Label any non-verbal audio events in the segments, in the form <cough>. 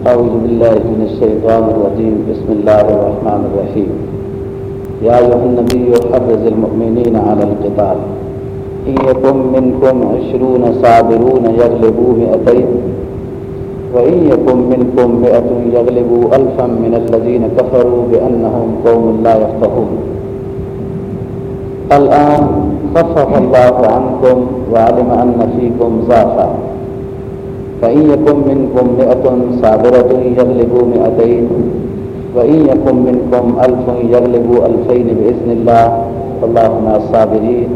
أعوذ بالله من الشيطان الرجيم. بسم الله الرحمن الرحيم. يا أيها النبي حرز المؤمنين على القتال. إن يكن منكم عشرون صابرون يغلبوا مئتين. وإن يكن منكم مئة يغلبوا ألفا من الذين كفروا بأنهم قوم لا يفقهون. الآن خفف الله عنكم وعلم أن فيكم ضعفا. فإن يكن منكم مئة صابرة يغلبوا مئتين وإن يكن منكم ألف يغلبوا ألفين بإذن الله والله مع الصابرين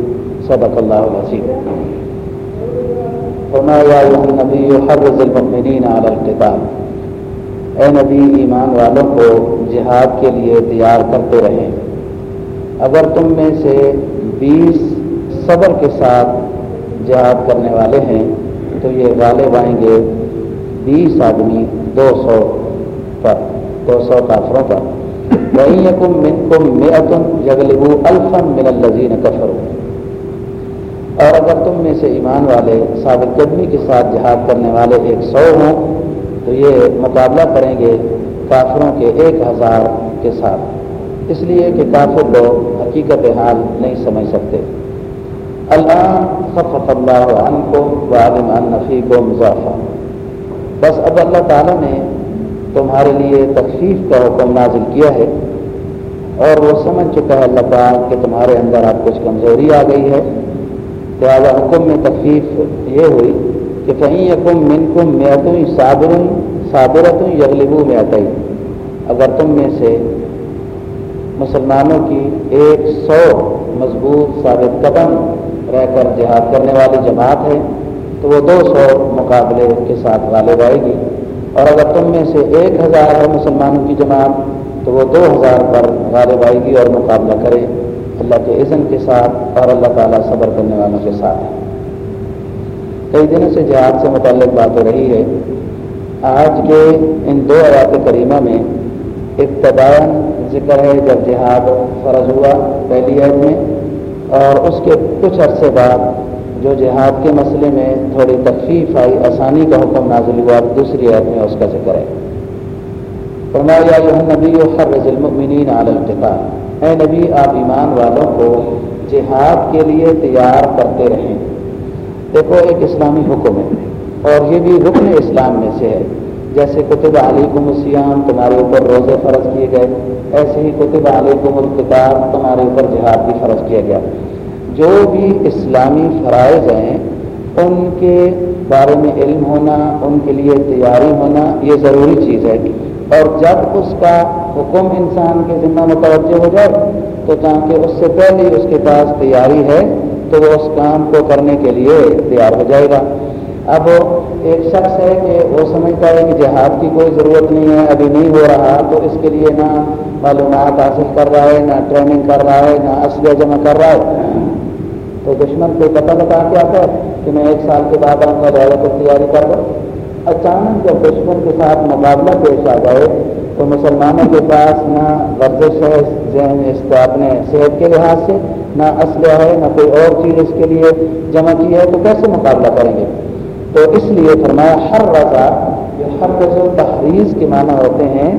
صدق الله العظيم. وما يا أيها النبي حرز المؤمنين على القتال. اے نبی ایمان والوں کو جہاد کے لیے تیار کرتے رہیں اگر تم میں سے بیس صبر کے ساتھ جہاد کرنے والے ہیں تو یہ غالب آئیں گے بیس آدمی، دو سو پر، دو سو کافروں پر۔ وہیں یکم من کم میتن یغلبو الفم من الزین کفر اور اگر تم میں سے ایمان والے، ثابت قدمی کے ساتھ جہاد کرنے والے ایک سو ہوں، تو یہ مقابلہ کریں گے کافروں کے ایک ہزار کے ساتھ۔ اس لیے کہ کافر لوگ حقیقت حال نہیں سمجھ سکتے۔ اللہ خفف اللہ عنکم وعلم ان نفی کو مضافہ بس اب اللہ تعالیٰ نے تمہارے لیے تخفیف کا حکم نازل کیا ہے اور وہ سمجھ چکا ہے اللہ پاک کہ تمہارے اندر اب کچھ کمزوری آ گئی ہے۔ لہٰذا حکم میں تخفیف یہ ہوئی کہ کہیں یقم من کم میتوں صابر صابرتوں یغلبو میں اگر تم میں سے مسلمانوں کی ایک سو مضبوط ثابت قدم رہ کر جہاد کرنے والی جماعت ہے، تو وہ دو سو مقابلے کے ساتھ غالب آئے گی۔ اور اگر تم میں سے ایک ہزار ہے مسلمانوں کی جماعت، تو وہ دو ہزار پر غالب آئے گی اور مقابلہ کرے۔ اللہ کے عزن کے ساتھ اور اللہ تعالیٰ صبر کرنے والوں کے ساتھ۔ کئی دنوں سے جہاد سے متعلق بات ہو رہی ہے آج کے ان دو آیات کریمہ میں ابتداء ذکر ہے، جب جہاد فرض ہوا پہلی عید میں اور اس کے کچھ عرصے بعد جو جہاد کے مسئلے میں تھوڑی تخفیف آئی، آسانی کا حکم نازل ہوا دوسری عید میں اس کا ذکر ہے۔ فرمایا یہ نبی و حرز المؤمنین علی القتال۔ اے نبی، آپ ایمان والوں کو جہاد کے لیے تیار کرتے رہیں۔ دیکھو، ایک اسلامی حکم ہے اور یہ بھی رکن اسلام میں سے ہے۔ جیسے کتب علیکم السیام تمہارے اوپر روزے فرض کیے گئے، ایسے ہی کتب علیکم الکتاب تمہارے اوپر جہاد بھی فرض کیا گیا۔ جو بھی اسلامی فرائض ہیں، ان کے بارے میں علم ہونا، ان کے لیے تیاری ہونا، یہ ضروری چیز ہے۔ اور جب اس کا حکم انسان کے ذمہ متوجہ ہو جائے، تو تاکہ اس سے پہلے اس کے پاس تیاری ہے، تو وہ اس کام کو کرنے کے لیے تیار ہو جائے گا۔ اب ایک شخص ہے کہ وہ سمجھتا ہے کہ جہاد کی کوئی ضرورت نہیں ہے، ابھی نہیں ہو رہا، تو اس کے لیے نہ معلومات حاصل کر رہا ہے، نہ ٹریننگ کر رہا ہے، نہ اسلحہ جمع کر رہا ہے۔ تو دشمن کو پتہ بتا کے آتا ہے کہ میں ایک سال کے بعد آؤں گا دولت کو تیاری کر دوں اچانک جب دشمن کے ساتھ مقابلہ پیش آ جائے، تو مسلمانوں کے پاس نہ ورزش ہے، ذہن اس کو اپنے صحت کے لحاظ سے، نہ اسلحہ ہے، نہ کوئی اور چیز اس کے لیے جمع کی ہے، تو کیسے مقابلہ کریں گے؟ تو اس لیے فرمایا ہر رضا یہ ہر رضو تحریض کے معنی ہوتے ہیں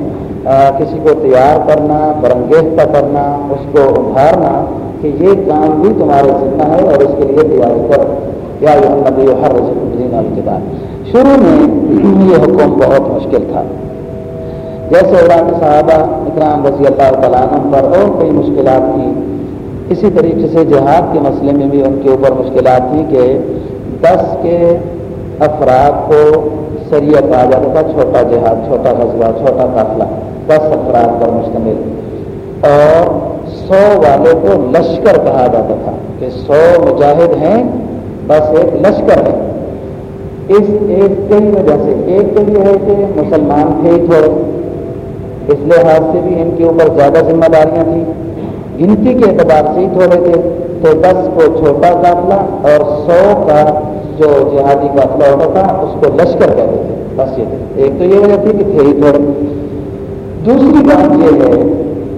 کسی کو تیار کرنا برنگیختہ کرنا، اس کو ابھارنا کہ یہ کام بھی تمہارے ذمہ ہے اور اس کے لیے تیاری کرو۔ یا نبی ہر رضو کتاب شروع میں یہ حکم بہت مشکل تھا۔ جیسے اللہ صحابہ اکرام رضی اللہ تعالیٰ عنہ پر اور کئی مشکلات تھیں، اسی طریقے سے جہاد کے مسئلے میں بھی ان کے اوپر مشکلات تھیں کہ دس کے افراد کو سریہ کہا جاتا تھا چھوٹا جہاد، چھوٹا قصبہ چھوٹا قافلہ دس افراد پر مشتمل۔ اور سو والے کو لشکر کہا جاتا تھا کہ سو مجاہد ہیں، بس ایک لشکر ہے۔ اس ایک کئی وجہ سے ایک تو یہ ہے کہ مسلمان تھے ہی تھوڑے، اس لحاظ سے بھی ان کے اوپر زیادہ ذمہ داریاں تھیں۔ گنتی کے اعتبار سے ہی تھوڑے تھے۔ تو دس کو چھوٹا قافلہ اور سو کا جو جہادی قافلہ ہوتا تھا، اس کو لشکر کہتے تھے بس یہ ایک تو یہ وجہ تھی کہ تھے ہی تھوڑے دوسری بات یہ ہے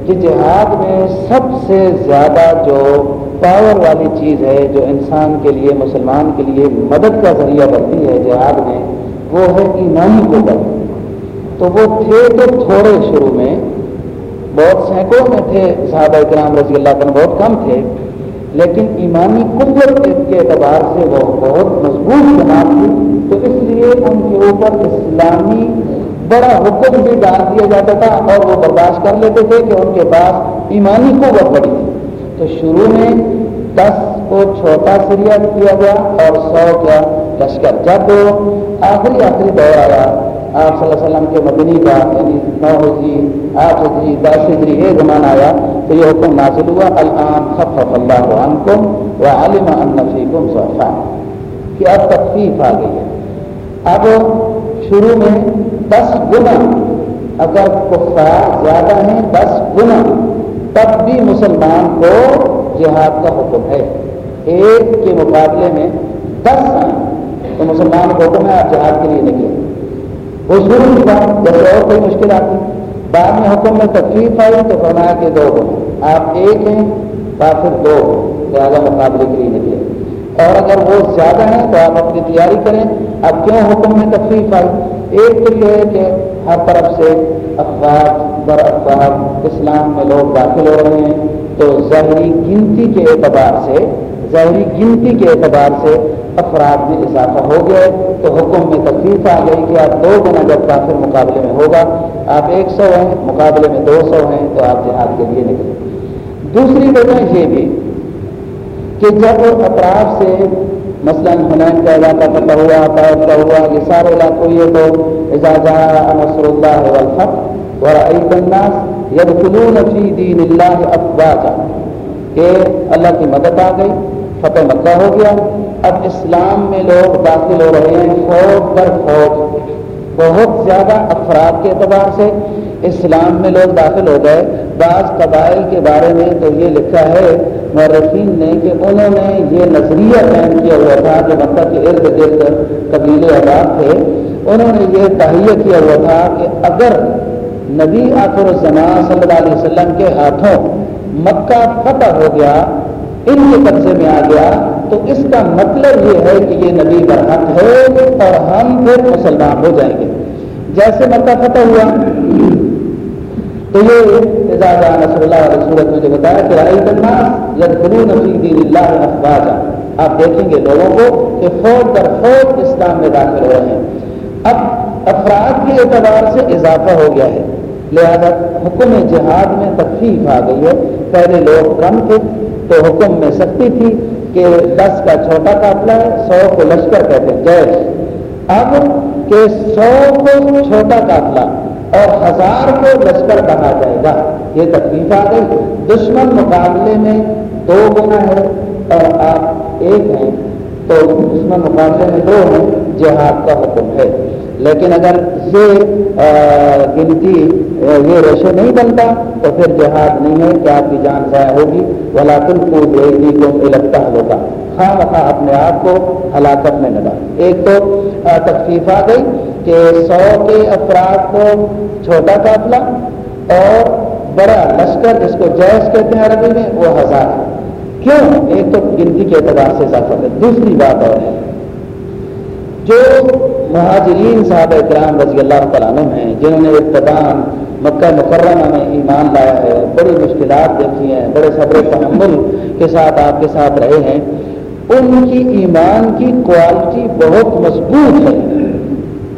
کہ جہاد میں سب سے زیادہ جو پاور والی چیز ہے، جو انسان کے لیے، مسلمان کے لیے مدد کا ذریعہ بنتی ہے جہاد میں، وہ ہے ایمانی قوت۔ تو وہ تھے تو تھوڑے شروع میں، بہت سینکڑوں میں تھے صحابہ کرام رضی اللہ عنہ، بہت کم تھے۔ لیکن ایمانی قدرت کے اعتبار سے وہ بہت مضبوط جماعت تھی، تو اس لیے ان کے اوپر اسلامی بڑا حکم بھی ڈال دیا جاتا تھا اور وہ برداشت کر لیتے تھے کہ ان کے پاس ایمانی قوت بڑی تھی۔ تو شروع میں دس کو چھوٹا سریا کیا گیا اور سو کا لشکر۔ جب آخری آخری دور آیا، آپ صلی اللہ علیہ وسلم کے مدنی کا یعنی نو ہجری، آٹھ ہجری، دس ہجری، یہ زمانہ آیا۔ تو یہ حکم نازل ہوا الان خفف اللہ عنکم وعلم ان فیکم ضعفا کہ اب تخفیف آ گئی ہے اب شروع میں دس گنا اگر کفار زیادہ ہیں دس گنا تب بھی مسلمان کو جہاد کا حکم ہے ایک کے مقابلے میں دس ہیں تو مسلمان کو حکم ہے آپ جہاد کے لیے نکلے وہ کی بات جیسے اور کوئی مشکل آتی بعد میں حکم میں تکلیف آئی تو فرمایا کہ دو گنا آپ ایک ہیں کافر دو لہٰذا مقابلے کے لیے نکلے۔ اور اگر وہ زیادہ ہیں تو آپ اپنی تیاری کریں۔ اب کیوں حکم میں تکلیف آئی؟ ایک تو یہ ہے کہ ہر طرف سے افواج بر افواج، اسلام میں لوگ داخل ہو رہے ہیں۔ تو ظاہری گنتی کے اعتبار سے، ظاہری گنتی کے اعتبار سے افراد میں اضافہ ہو گیا تو حکم میں تکلیف آ گئی کہ آپ دو گنا جب کافر مقابلے میں ہوگا، آپ ایک سو ہیں، مقابلے میں دو سو ہیں، تو آپ جہاد کے لیے نکلیں۔ دوسری وجہ یہ بھی کہ جب اطراف سے مثلا حنین کا علاقہ پتہ ہوا طائف کا ہوا، یہ سارے علاقوں یہ تو اعزاز نصر اللہ والفتح ورأيت الناس يدخلون في دين الله افواجا کہ اللہ کی مدد آ گئی، فتح مکہ ہو گیا۔ اب اسلام میں لوگ داخل ہو رہے ہیں فوج پر فوج، بہت زیادہ افراد کے اعتبار سے اسلام میں لوگ داخل ہو گئے۔ بعض قبائل کے بارے میں تو یہ لکھا ہے، مورخین نے کہ انہوں نے یہ نظریہ قائم کیا ہوا تھا جو مکہ کے ارد گرد قبیلے آباد تھے۔ انہوں نے یہ تہیہ کیا ہوا تھا کہ اگر نبی آخر الزمان صلی اللہ علیہ وسلم کے ہاتھوں مکہ فتح ہو گیا، ان کے قبضے میں آ گیا تو اس کا مطلب یہ ہے کہ یہ نبی برحق ہے اور ہم پھر مسلمان ہو جائیں گے۔ جیسے مکہ فتح ہوا، تو یہ نصر اللہ علیہ صورت میں جو بتایا کہ رائی کرنا ید گرو نفی اللہ افواجا۔ آپ دیکھیں گے لوگوں کو کہ فوج در فوج اسلام میں داخل ہو رہے ہیں۔ اب افراد کے اعتبار سے اضافہ ہو گیا ہے۔ لہذا حکم جہاد میں تکلیف آ گئی ہے۔ پہلے لوگ کم تھے تو حکم میں سختی تھی۔ کہ دس کا چھوٹا قافلہ ہے، سو کو لشکر کہتے ہیں۔ جیش۔ اب کہ سو کو چھوٹا قافلہ اور ہزار کو لشکر کہا جائے گا۔ یہ تکلیف آ گئی۔ دشمن مقابلے میں دو گنا ہے اور آپ ایک ہیں۔ تو دشمن مقابلے میں دو ہیں۔ جہاد کا حکم ہے۔ لیکن اگر یہ گنتی یہ ریشو نہیں بنتا، تو پھر جہاد نہیں ہے کہ آپ کی جان ضائع ہوگی؟ ولا تم کو بیٹی کو الگتا ہوگا خواہ مخواہ اپنے آپ کو ہلاکت میں نہ ڈال۔ ایک تو تکلیف آ گئی کہ سو کے افراد کو چھوٹا قافلہ اور بڑا لشکر جس کو جیس کہتے ہیں عربی میں، وہ ہزار۔ کیوں؟ ایک تو گنتی کے اعتبار سے اضافہ ہے۔ دوسری بات اور ہے، جو مہاجرین صاحب کرام رضی اللہ تعالیٰ عنہ ہیں، جنہوں نے ابتدان مکہ مکرمہ میں ایمان لایا ہے، بڑی مشکلات دیکھی ہیں، بڑے صبر تحمل کے ساتھ آپ کے ساتھ رہے ہیں۔ ان کی ایمان کی کوالٹی بہت مضبوط ہے۔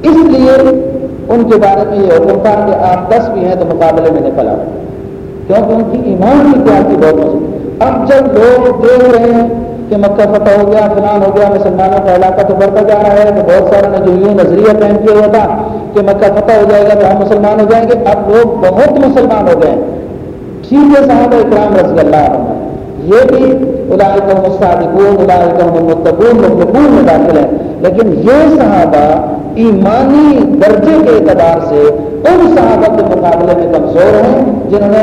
اس لیے ان کے بارے میں یہ حکم تھا کہ آپ دس بھی ہیں تو مقابلے میں نکل آؤ۔ کیونکہ ان کی ایمان کی کوالٹی بہت مضبوط اب جب لوگ دیکھ رہے ہیں کہ مکہ فتح ہو گیا فلان ہو گیا، مسلمانوں کا علاقہ تو بڑھتا جا رہا ہے، تو بہت سارے نے جو نظریہ قائم کیا ہوا تھا کہ مکہ فتح ہو جائے گا تو ہم مسلمان ہو جائیں گے۔ اب لوگ بہت مسلمان ہو گئے۔ ٹھیک ہے صاحب اکرام رضی اللہ عنہ، یہ بھی میں داخل ہیں۔ لیکن یہ صحابہ ایمانی درجے کے اعتبار سے ان صحابہ کے مقابلے میں کمزور ہیں، جنہوں نے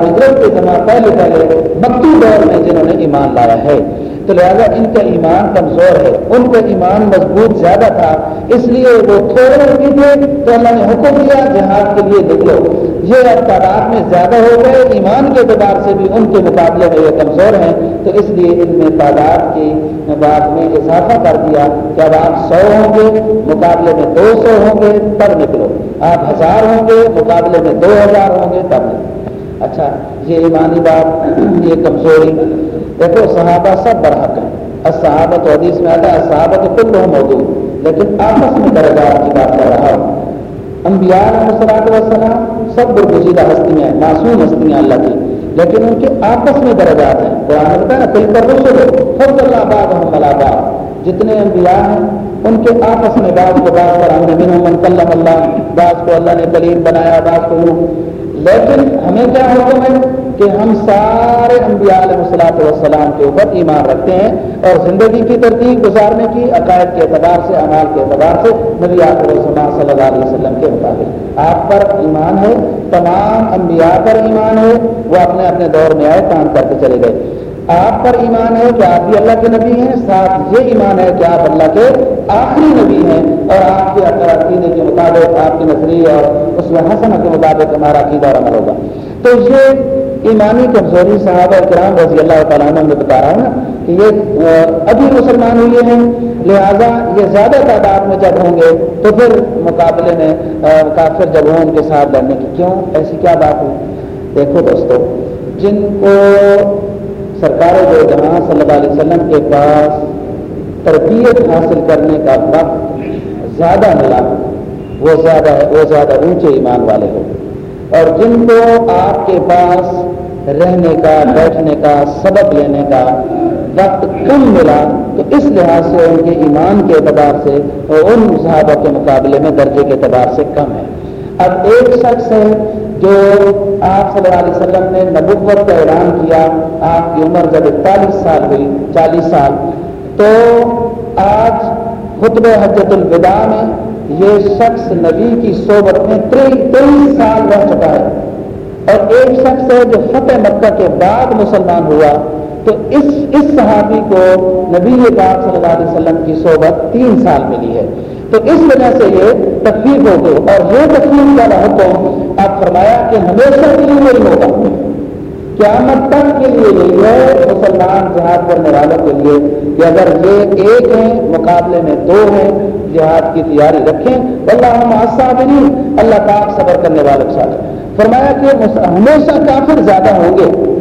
حضرت کے زمان پہلے پہلے مکتی دور میں جنہوں نے ایمان لایا ہے۔ تو لہٰذا ان کا ایمان کمزور ہے۔ ان کا ایمان مضبوط زیادہ تھا۔ اس لیے وہ تھوڑے بھی تھے تو اللہ نے حکم دیا، جہاد کے لیے نکلو۔ یہ اب تعداد میں زیادہ ہو گئے۔ ایمان کے اعتبار سے بھی ان کے مقابلے میں یہ کمزور ہیں۔ تو اس لیے ان میں تعداد کی بات میں اضافہ کر دیا کہ اب آپ سو ہوں گے، مقابلے میں دو سو ہوں گے، تب نکلو۔ آپ ہزار ہوں گے، مقابلے میں دو ہزار ہوں گے، تب نہیں اچھا یہ ایمانی بات <clears throat> یہ کمزوری۔ دیکھو، صحابہ سب برحق ہیں۔ صحابت حدیث میں آتا ہے صحابت کل موجود۔ لیکن آپس میں درجات کی بات کر رہا ہوں۔ انبیاء علیہ وسلام سب برگزیدہ ہستیاں ہیں، معصوم ہستیاں اللہ کی۔ لیکن ان کے آپس میں درجات ہیں۔ قرآن ہوتا ہے نا کل کر رسول فرض اللہ آباد ہم ملاباد جتنے انبیاء ہیں، ان کے آپس میں بعض کو بعض پر ہم نے من کلم اللہ، بعض کو اللہ نے کلیم بنایا، بعض کو لیکن ہمیں کیا حکم ہے کہ ہم سارے انبیاء علیہ وسلاۃ والسلام کے اوپر ایمان رکھتے ہیں اور زندگی کی ترتیب گزارنے کی عقائد کے اعتبار سے امال کے اعتبار سے نبی آخر صلی اللہ علیہ وسلم کے مطابق۔ آپ پر ایمان ہے، تمام انبیاء پر ایمان ہے، وہ اپنے اپنے دور میں آئے، کام کر کے چلے گئے۔ آپ پر ایمان ہے کہ آپ بھی اللہ کے نبی ہیں، ساتھ یہ ایمان ہے کہ آپ اللہ کے آخری نبی ہیں اور آپ کے عقیدے کے مطابق، آپ کے نظریے اور اس میں حسن کے مطابق ہمارا عقیدہ اور عمل ہوگا۔ تو یہ ایمانی کمزوری صحابہ کرام رضی اللہ تعالیٰ عنہ میں بتا رہا ہوں نا کہ یہ ابھی مسلمان ہوئے ہیں، لہذا یہ زیادہ تعداد میں جب ہوں گے تو پھر مقابلے میں کافر جب ہوں ان کے ساتھ لڑنے کی۔ کیوں؟ ایسی کیا بات ہوئی دیکھو دوستو، جن کو سرکار جو جہاں صلی اللہ علیہ وسلم کے پاس تربیت حاصل کرنے کا وقت زیادہ ملا۔ وہ زیادہ وہ زیادہ اونچے ایمان والے ہو اور جن کو آپ کے پاس رہنے کا، بیٹھنے کا، سبق لینے کا وقت کم ملا، تو اس لحاظ سے ان کے ایمان کے اعتبار سے ان صحابہ کے مقابلے میں درجے کے اعتبار سے کم ہے۔ اب ایک شخص ہے جو آپ صلی اللہ علیہ وسلم نے نبوت کا اعلان کیا، آپ کی عمر جب اکتالیس سال ہوئی، چالیس سال، تو آج خطب حجت الوداع میں یہ شخص نبی کی صحبت میں تیئیس سال رہ چکا ہے۔ اور ایک شخص ہے جو فتح مکہ کے بعد مسلمان ہوا۔ تو اس اس صحابی کو نبی پاک صلی اللہ علیہ وسلم کی صحبت تین سال ملی ہے۔ تو اس وجہ سے یہ تکلیف ہو گئی۔ اور یہ تکلیف والا حکم آپ فرمایا کہ ہمیشہ کے لیے یہی ہوگا۔ قیامت تک کے لیے یہی ہے، مسلمان جہاد کرنے والوں کے لیے کہ اگر یہ ایک ہیں، مقابلے میں دو ہیں، جہاد کی تیاری رکھیں۔ اللہ ہم نہیں اللہ پاک صبر کرنے والوں کے ساتھ۔ فرمایا کہ ہمیشہ کافر زیادہ ہوں گے۔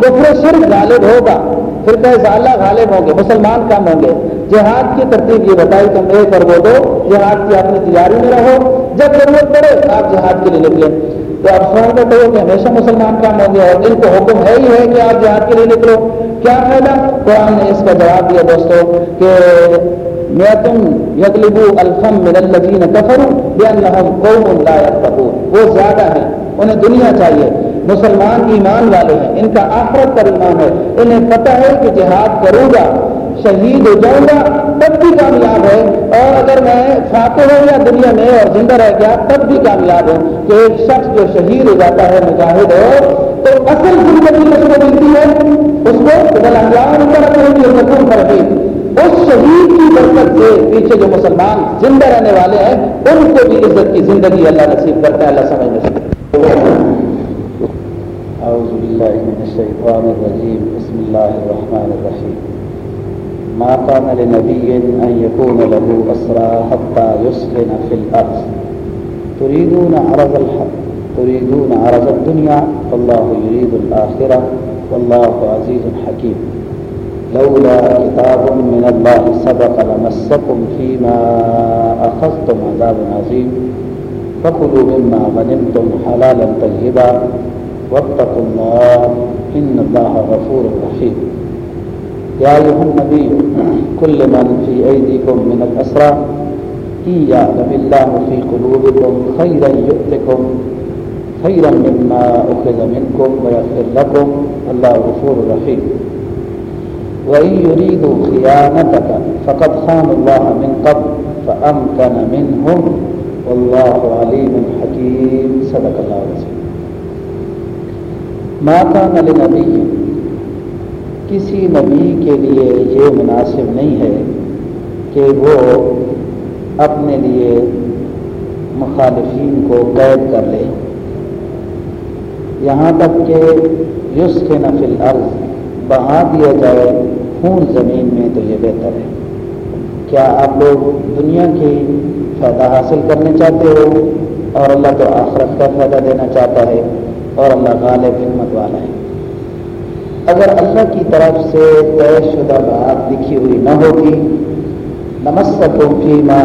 کفر صرف غالب ہوگا۔ پھر کہ غالب ہوں گے۔ مسلمان کم ہوں گے۔ جہاد کی ترتیب یہ بتائی تم ایک اور وہ دو۔ جہاد کی اپنی تیاری میں رہو۔ جب ضرورت پڑے، آپ جہاد کے لیے نکلیں تو آپ سوال میں کہو کہ ہمیشہ مسلمان کام ہوں گے اور ان کو حکم ہے ہی ہے کہ آپ جہاد کے لیے نکلو۔ کیا فائدہ؟ قرآن نے اس کا جواب دیا دوستو کہ میں تم یغلبو الفم من الذین کفروا بانہم قوم لا یتقون۔ وہ زیادہ ہیں، انہیں دنیا چاہیے۔ مسلمان ایمان والے ہیں، ان کا آخرت پر ایمان ہے۔ انہیں پتہ ہے کہ جہاد کروں گا، شہید ہو جاؤں گا تب بھی کامیاب ہے۔ اور اگر میں فاتح ہوں یا دنیا میں اور زندہ رہ گیا، تب بھی کامیاب ہوں کہ ایک شخص جو شہید ہو جاتا ہے، مجاہد ہو، تو اصل زندگی اس کو ملتی ہے۔ اس کو پر اس شہید کی برکت سے پیچھے جو مسلمان زندہ رہنے والے ہیں، ان کو بھی عزت کی زندگی اللہ نصیب کرتا ہے۔ اللہ سمجھ میں أعوذ بالله من الشيطان الرجيم بسم الله الرحمن الرحيم ما كان لنبي أن يكون له أسرى حتى يسخن في الأرض. تريدون عرض الحق تريدون عرض الدنيا والله يريد الآخرة والله عزيز حكيم. لولا كتاب من الله سبق لمسكم فيما أخذتم عذاب عظيم. فكلوا مما غنمتم حلالا طيبا واتقوا الله إن الله غفور رحيم. يا أيها النبي كل من في أيديكم من الأسرى إن يعلم الله في قلوبكم خيرا يؤتكم خيرا مما أخذ منكم ويغفر لكم الله غفور رحيم. وإن يريدوا خيانتك فقد خانوا الله من قبل فأمكن منهم والله عليم حكيم. صدق الله وسلم ما كان لنبي کسی نبی کے لیے یہ مناسب نہیں ہے کہ وہ اپنے لیے مخالفین کو قید کر لے۔ یہاں تک کہ یس کے نفل عرض بہا دیا جائے خون زمین میں تو یہ بہتر ہے۔ کیا آپ لوگ دنیا کی فائدہ حاصل کرنے چاہتے ہو اور اللہ تو آخرت کا فائدہ دینا چاہتا ہے اور اللہ غالب حکمت والا ہے؟ اگر اللہ کی طرف سے طے شدہ بات لکھی ہوئی نہ ہوتی نمست کی ماں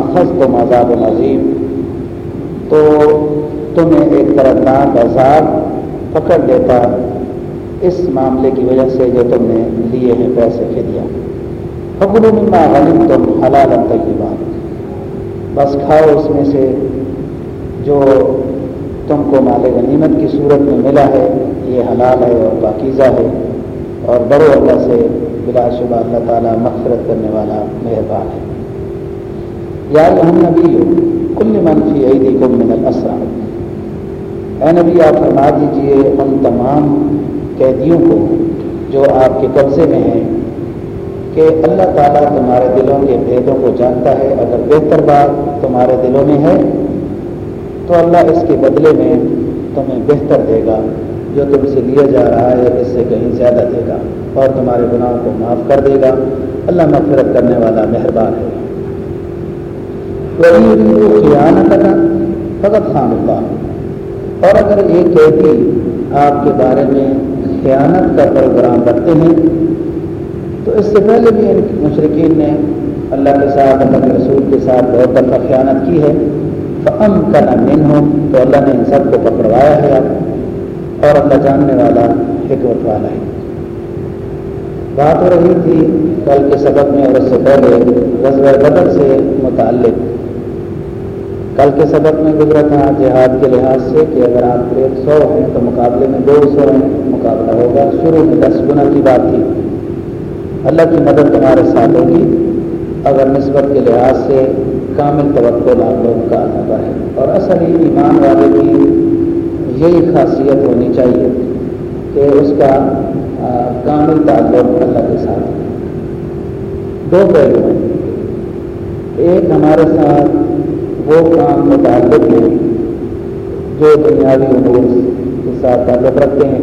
اخذ کو مذاب نظیم تو تمہیں ایک دردناک عذاب پکڑ لیتا اس معاملے کی وجہ سے جو تم نے لیے ہیں پیسے دیا فکر مما غنیم تم حلال بات بس کھاؤ اس میں سے جو تم کو مال غنیمت کی صورت میں ملا ہے۔ یہ حلال ہے اور پاکیزہ ہے اور بڑے اللہ سے بلا شبہ اللہ تعالیٰ مغفرت کرنے والا مہربان ہے۔ یا ہم نبی کل منفی عیدی کو من الاسرا اے نبی، آپ فرما دیجیے ان تمام قیدیوں کو جو آپ کے قبضے میں ہیں کہ اللہ تعالیٰ تمہارے دلوں کے بھیدوں کو جانتا ہے۔ اگر بہتر بات تمہارے دلوں میں ہے تو اللہ اس کے بدلے میں تمہیں بہتر دے گا۔ جو تم سے لیا جا رہا ہے اس سے کہیں زیادہ دے گا اور تمہارے گناہوں کو معاف کر دے گا۔ اللہ مغفرت کرنے والا مہربان ہے۔ خیانت فقط خان اللہ۔ اور اگر یہ قیدی آپ کے بارے میں خیانت کا پروگرام رکھتے ہیں، تو اس سے پہلے بھی ان مشرقین نے اللہ کے ساتھ، اللہ کے رسول کے ساتھ بہت دفعہ خیانت کی ہے۔ فم کا نامین ہو تو اللہ نے ان سب کو پکڑوایا ہے۔ آپ اور اللہ جاننے والا حکمت والا ہے۔ بات ہو رہی تھی کل کے سبق میں اور اس سے پہلے غزل بدر سے متعلق۔ کل کے سبق میں گزرا تھا جہاد کے لحاظ سے کہ اگر آپ ایک سو ہیں تو مقابلے میں دو سو ہیں، مقابلہ ہوگا۔ شروع میں دس گنا کی بات تھی۔ اللہ کی مدد تمہارے ساتھ ہوگی۔ اگر نسبت کے لحاظ سے کامل توقع آپ لوگوں کا نظر ہے۔ اور اصل ایمان والے کی یہی خاصیت ہونی چاہیے کہ اس کا کامل تعلق اللہ کے ساتھ دو پہلو۔ ہیں ایک ہمارے ساتھ وہ کام متعلق ہے جو دنیاوی امور کے ساتھ تعلق رکھتے ہیں۔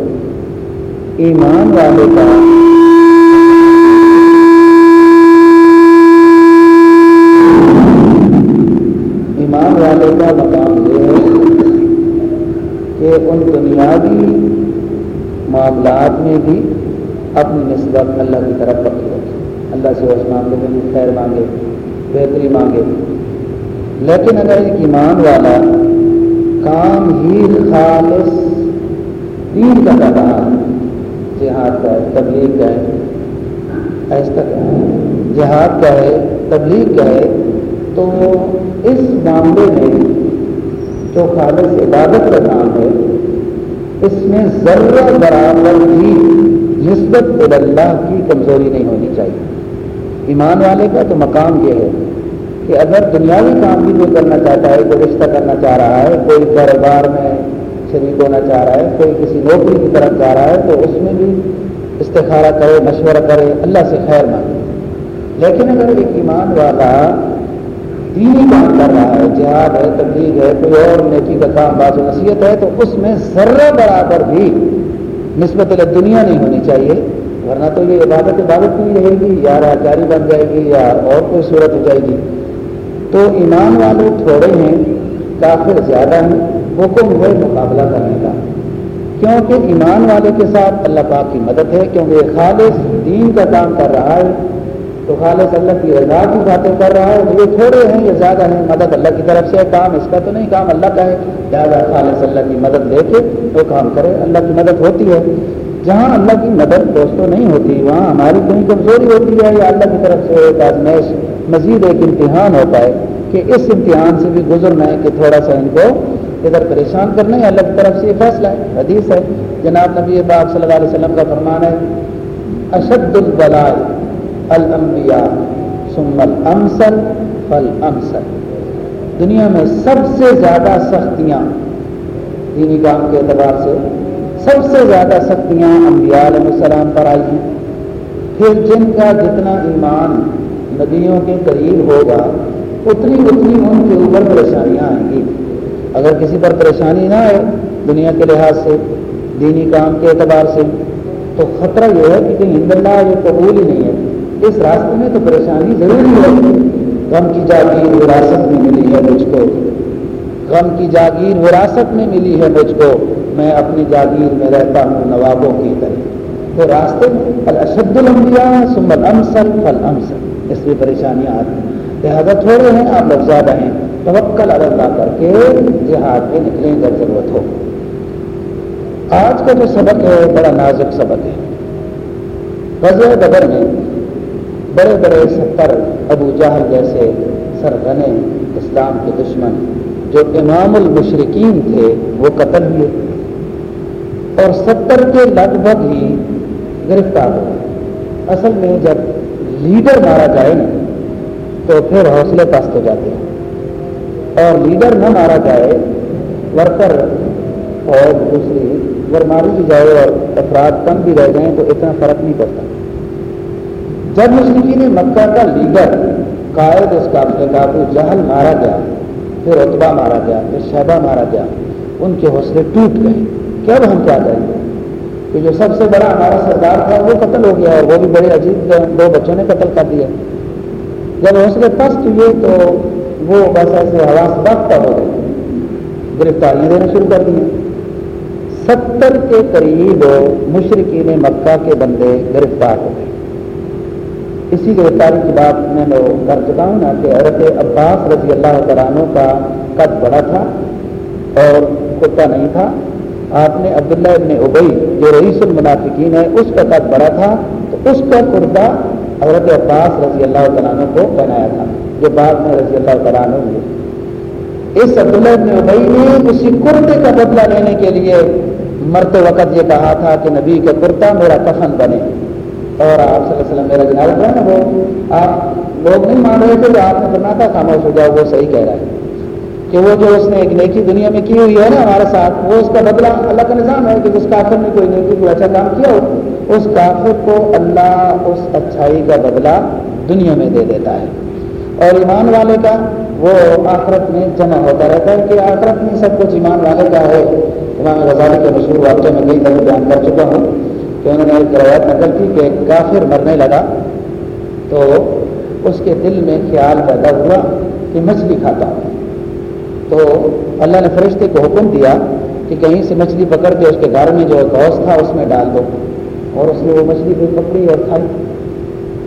ایمان والے کا ایمان والے کا ان دنیاوی معاملات میں بھی اپنی نسبت اللہ کی طرف پکی رکھے اللہ سے اس معاملے میں بھی خیر مانگے، بہتری مانگے۔ لیکن اگر ایک ایمان والا کام ہی خالص دین کا کر رہا ہے، جہاد کا ہے، تبلیغ کا ہے، ایسا جہاد کا ہے، تبلیغ کا ہے، تو اس معاملے میں جو خالص عبادت کا کام ہے اس میں ذرہ برابر بھی نسبت اللہ کی کمزوری نہیں ہونی چاہیے۔ ایمان والے کا تو مقام یہ ہے کہ اگر دنیاوی کام بھی کوئی کرنا چاہتا ہے، کوئی رشتہ کرنا چاہ رہا ہے، کوئی کاروبار میں شریک ہونا چاہ رہا ہے، کوئی کسی نوکری کی طرف جا رہا ہے، تو اس میں بھی استخارہ کرے، مشورہ کرے، اللہ سے خیر مانگے۔ لیکن اگر ایک ایمان والا دینی کام کر رہا ہے جہاد ہے تبلیغ ہے کوئی اور نیکی کا کام باز نصیحت ہے تو اس میں ذرہ برابر بھی نسبت دنیا نہیں ہونی چاہیے ورنہ تو یہ عبادت عبادت نہیں رہے گی یا راجاری بن جائے گی یا اور کوئی صورت ہو جائے گی تو ایمان والے تھوڑے ہیں، کافر زیادہ ہیں حکم ہے مقابلہ کرنے کا کیونکہ ایمان والے کے ساتھ اللہ پاک کی مدد ہے کیونکہ خالص دین کا کام کر رہا ہے۔ تو خالص اللہ کی رضا کی باتیں کر رہا ہے، یہ تھوڑے ہیں، یہ زیادہ ہیں۔ مدد اللہ کی طرف سے ہے، کام اس کا تو نہیں، کام اللہ کا ہے۔ زیادہ خالص اللہ کی مدد لے کے وہ کام کرے۔ اللہ کی مدد ہوتی ہے۔ جہاں اللہ کی مدد دوستوں نہیں ہوتی، وہاں ہماری کہیں کمزوری ہوتی ہے یا اللہ کی طرف سے ایک آزمائش، مزید ایک امتحان ہوتا ہے کہ اس امتحان سے بھی گزرنا ہے کہ تھوڑا سا ان کو ادھر پریشان کرنا ہے اللہ کی طرف سے یہ فیصلہ ہے۔ حدیث ہے، جناب نبی پاک صلی اللہ علیہ وسلم کا فرمان ہے، اشد البلال الانبیاء، ثم الامثل فالامثل۔ دنیا میں سب سے زیادہ سختیاں دینی کام کے اعتبار سے سب سے زیادہ سختیاں انبیاء علیہ السلام پر آئی ہیں۔ پھر جن کا جتنا ایمان نبیوں کے قریب ہوگا، اتنی اتنی ان کے اوپر پریشانیاں آئیں گی۔ اگر کسی پر پریشانی نہ آئے دنیا کے لحاظ سے، دینی کام کے اعتبار سے، تو خطرہ یہ ہے کہ کہیں اللہ یہ قبول ہی نہیں ہے۔ اس راستے میں تو پریشانی ضروری ہے۔ غم کی جاتی وراثت بھی ملی ہے مجھ کو۔ غم کی جاگیر وراثت میں ملی ہے مجھ کو۔ میں اپنی جاگیر میں رہتا ہوں نوابوں کی طرح تو راستے میں الشد الانبیاء ثم الامثل فالامثل۔ اس لیے پریشانیاں آتی ہیں۔ لہٰذا تھوڑے ہیں، آپ لوگ زیادہ ہیں۔ توکل اللہ کر کے جہاد پہ نکلیں اگر ضرورت ہو۔ آج کا جو سبق ہے، بڑا نازک سبق ہے۔ غزل بدر میں بڑے بڑے ستر ابو جہل جیسے سرغنے اسلام کے دشمن جو امام المشرقین تھے، وہ قتل ہوئے۔ اور ستر کے لگ بھگ ہی گرفتار ہوئے۔ اصل میں جب لیڈر مارا جائے نا، تو پھر حوصلے پست ہو جاتے ہیں۔ اور لیڈر نہ مارا جائے، ورکر اور دوسری اگر ماری بھی جائے اور افراد کم بھی رہ جائیں تو اتنا فرق نہیں پڑتا۔ جب مشرقی نے مکہ کا لیڈر قائد اس کا ابو جہل مارا گیا، پھر اتبا مارا گیا، پھر شہبہ مارا گیا، ان کے حوصلے ٹوٹ گئے۔ کہ اب ہم کیا کریں گے کہ جو سب سے بڑا ہمارا سردار تھا وہ قتل ہو گیا اور وہ بھی بڑے عجیب دو بچوں نے قتل کر دیا جب حوصلے پست ہوئے تو وہ بس ایسے حواس وقت ہو گئے۔ گرفتاریاں دینا شروع کر دی ستر کے قریب مشرقین مکہ کے بندے گرفتار ہو گئے۔ اسی گرفتاری کی بات میں نے کر چکا ہوں نا کہ عورت عباس رضی اللہ تعالیٰ کا قد بڑا تھا اور کتا نہیں تھا۔ آپ نے عبداللہ ابن ابئی جو رئیس المنافقین ہے اس کا قد بڑا تھا۔ تو اس کا کرتا عورت عباس رضی اللہ تعالیٰ کو پہنایا تھا، جو بعد میں رضی اللہ تعالیٰ ہوئے۔ اس عبداللہ ابن ابئی نے اسی کرتے کا بدلہ لینے کے لیے مرتے وقت یہ کہا تھا کہ نبی کا کرتا میرا کفن بنے۔ اور آپ صلی اللہ علیہ وسلم میرا جناب جو ہے نا وہ، آپ لوگ نہیں مان رہے تھے جو آپ نے کرنا تھا خاموش ہو جاؤ، وہ صحیح کہہ رہا ہے کہ وہ جو اس نے ایک نیکی دنیا میں کی ہوئی ہے نا ہمارے ساتھ، وہ اس کا بدلہ اللہ کا نظام ہے کہ جس کافر نے کوئی نیکی، کوئی اچھا کام کیا ہو، اس کافر کو اللہ اس اچھائی کا بدلہ دنیا میں دے دیتا ہے۔ اور ایمان والے کا وہ آخرت میں جمع ہوتا رہتا ہے کہ آخرت میں سب کچھ ایمان والے کا ہے۔ امام غزالی کے مشہور واقعے میں کئی دفعہ بیان کر چکا ہوں۔ کہ انہوں نے ایک روایت نقل کی کہ کافر مرنے لگا تو اس کے دل میں خیال پیدا ہوا کہ مچھلی کھاتا ہوں۔ تو اللہ نے فرشتے کو حکم دیا کہ کہیں سے مچھلی پکڑ کے اس کے گھر میں جو گوشت تھا اس میں ڈال دو اور اس نے وہ مچھلی بھی پکڑی اور کھائی۔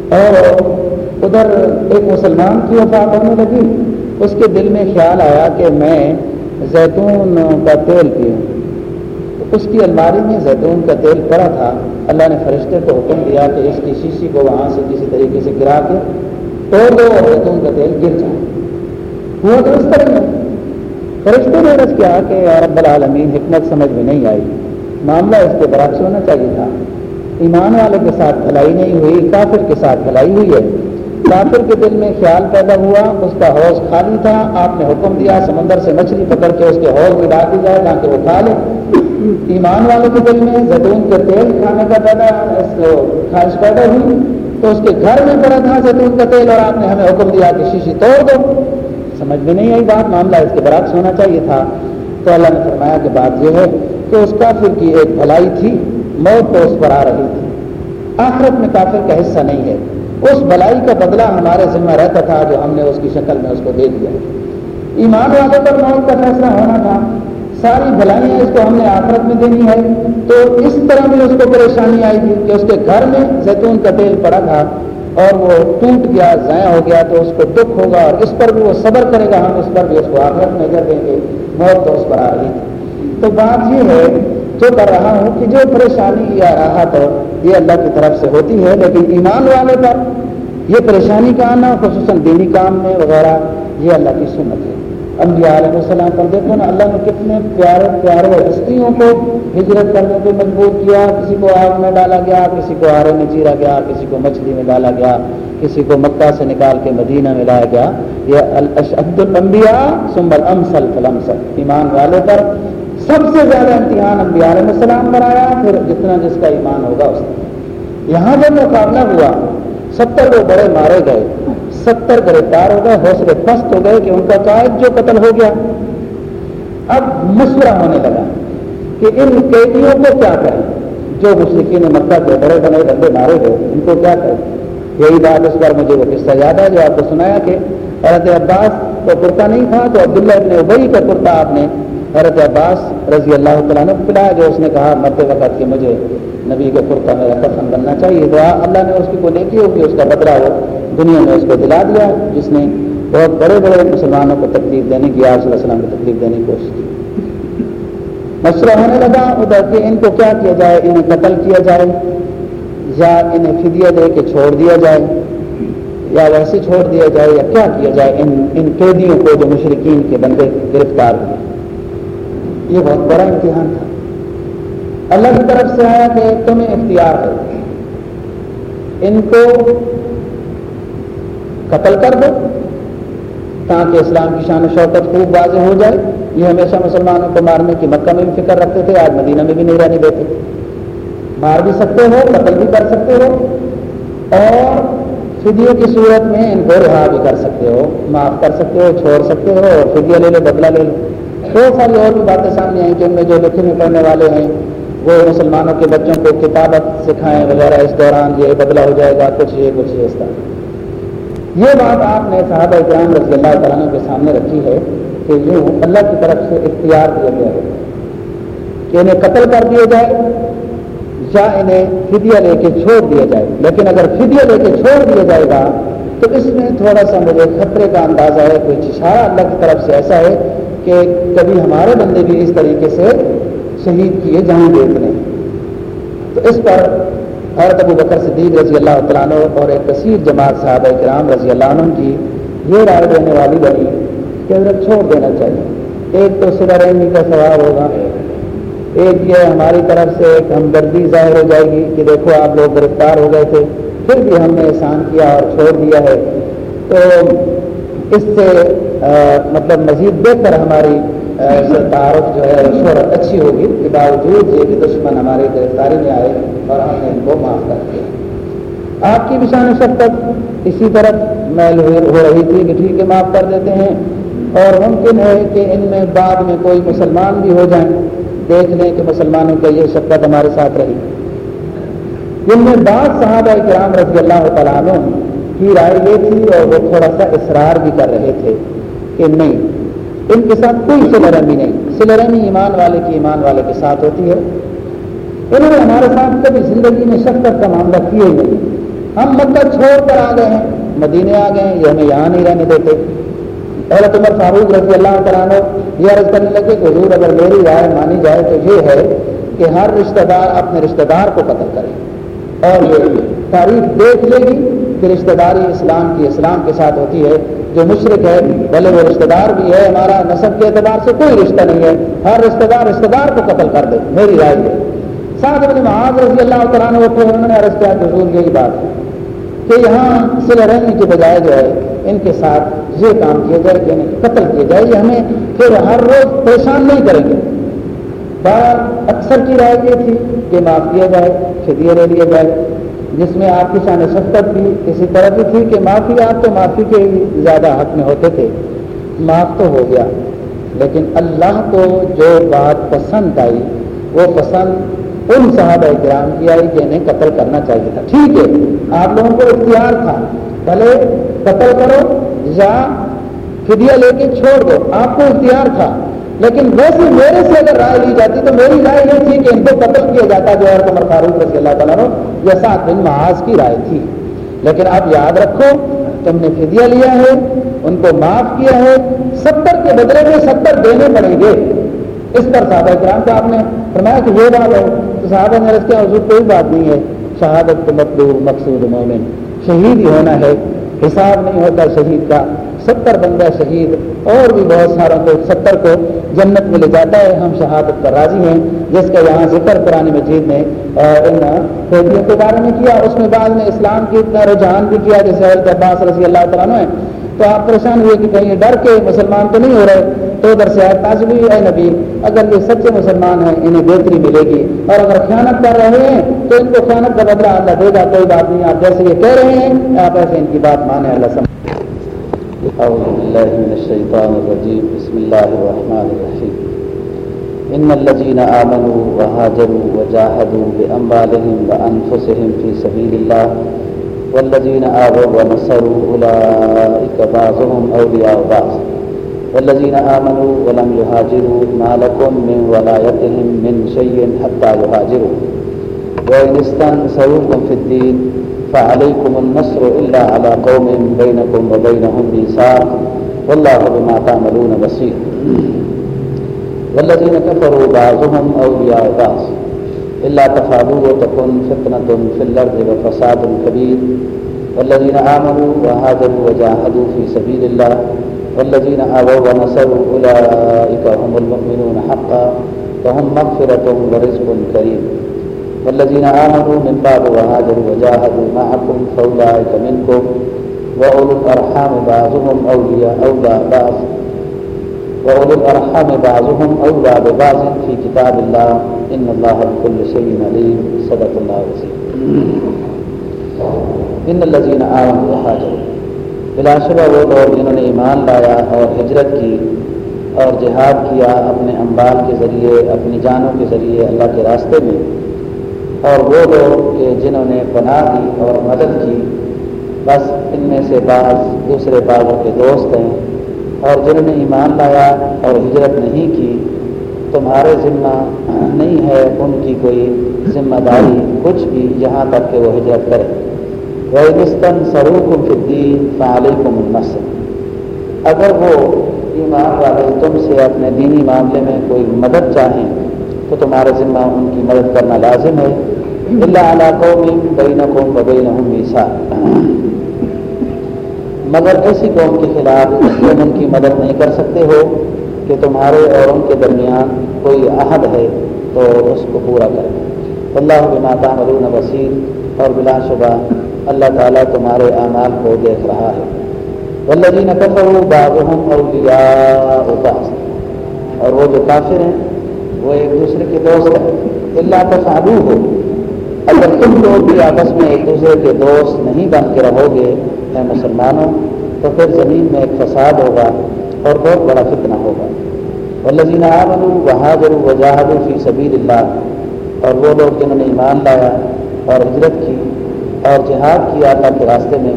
اور ادھر ایک مسلمان کی وفات ہونے لگی۔ اس کے دل میں خیال آیا کہ میں زیتون کا تیل پیوں۔ اس کی الماری میں زیتون کا تیل پڑا تھا۔ اللہ نے فرشتے کو حکم دیا کہ اس کی شیشی کو وہاں سے کسی طریقے سے گرا کے توڑ دو اور زیتون کا تیل گر جائے۔ ہوا تو اس طرح میں فرشتے نے رس کیا کہ رب العالمین، حکمت سمجھ میں نہیں آئی۔ معاملہ اس کے برعکس ہونا چاہیے تھا۔ ایمان والے کے ساتھ بھلائی نہیں ہوئی، کافر کے ساتھ بھلائی ہوئی ہے۔ کافر کے دل میں خیال پیدا ہوا، اس کا حوض خالی تھا۔ آپ نے حکم دیا، سمندر سے مچھلی پکڑ کے اس کے حوض میں ڈال دی جائے تاکہ وہ کھا لے۔ ایمان والوں کے دل میں زیتون کے تیل کھانے کا پیدا خواہش پیدا ہوئی۔ تو اس کے گھر میں پڑا تھا زیتون کا تیل اور آپ نے ہمیں حکم دیا کہ شیشی توڑ دو۔ سمجھ میں نہیں آئی بات، معاملہ اس کے برعکس ہونا چاہیے تھا۔ تو اللہ نے فرمایا کہ بات یہ ہے کہ اس کافر کی ایک بھلائی تھی، موت تو اس پر آ رہی تھی۔ آخرت میں کافر کا حصہ نہیں ہے۔ اس بلائی کا بدلہ ہمارے ذمہ رہتا تھا جو ہم نے اس کی شکل میں اس کو دے دیا۔ ایمان والوں پر موت کا فیصلہ ہونا تھا۔ ساری بھلائیاں اس کو ہم نے آخرت میں دینی ہے تو اس طرح بھی اس کو پریشانی آئی تھی کہ اس کے گھر میں زیتون کا تیل پڑا تھا اور وہ ٹوٹ گیا، ضائع ہو گیا تو اس کو دکھ ہوگا اور اس پر بھی وہ صبر کرے گا، ہم اس پر بھی اس کو آخرت میں کر دیں گے۔ موت تو اس پر آ رہی تھی۔ تو بات یہ ہے، جو کر رہا ہوں کہ جو پریشانی یا راحت یہ اللہ کی طرف سے ہوتی ہے، لیکن ایمان والے پر یہ پریشانی کا آنا، خصوصاً دینی کام میں وغیرہ، یہ اللہ کی سنت ہے۔ انبیاء علیہ السلام پر دیکھو نا، اللہ نے کتنے پیارے پیارے ہستیوں کو ہجرت کرنے پہ مجبور کیا، کسی کو آگ میں ڈالا گیا، کسی کو آرے میں چیرا گیا، کسی کو مچھلی میں ڈالا گیا، کسی کو مکہ سے نکال کے مدینہ میں لایا گیا۔ یہ الشد الانبیاء ثم الامثل فالامثل۔ ایمان والے پر سب سے زیادہ امتحان انبیاء علیہ السلام پر آیا، پھر جتنا جس کا ایمان ہوگا اس یہاں جب مقابلہ ہوا، ستر وہ بڑے مارے گئے۔ ستر گرفتار ہو گئے، حوصلے پست ہو گئے کہ ان کا قائد جو قتل ہو گیا۔ اب مشورہ ہونے لگا کہ ان قیدیوں کو کیا کریں جو مشرقین مکہ کے بڑے بڑے بندے مارے گئے، ان کو کیا کریں یہی بات اس بار مجھے وہ قصہ یاد ہے جو آپ کو سنایا کہ حضرت عباس تو کرتا نہیں تھا، تو عبداللہ ابن ابئی کا کرتا آپ نے۔ حضرت عباس رضی اللہ تعالیٰ نے پلایا، جو اس نے کہا، مرتے وقت کہ مجھے نبی کا کرتا میرا کفن بننا چاہیے تو اللہ نے اس کی کو نیکی ہوگی، اس کا بدلا ہو۔ دنیا میں اس کو دلا دیا، جس نے بہت بڑے بڑے مسلمانوں کو تکلیف دینے کی آج وسلم کو تکلیف دینے کی کوشش کی۔ مشورہ ہونے لگا ادھر کہ ان کو کیا کیا جائے؟ انہیں قتل کیا جائے؟ یا انہیں فدیہ دے کے چھوڑ دیا جائے؟ یا ویسے چھوڑ دیا جائے یا کیا کیا جائے؟ ان ان قیدیوں کو جو مشرقین کے بندے گرفتار ہوئے۔ یہ بہت بڑا امتحان تھا۔ اللہ کی طرف سے آیا کہ تمہیں اختیار ہے۔ ان کو قتل کر دو تاکہ اسلام کی شان و شوقت خوب واضح ہو جائے۔ یہ ہمیشہ مسلمانوں کو مارنے کی مکہ میں بھی فکر رکھتے تھے، آج مدینہ میں بھی نہیں رہنے دیتے۔ مار بھی سکتے ہو، قتل بھی کر سکتے ہو، اور فدیے کی صورت میں ان کو رہا بھی کر سکتے ہو، معاف کر سکتے ہو، چھوڑ سکتے ہو، اور فدیہ لے لو، بدلہ لے لو۔ بہت ساری اور بھی باتیں سامنے آئیں کہ ان میں جو لکھنے پڑھنے والے ہیں، وہ مسلمانوں کے بچوں کو کتابت سکھائیں وغیرہ۔ اس دوران یہ بدلا ہو جائے گا، کچھ یہ کچھ یہ، اس طرح۔ یہ بات آپ نے صحابہ اکرام رضی اللہ تعالیٰ کے سامنے رکھی ہے کہ یوں اللہ کی طرف سے اختیار دیا گیا ہے کہ انہیں قتل کر دیا جائے یا انہیں فدیہ لے کے چھوڑ دیا جائے۔ لیکن اگر فدیہ لے کے چھوڑ دیا جائے گا، تو اس میں تھوڑا سا مجھے خطرے کا اندازہ ہے، کوئی اشارہ اللہ کی طرف سے ایسا ہے کہ کبھی ہمارے بندے بھی اس طریقے سے شہید کیے جائیں گے اتنے۔ تو اس پر حضرت ابو بکر صدیق رضی اللہ تعالیٰ اور ایک کثیر جماعت صاحب کرام رضی اللہ عنہ کی یہ رائے دینے والی بنی کہ حضرت چھوڑ دینا چاہیے۔ ایک تو سرا رحمی کا ثواب ہوگا۔ ایک یہ ہماری طرف سے ایک ہمدردی ظاہر ہو جائے گی کہ دیکھو آپ لوگ گرفتار ہو گئے تھے، پھر بھی ہم نے احسان کیا اور چھوڑ دیا ہے۔ تو اس سے مطلب مزید بہتر ہماری تعارف جو ہے شہرت اچھی ہوگی۔ کہ باوجود یہ کہ دشمن ہمارے گرفتاری میں آئے اور ہم نے ان کو معاف کر دیا۔ آپ کی بشان شفقت اسی طرف میل ہو رہی تھی کہ ٹھیک ہے، معاف کر دیتے ہیں۔ اور ممکن ہے کہ ان میں بعد میں کوئی مسلمان بھی ہو جائیں۔ دیکھ لیں کہ مسلمانوں کا یہ شفقت ہمارے ساتھ رہی۔ ان میں بعض صحابہ کرام رضی اللہ تعالیٰ عنہ کی رائے یہ تھی اور وہ تھوڑا سا اصرار بھی کر رہے تھے کہ نہیں ان کے ساتھ کوئی سلرمی نہیں۔ سلرمی ایمان والے کی ایمان والے کے ساتھ ہوتی ہے۔ انہوں نے ہمارے ساتھ کبھی زندگی میں شفقت کا معاملہ کیے ہی نہیں۔ ہم مکہ چھوڑ کر آ گئے ہیں۔ مدینے آ گئے ہیں۔ یہ ہمیں یہاں نہیں رہنے دیتے۔ حضرت عمر فاروق رضی اللہ تعالیٰ یہ عرض کرنے لگے کہ حضور اگر میری رائے مانی جائے تو یہ ہے کہ ہر رشتہ دار اپنے رشتہ دار کو قتل کرے۔ اور یہ تاریخ دیکھ لے گی۔ کہ رشتہ داری اسلام کی اسلام کے ساتھ ہوتی ہے، جو مشرق ہے، بھلے وہ رشتہ دار بھی ہے، ہمارا نصب کے اعتبار سے کوئی رشتہ نہیں ہے۔ ہر رشتہ دار رشتہ دار کو قتل کر دے، میری رائے ہے ساتھ اپنے معاذ رضی اللہ تعالیٰ نے اٹھے انہوں نے عرض کیا، حضور، یہی بات ہے کہ یہاں سل رہنے کے بجائے جو ہے، ان کے ساتھ یہ کام کیا جائے کہ انہیں قتل کیا جائے۔ یہ ہمیں پھر ہر روز پریشان نہیں کریں گے۔ بات اکثر کی رائے یہ تھی کہ معاف کیا جائے فدیہ لے لیا جائے۔ جس میں آپ کی شان شفقت بھی اسی طرح کی تھی کہ معافی آپ تو معافی کے زیادہ حق میں ہوتے تھے۔ معاف تو ہو گیا۔ لیکن اللہ کو جو بات پسند آئی، وہ پسند ان صحابہ کرام کی آئی کہ انہیں قتل کرنا چاہیے تھا۔ ٹھیک ہے، آپ لوگوں کو اختیار تھا۔ بھلے قتل کرو یا فدیہ لے کے چھوڑ دو، آپ کو اختیار تھا۔ لیکن ویسے میرے سے اگر رائے لی جاتی تو میری رائے یہ تھی کہ ان کو قتل کیا جاتا، جو ہے عمر فاروق رضی اللہ تعالیٰ یہ سات بن محاذ کی رائے تھی۔ لیکن آپ یاد رکھو، تم نے فدیہ لیا ہے، ان کو معاف کیا ہے، ستر کے بدلے میں ستر دینے پڑیں گے۔ اس پر صحابہ کرام کو آپ نے فرمایا کہ یہ بات ہے۔ تو صحابہ نے کیا، حضور، کوئی بات نہیں ہے۔ شہادت مطلوب مقصود مومن، شہید ہی ہونا ہے۔ حساب نہیں ہوتا شہید کا۔ ستر بندہ شہید اور بھی بہت ساروں کو ستر کو جنت میں لے جاتا ہے، ہم شہادت پر راضی ہیں، جس کا یہاں ذکر قرآن مجید نے ان فیدیوں کے بارے میں کیا، اس میں بعد میں اسلام کی اتنا رجحان بھی کیا، جیسے عباس رضی اللہ تعالیٰ تو آپ پریشان ہوئے کہ کہیں ڈر کے مسلمان تو نہیں ہو رہے، تو ادھر سے تازی اے نبی، اگر یہ سچے مسلمان ہیں، انہیں بہتری ملے گی۔ اور اگر خیانت کر رہے ہیں، تو ان کو خیانت کا بدلہ اللہ دے گا، کوئی بات نہیں، آپ جیسے یہ کہہ رہے ہیں، آپ ایسے ان کی بات مانیں، اللہ سمجھ أعوذ بالله من الشيطان الرجيم. بسم الله الرحمن الرحيم. إن الذين آمنوا وهاجروا وجاهدوا بأموالهم وأنفسهم في سبيل الله والذين آووا ونصروا أولئك بعضهم أولياء بعض. والذين آمنوا ولم يهاجروا ما لكم من ولايتهم من شيء حتى يهاجروا. وإن استنصروكم في الدين فعليكم النصر إلا على قوم بينكم وبينهم ميثاق والله بما تعملون بصير. والذين كفروا بعضهم أولياء بعض. إلا تفعلوا تكن فتنة في الأرض وفساد كبير. والذين آمنوا وهاجروا وجاهدوا في سبيل الله. والذين آووا ونصروا أولئك هم المؤمنون حقا. فهم مغفرة ورزق كريم. والذين آمنوا من بعد وهاجروا وجاهدوا معكم فأولئك منكم وأولو الأرحام بعضهم أولياء أولى بعض وأولو الأرحام بعضهم أولى ببعض في كتاب الله. إن الله بكل شيء عليم. صدق الله وسلم ان الذين آمنوا وهاجروا. بلا شبہ وہ لوگ جنہوں نے ایمان لایا اور ہجرت کی اور جہاد کیا اپنے امبال کے ذریعے، اپنی جانوں کے ذریعے اللہ کے راستے میں اور وہ لوگ کہ جنہوں نے پناہ دی اور مدد کی، بس ان میں سے بعض دوسرے بعضوں کے دوست ہیں۔ اور جنہوں نے ایمان لایا اور ہجرت نہیں کی، تمہارے ذمہ نہیں ہے ان کی کوئی ذمہ داری کچھ بھی یہاں تک کہ وہ ہجرت کرے۔ ویگستن سروق الدین فعلیکم النصر۔ اگر وہ ایمان والے تم سے اپنے دینی معاملے میں کوئی مدد چاہیں، تو تمہارے ذمہ ان کی مدد کرنا لازم ہے۔ اللہ قوم مگر ایسی قوم کے خلاف تم ان کی مدد نہیں کر سکتے ہو کہ تمہارے اور ان کے درمیان کوئی عہد ہے تو اس کو پورا کریں۔ اللہ بما تعملون بصیر۔ اور بلا شبہ اللہ تعالیٰ تمہارے اعمال کو دیکھ رہا ہے۔ والذین کفروا بعضهم اولیاء بعض۔ اور وہ جو کافر ہیں، وہ ایک دوسرے کے دوست ہیں۔ اللہ تفعلو ہو اگر تم لوگ بھی آپس میں ایک دوسرے کے دوست نہیں بن کے رہو گے، اے مسلمانوں، تو پھر زمین میں ایک فساد ہوگا اور بہت بڑا فتنہ ہوگا۔ والذین آمنوا وہاجروا وجاہدوا فی سبیل اللہ اور وہ لوگ جنہوں نے ایمان لایا اور ہجرت کی اور جہاد کیا اللہ کے راستے میں،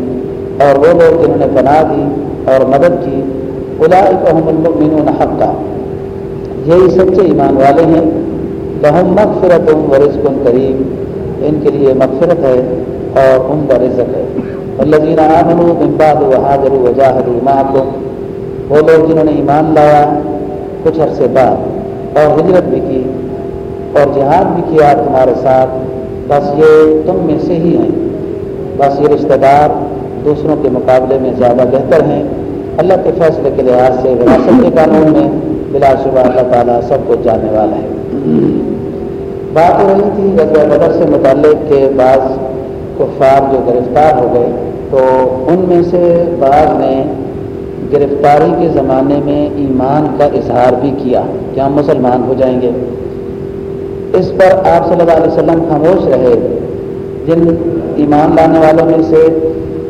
اور وہ لوگ جنہوں نے پناہ دی اور مدد کی الاحم المؤمنون حقا۔ یہی سچے ایمان والے ہیں۔ لہم مغفرت و رزق کریم۔ ان کے لیے مغفرت ہے اور ان کا رزق ہے. الذین آمنوا من بعد وحاجروا وجاہدوا معکم. وہ لوگ جنہوں نے ایمان لایا کچھ عرصے بعد اور ہجرت بھی کی اور جہاد بھی کیا تمہارے ساتھ، بس یہ تم میں سے ہی ہیں. بس یہ رشتہ دار دوسروں کے مقابلے میں زیادہ بہتر ہیں. اللہ کے فیصلے کے لحاظ سے وراثت کے قانون میں بلا شبہ اللہ تعالیٰ سب کچھ جاننے والا ہے. بات ہو رہی تھی غزوہ بدر سے متعلق کے بعض کفار جو گرفتار ہو گئے، تو ان میں سے بعض نے گرفتاری کے زمانے میں ایمان کا اظہار بھی کیا کہ ہم مسلمان ہو جائیں گے۔ اس پر آپ صلی اللہ علیہ وسلم خاموش رہے۔ جن ایمان لانے والوں میں سے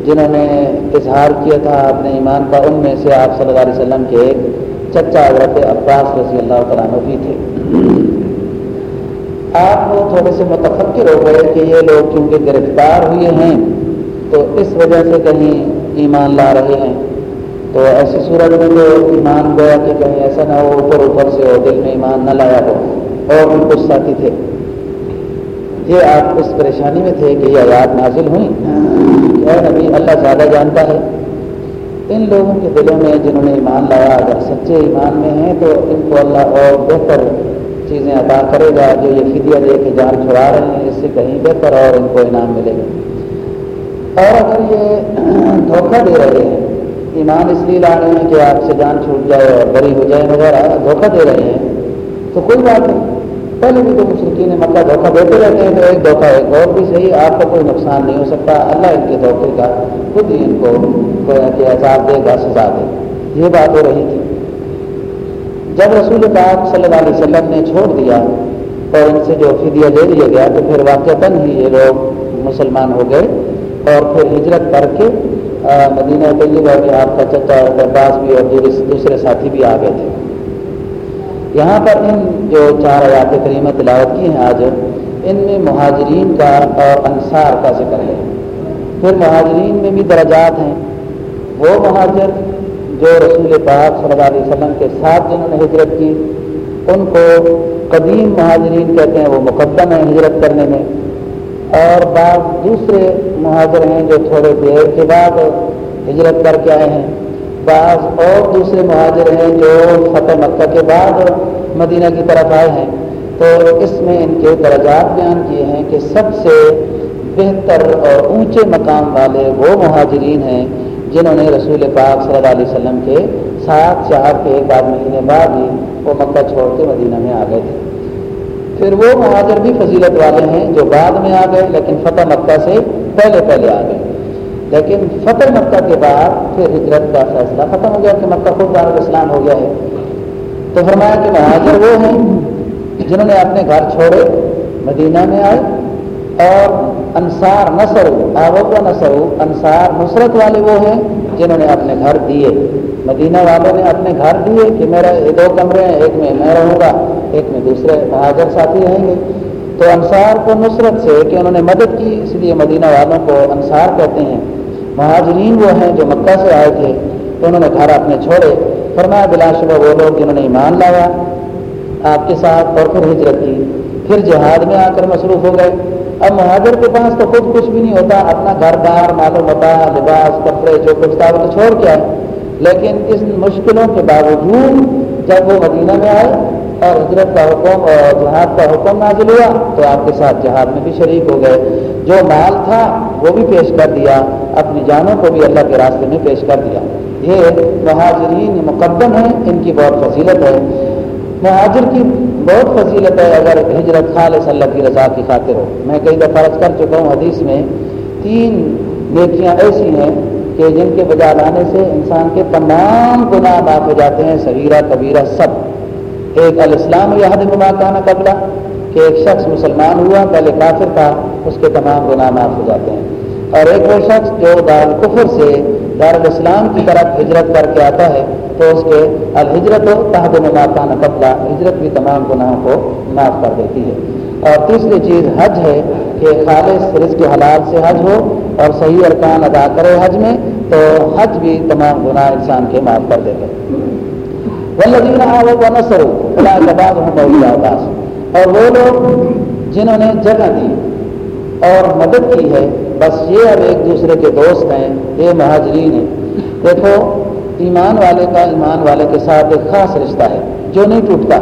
جنہوں نے اظہار کیا تھا اپنے ایمان کا، ان میں سے آپ صلی اللہ علیہ وسلم کے ایک چچا حضرت عباس رضی اللہ تعالیٰ بھی تھے۔ آپ وہ تھوڑے سے متفقر ہو گئے کہ یہ لوگ کیونکہ گرفتار ہوئے ہیں، تو اس وجہ سے کہیں ایمان لا رہے ہیں۔ تو ایسی صورت میں تو ایمان گیا کہ کہیں ایسا نہ ہو، اوپر اوپر سے ہو دل میں ایمان نہ لایا ہو۔ اور بھی کچھ ساتھی تھے۔ یہ آپ اس پریشانی میں تھے کہ یہ آیات نازل ہوئی اے نبی، اللہ زیادہ جانتا ہے۔ ان لوگوں کے دلوں میں جنہوں نے ایمان لایا، اگر سچے ایمان میں ہیں، تو ان کو اللہ اور بہتر چیزیں عطا کرے گا جو یہ فدیہ دے کے جان چھڑا رہے ہیں، اس سے کہیں بہتر اور ان کو انعام ملے گا۔ اور اگر یہ <clears throat> دھوکہ دے رہے ہیں، ایمان اس لیے لا رہے ہیں کہ آپ سے جان چھوٹ جائے اور بری ہو جائے وغیرہ، دھوکہ دے رہے ہیں، تو کوئی بات نہیں۔ پہلے بھی تو مشرقین مکہ دھوکہ دیتے رہتے ہیں، تو ایک دھوکہ ایک اور بھی صحیح، آپ کا کوئی نقصان نہیں ہو سکتا۔ اللہ ان کے دھوکے کا خود ہی ان کو عذاب دے گا، سزا دے۔ یہ بات ہو رہی تھی۔ جب رسول پاک صلی اللہ علیہ وسلم نے چھوڑ دیا اور ان سے جو فدیہ لے لیا گیا تو پھر واقع ہی یہ لوگ مسلمان ہو گئے اور پھر ہجرت کر کے مدینہ طیبہ میں آپ کا چچا درباز بھی اور دوسرے ساتھی بھی آ گئے تھے۔ یہاں پر ان جو چار آیات کریمہ تلاوت کی ہیں آج، ان میں مہاجرین کا اور انصار کا ذکر ہے۔ پھر مہاجرین میں بھی درجات ہیں۔ وہ مہاجر جو رسول پاک صلی اللہ علیہ وسلم کے ساتھ جنہوں نے ہجرت کی، ان کو قدیم مہاجرین کہتے ہیں وہ مقدم ہیں ہجرت کرنے میں۔ اور بعض دوسرے مہاجر ہیں جو تھوڑے دیر کے بعد ہجرت کر کے آئے ہیں۔ بعض اور دوسرے مہاجر ہیں جو فتح مکہ کے بعد مدینہ کی طرف آئے ہیں۔ تو اس میں ان کے درجات بیان کیے ہیں کہ سب سے بہتر اور اونچے مقام والے وہ مہاجرین ہیں جنہوں نے رسول پاک صلی اللہ علیہ وسلم کے ساتھ چار کے ایک آدھ مہینے بعد ہی وہ مکہ چھوڑ کے مدینہ میں آ گئے تھے۔ پھر وہ مہاجر بھی فضیلت والے ہیں جو بعد میں آ گئے، لیکن فتح مکہ سے پہلے پہلے آ گئے۔ لیکن فتح مکہ کے بعد پھر ہجرت کا فیصلہ ختم ہو گیا کہ مکہ خود دار اسلام ہو گیا ہے۔ تو فرمایا کہ مہاجر وہ ہیں جنہوں نے اپنے گھر چھوڑے، مدینہ میں آئے اور انصار نصر آوت و نصر انصار نصرت والے وہ ہیں جنہوں نے اپنے گھر دیے۔ مدینہ والوں نے اپنے گھر دیے کہ میرا دو کمرے ہیں، ایک میں میں رہوں گا، ایک میں دوسرے مہاجر ساتھی رہیں گے۔ تو انصار کو نصرت سے کہ انہوں نے مدد کی، اس لیے مدینہ والوں کو انصار کہتے ہیں۔ مہاجرین وہ ہیں جو مکہ سے آئے تھے تو انہوں نے گھر اپنے چھوڑے۔ فرمایا، بلا شبہ وہ لوگ جنہوں نے ایمان لایا، آپ کے ساتھ اور پھر ہجرت کی۔ پھر جہاد میں آ کر مصروف ہو گئے۔ اب مہاجر کے پاس تو خود کچھ بھی نہیں ہوتا، اپنا گھر بار معلوم ہوتا لباس، کپڑے، جو کچھ تھا، وہ چھوڑ کے آئے۔ لیکن اس مشکلوں کے باوجود جب وہ مدینہ میں آئے اور حضرت کا حکم اور جہاد کا حکم نازل ہوا، تو آپ کے ساتھ جہاد میں بھی شریک ہو گئے۔ جو مال تھا، وہ بھی پیش کر دیا، اپنی جانوں کو بھی اللہ کے راستے میں پیش کر دیا۔ یہ مہاجرین مقدم ہیں، ان کی بہت فضیلت ہے۔ مہاجر کی بہت فضیلت ہے اگر ہجرت خالص اللہ کی رضا کی خاطر ہو۔ میں کئی دفعہ کر چکا ہوں حدیث میں، تین نیکیاں ایسی ہیں کہ جن کے بجا لانے سے انسان کے تمام گناہ معاف ہو جاتے ہیں، صغیرہ، کبیرہ، سب۔ ایک الاسلام یاد مما کہنا قبلہ کہ ایک شخص مسلمان ہوا، پہلے کافر تھا، اس کے تمام گناہ معاف ہو جاتے ہیں۔ اور ایک وہ شخص جو دار کفر سے دار کی طرف ہجرت کر کے آتا ہے، تو اس کے الحجرت و تحد مما قبلہ ہجرت بھی تمام گناہوں کو معاف کر دیتی ہے۔ اور تیسری چیز حج ہے کہ خالص رزق حلال سے حج ہو اور صحیح ارکان ادا کرے حج میں، تو حج بھی تمام گناہ انسان کے معاف کر دے گا نسر اور وہ لوگ جنہوں نے جگہ دی اور مدد کی ہے بس یہ اب ایک دوسرے کے دوست ہیں، یہ مہاجرین ہیں۔ دیکھو، ایمان والے کا ایمان والے کے ساتھ ایک خاص رشتہ ہے جو نہیں ٹوٹتا۔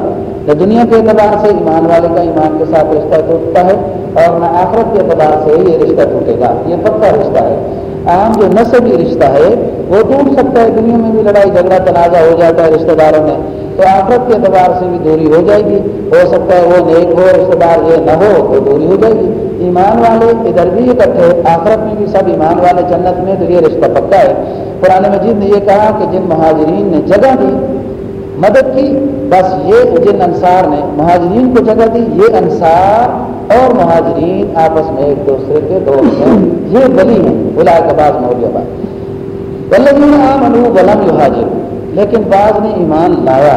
نہ دنیا کے اعتبار سے ایمان والے کا ایمان کے ساتھ رشتہ ٹوٹتا ہے اور نہ آخرت کے اعتبار سے یہ رشتہ ٹوٹے گا۔ یہ پکا رشتہ ہے۔ عام جو نصبی رشتہ ہے، وہ ٹوٹ سکتا ہے۔ دنیا میں بھی لڑائی، جھگڑا، تنازع ہو جاتا ہے رشتہ داروں میں۔ تو آخرت کے اعتبار سے بھی دوری ہو جائے گی۔ ہو سکتا ہے وہ نیک ہو، رشتہ دار یہ نہ ہو تو دوری ہو جائے گی۔ ایمان والے ادھر بھی اکٹھے، آخرت میں بھی سب ایمان والے جنت میں، تو یہ رشتہ پکا ہے۔ قرآن مجید نے یہ کہا کہ جن مہاجرین نے جگہ دی، مدد کی، بس یہ جن انصار نے مہاجرین کو جگہ دی، یہ انصار اور مہاجرین آپس میں ایک دوسرے کے دوست ہیں۔ یہ بلی ہیں بلا کے بعض مولیا بات غلم حاجر لیکن بعض نے ایمان لایا،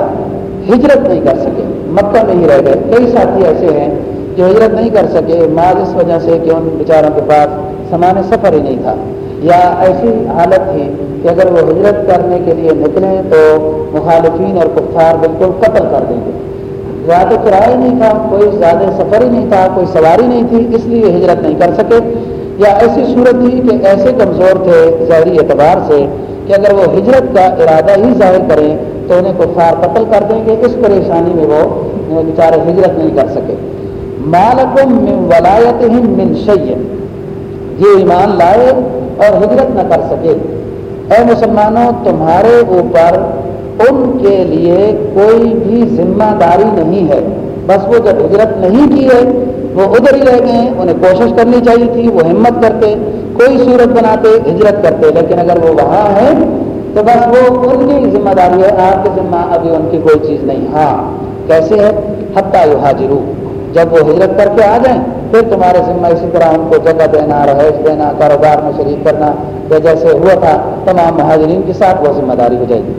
ہجرت نہیں کر سکے، مکہ میں ہی رہ گئے۔ کئی ساتھی ایسے ہیں جو ہجرت نہیں کر سکے بعض اس وجہ سے کہ ان بیچاروں کے پاس سامان سفر ہی نہیں تھا۔ یا ایسی حالت تھی کہ اگر وہ ہجرت کرنے کے لیے نکلیں تو مخالفین اور کفار بالکل قتل کر دیں گے۔ زیادہ کرایہ نہیں تھا، کوئی زیادہ سفر ہی نہیں تھا، کوئی سواری نہیں تھی، اس لیے ہجرت نہیں کر سکے۔ یا ایسی صورت تھی کہ ایسے کمزور تھے ظاہری اعتبار سے کہ اگر وہ ہجرت کا ارادہ ہی ظاہر کریں تو انہیں کفار قتل کر دیں گے۔ اس پریشانی میں وہ بیچارے ہجرت نہیں کر سکے۔ مالکم من ولایت من شیئن یہ ایمان لائے اور ہجرت نہ کر سکے۔ اے مسلمانوں، تمہارے اوپر ان کے لیے کوئی بھی ذمہ داری نہیں ہے۔ بس وہ جب ہجرت نہیں کی ہے، وہ ادھر ہی رہ گئے ہیں۔ انہیں کوشش کرنی چاہیے تھی، وہ ہمت کرتے، کوئی صورت بناتے، ہجرت کرتے۔ لیکن اگر وہ وہاں ہیں، تو بس وہ ان کی ذمہ داری ہے۔ آپ کے ذمہ ابھی ان کی کوئی چیز نہیں۔ ہاں کیسے ہے؟ حتیٰ حاجرو جب وہ ہجرت کر کے آ جائیں، پھر تمہارے ذمہ اسی طرح ان کو جگہ دینا، رہائش دینا، کاروبار میں شریک کرنا یا جیسے ہوا تھا، تمام مہاجرین کے ساتھ وہ ذمہ داری ہو جائے گی۔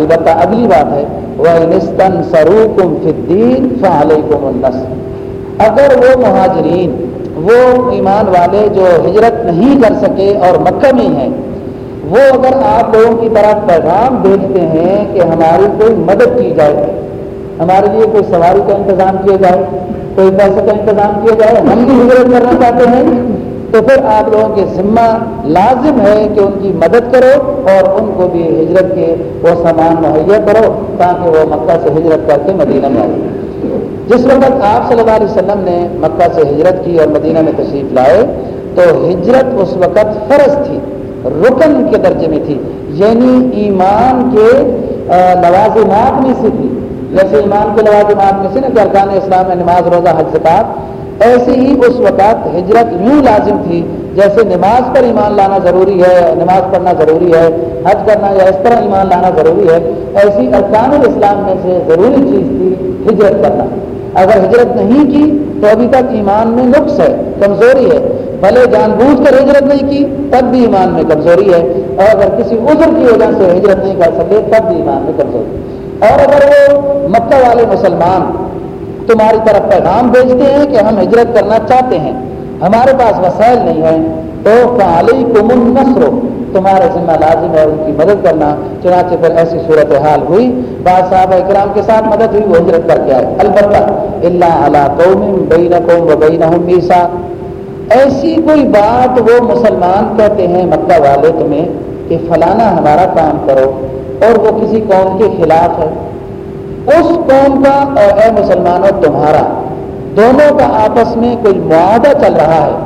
البتہ اگلی بات ہے وہ نستن سروکم فدین فعلیکم النس اگر وہ مہاجرین، وہ ایمان والے جو ہجرت نہیں کر سکے اور مکہ میں ہیں، وہ اگر آپ لوگوں کی طرف پیغام بھیجتے ہیں کہ ہماری کوئی مدد کی جائے، ہمارے لیے کوئی سواری کا انتظام کیا جائے کوئی پیسے کا انتظام کیا جائے، ہم بھی ہجرت کرنا چاہتے ہیں۔ تو پھر آپ لوگوں کے ذمہ لازم ہے کہ ان کی مدد کرو اور ان کو بھی ہجرت کے وہ سامان مہیا کرو تاکہ وہ مکہ سے ہجرت کر کے مدینہ میں آئے۔ جس وقت آپ صلی اللہ علیہ وسلم نے مکہ سے ہجرت کی اور مدینہ میں تشریف لائے، تو ہجرت اس وقت فرض تھی، رکن کے درجے میں تھی یعنی ایمان کے لوازمات میں سے تھی۔ جیسے ایمان کے لوازمات میں سے نا کہ ارکان اسلام میں نماز روزہ، حج زکات ایسے ہی اس وقت ہجرت یوں لازم تھی جیسے نماز پر ایمان لانا ضروری ہے، نماز پڑھنا ضروری ہے، حج کرنا یا اس طرح ایمان لانا ضروری ہے، ایسی ارکان الاسلام میں سے ضروری چیز تھی ہجرت کرنا۔ اگر ہجرت نہیں کی تو ابھی تک ایمان میں نقص ہے، کمزوری ہے۔ بھلے جان بوجھ کر ہجرت نہیں کی تب بھی ایمان میں کمزوری ہے، اور اگر کسی عذر کی وجہ سے ہجرت نہیں کر سکے تب بھی ایمان میں کمزوری اور اگر وہ مکہ والے مسلمان تمہاری طرف پیغام بھیجتے ہیں کہ ہم ہجرت کرنا چاہتے ہیں، ہمارے پاس وسائل نہیں ہیں، تو کالی کمن نسر تمہارے ذمہ لازم ہے ان کی مدد کرنا۔ چنانچہ پھر ایسی صورت حال ہوئی، بعض صاحب اکرام کے ساتھ مدد ہوئی، وہ ہجرت کر کے آئے۔ البتہ اللہ علیہ قوم بین قوم و بین میسا ایسی کوئی بات وہ مسلمان کہتے ہیں، مکہ والے تمہیں کہ فلانا ہمارا کام کرو۔ اور وہ کسی قوم کے خلاف ہے۔ اس قوم کا اور اے مسلمانوں تمہارا، دونوں کا آپس میں کوئی معاہدہ چل رہا ہے۔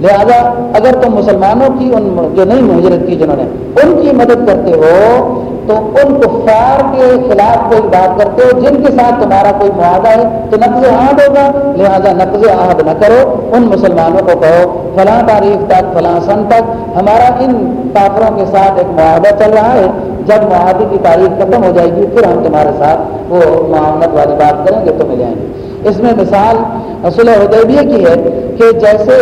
لہذا اگر تم مسلمانوں کی ان جو نہیں مہجرت کی جنہوں نے ان کی مدد کرتے ہو، تو ان کفار کے خلاف کوئی بات کرتے ہو، جن کے ساتھ تمہارا کوئی معاہدہ ہے، تو نقض عہد ہوگا۔ لہذا نقض عہد نہ کرو، ان مسلمانوں کو کہو، فلاں تاریخ تک، فلاں سن تک ہمارا ان کافروں کے ساتھ ایک معاہدہ چل رہا ہے۔ جب معاہدے کی تاریخ ختم ہو جائے گی، پھر ہم تمہارے ساتھ وہ معاملت والی بات کریں گے تو جائیں گے۔ اس میں مثال صلح حدیبیہ کی ہے کہ جیسے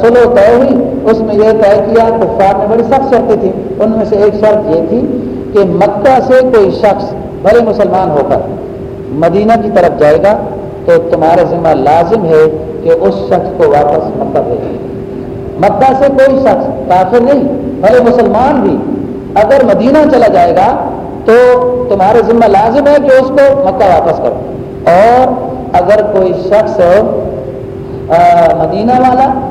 صلح طے ہوئی اس میں یہ طے کیا، کفار میں بڑی سخت شرطیں تھیں۔ ان میں سے ایک شرط یہ تھی کہ مکہ سے کوئی شخص بڑے مسلمان ہو کر مدینہ کی طرف جائے گا، تو تمہارے ذمہ لازم ہے کہ اس شخص کو واپس مکہ بھیجے مکہ سے کوئی شخص کافر نہیں بڑے مسلمان بھی اگر مدینہ چلا جائے گا تو تمہارے ذمہ لازم ہے کہ اس کو مکہ واپس کرو۔ اور اگر کوئی شخص مدینہ والا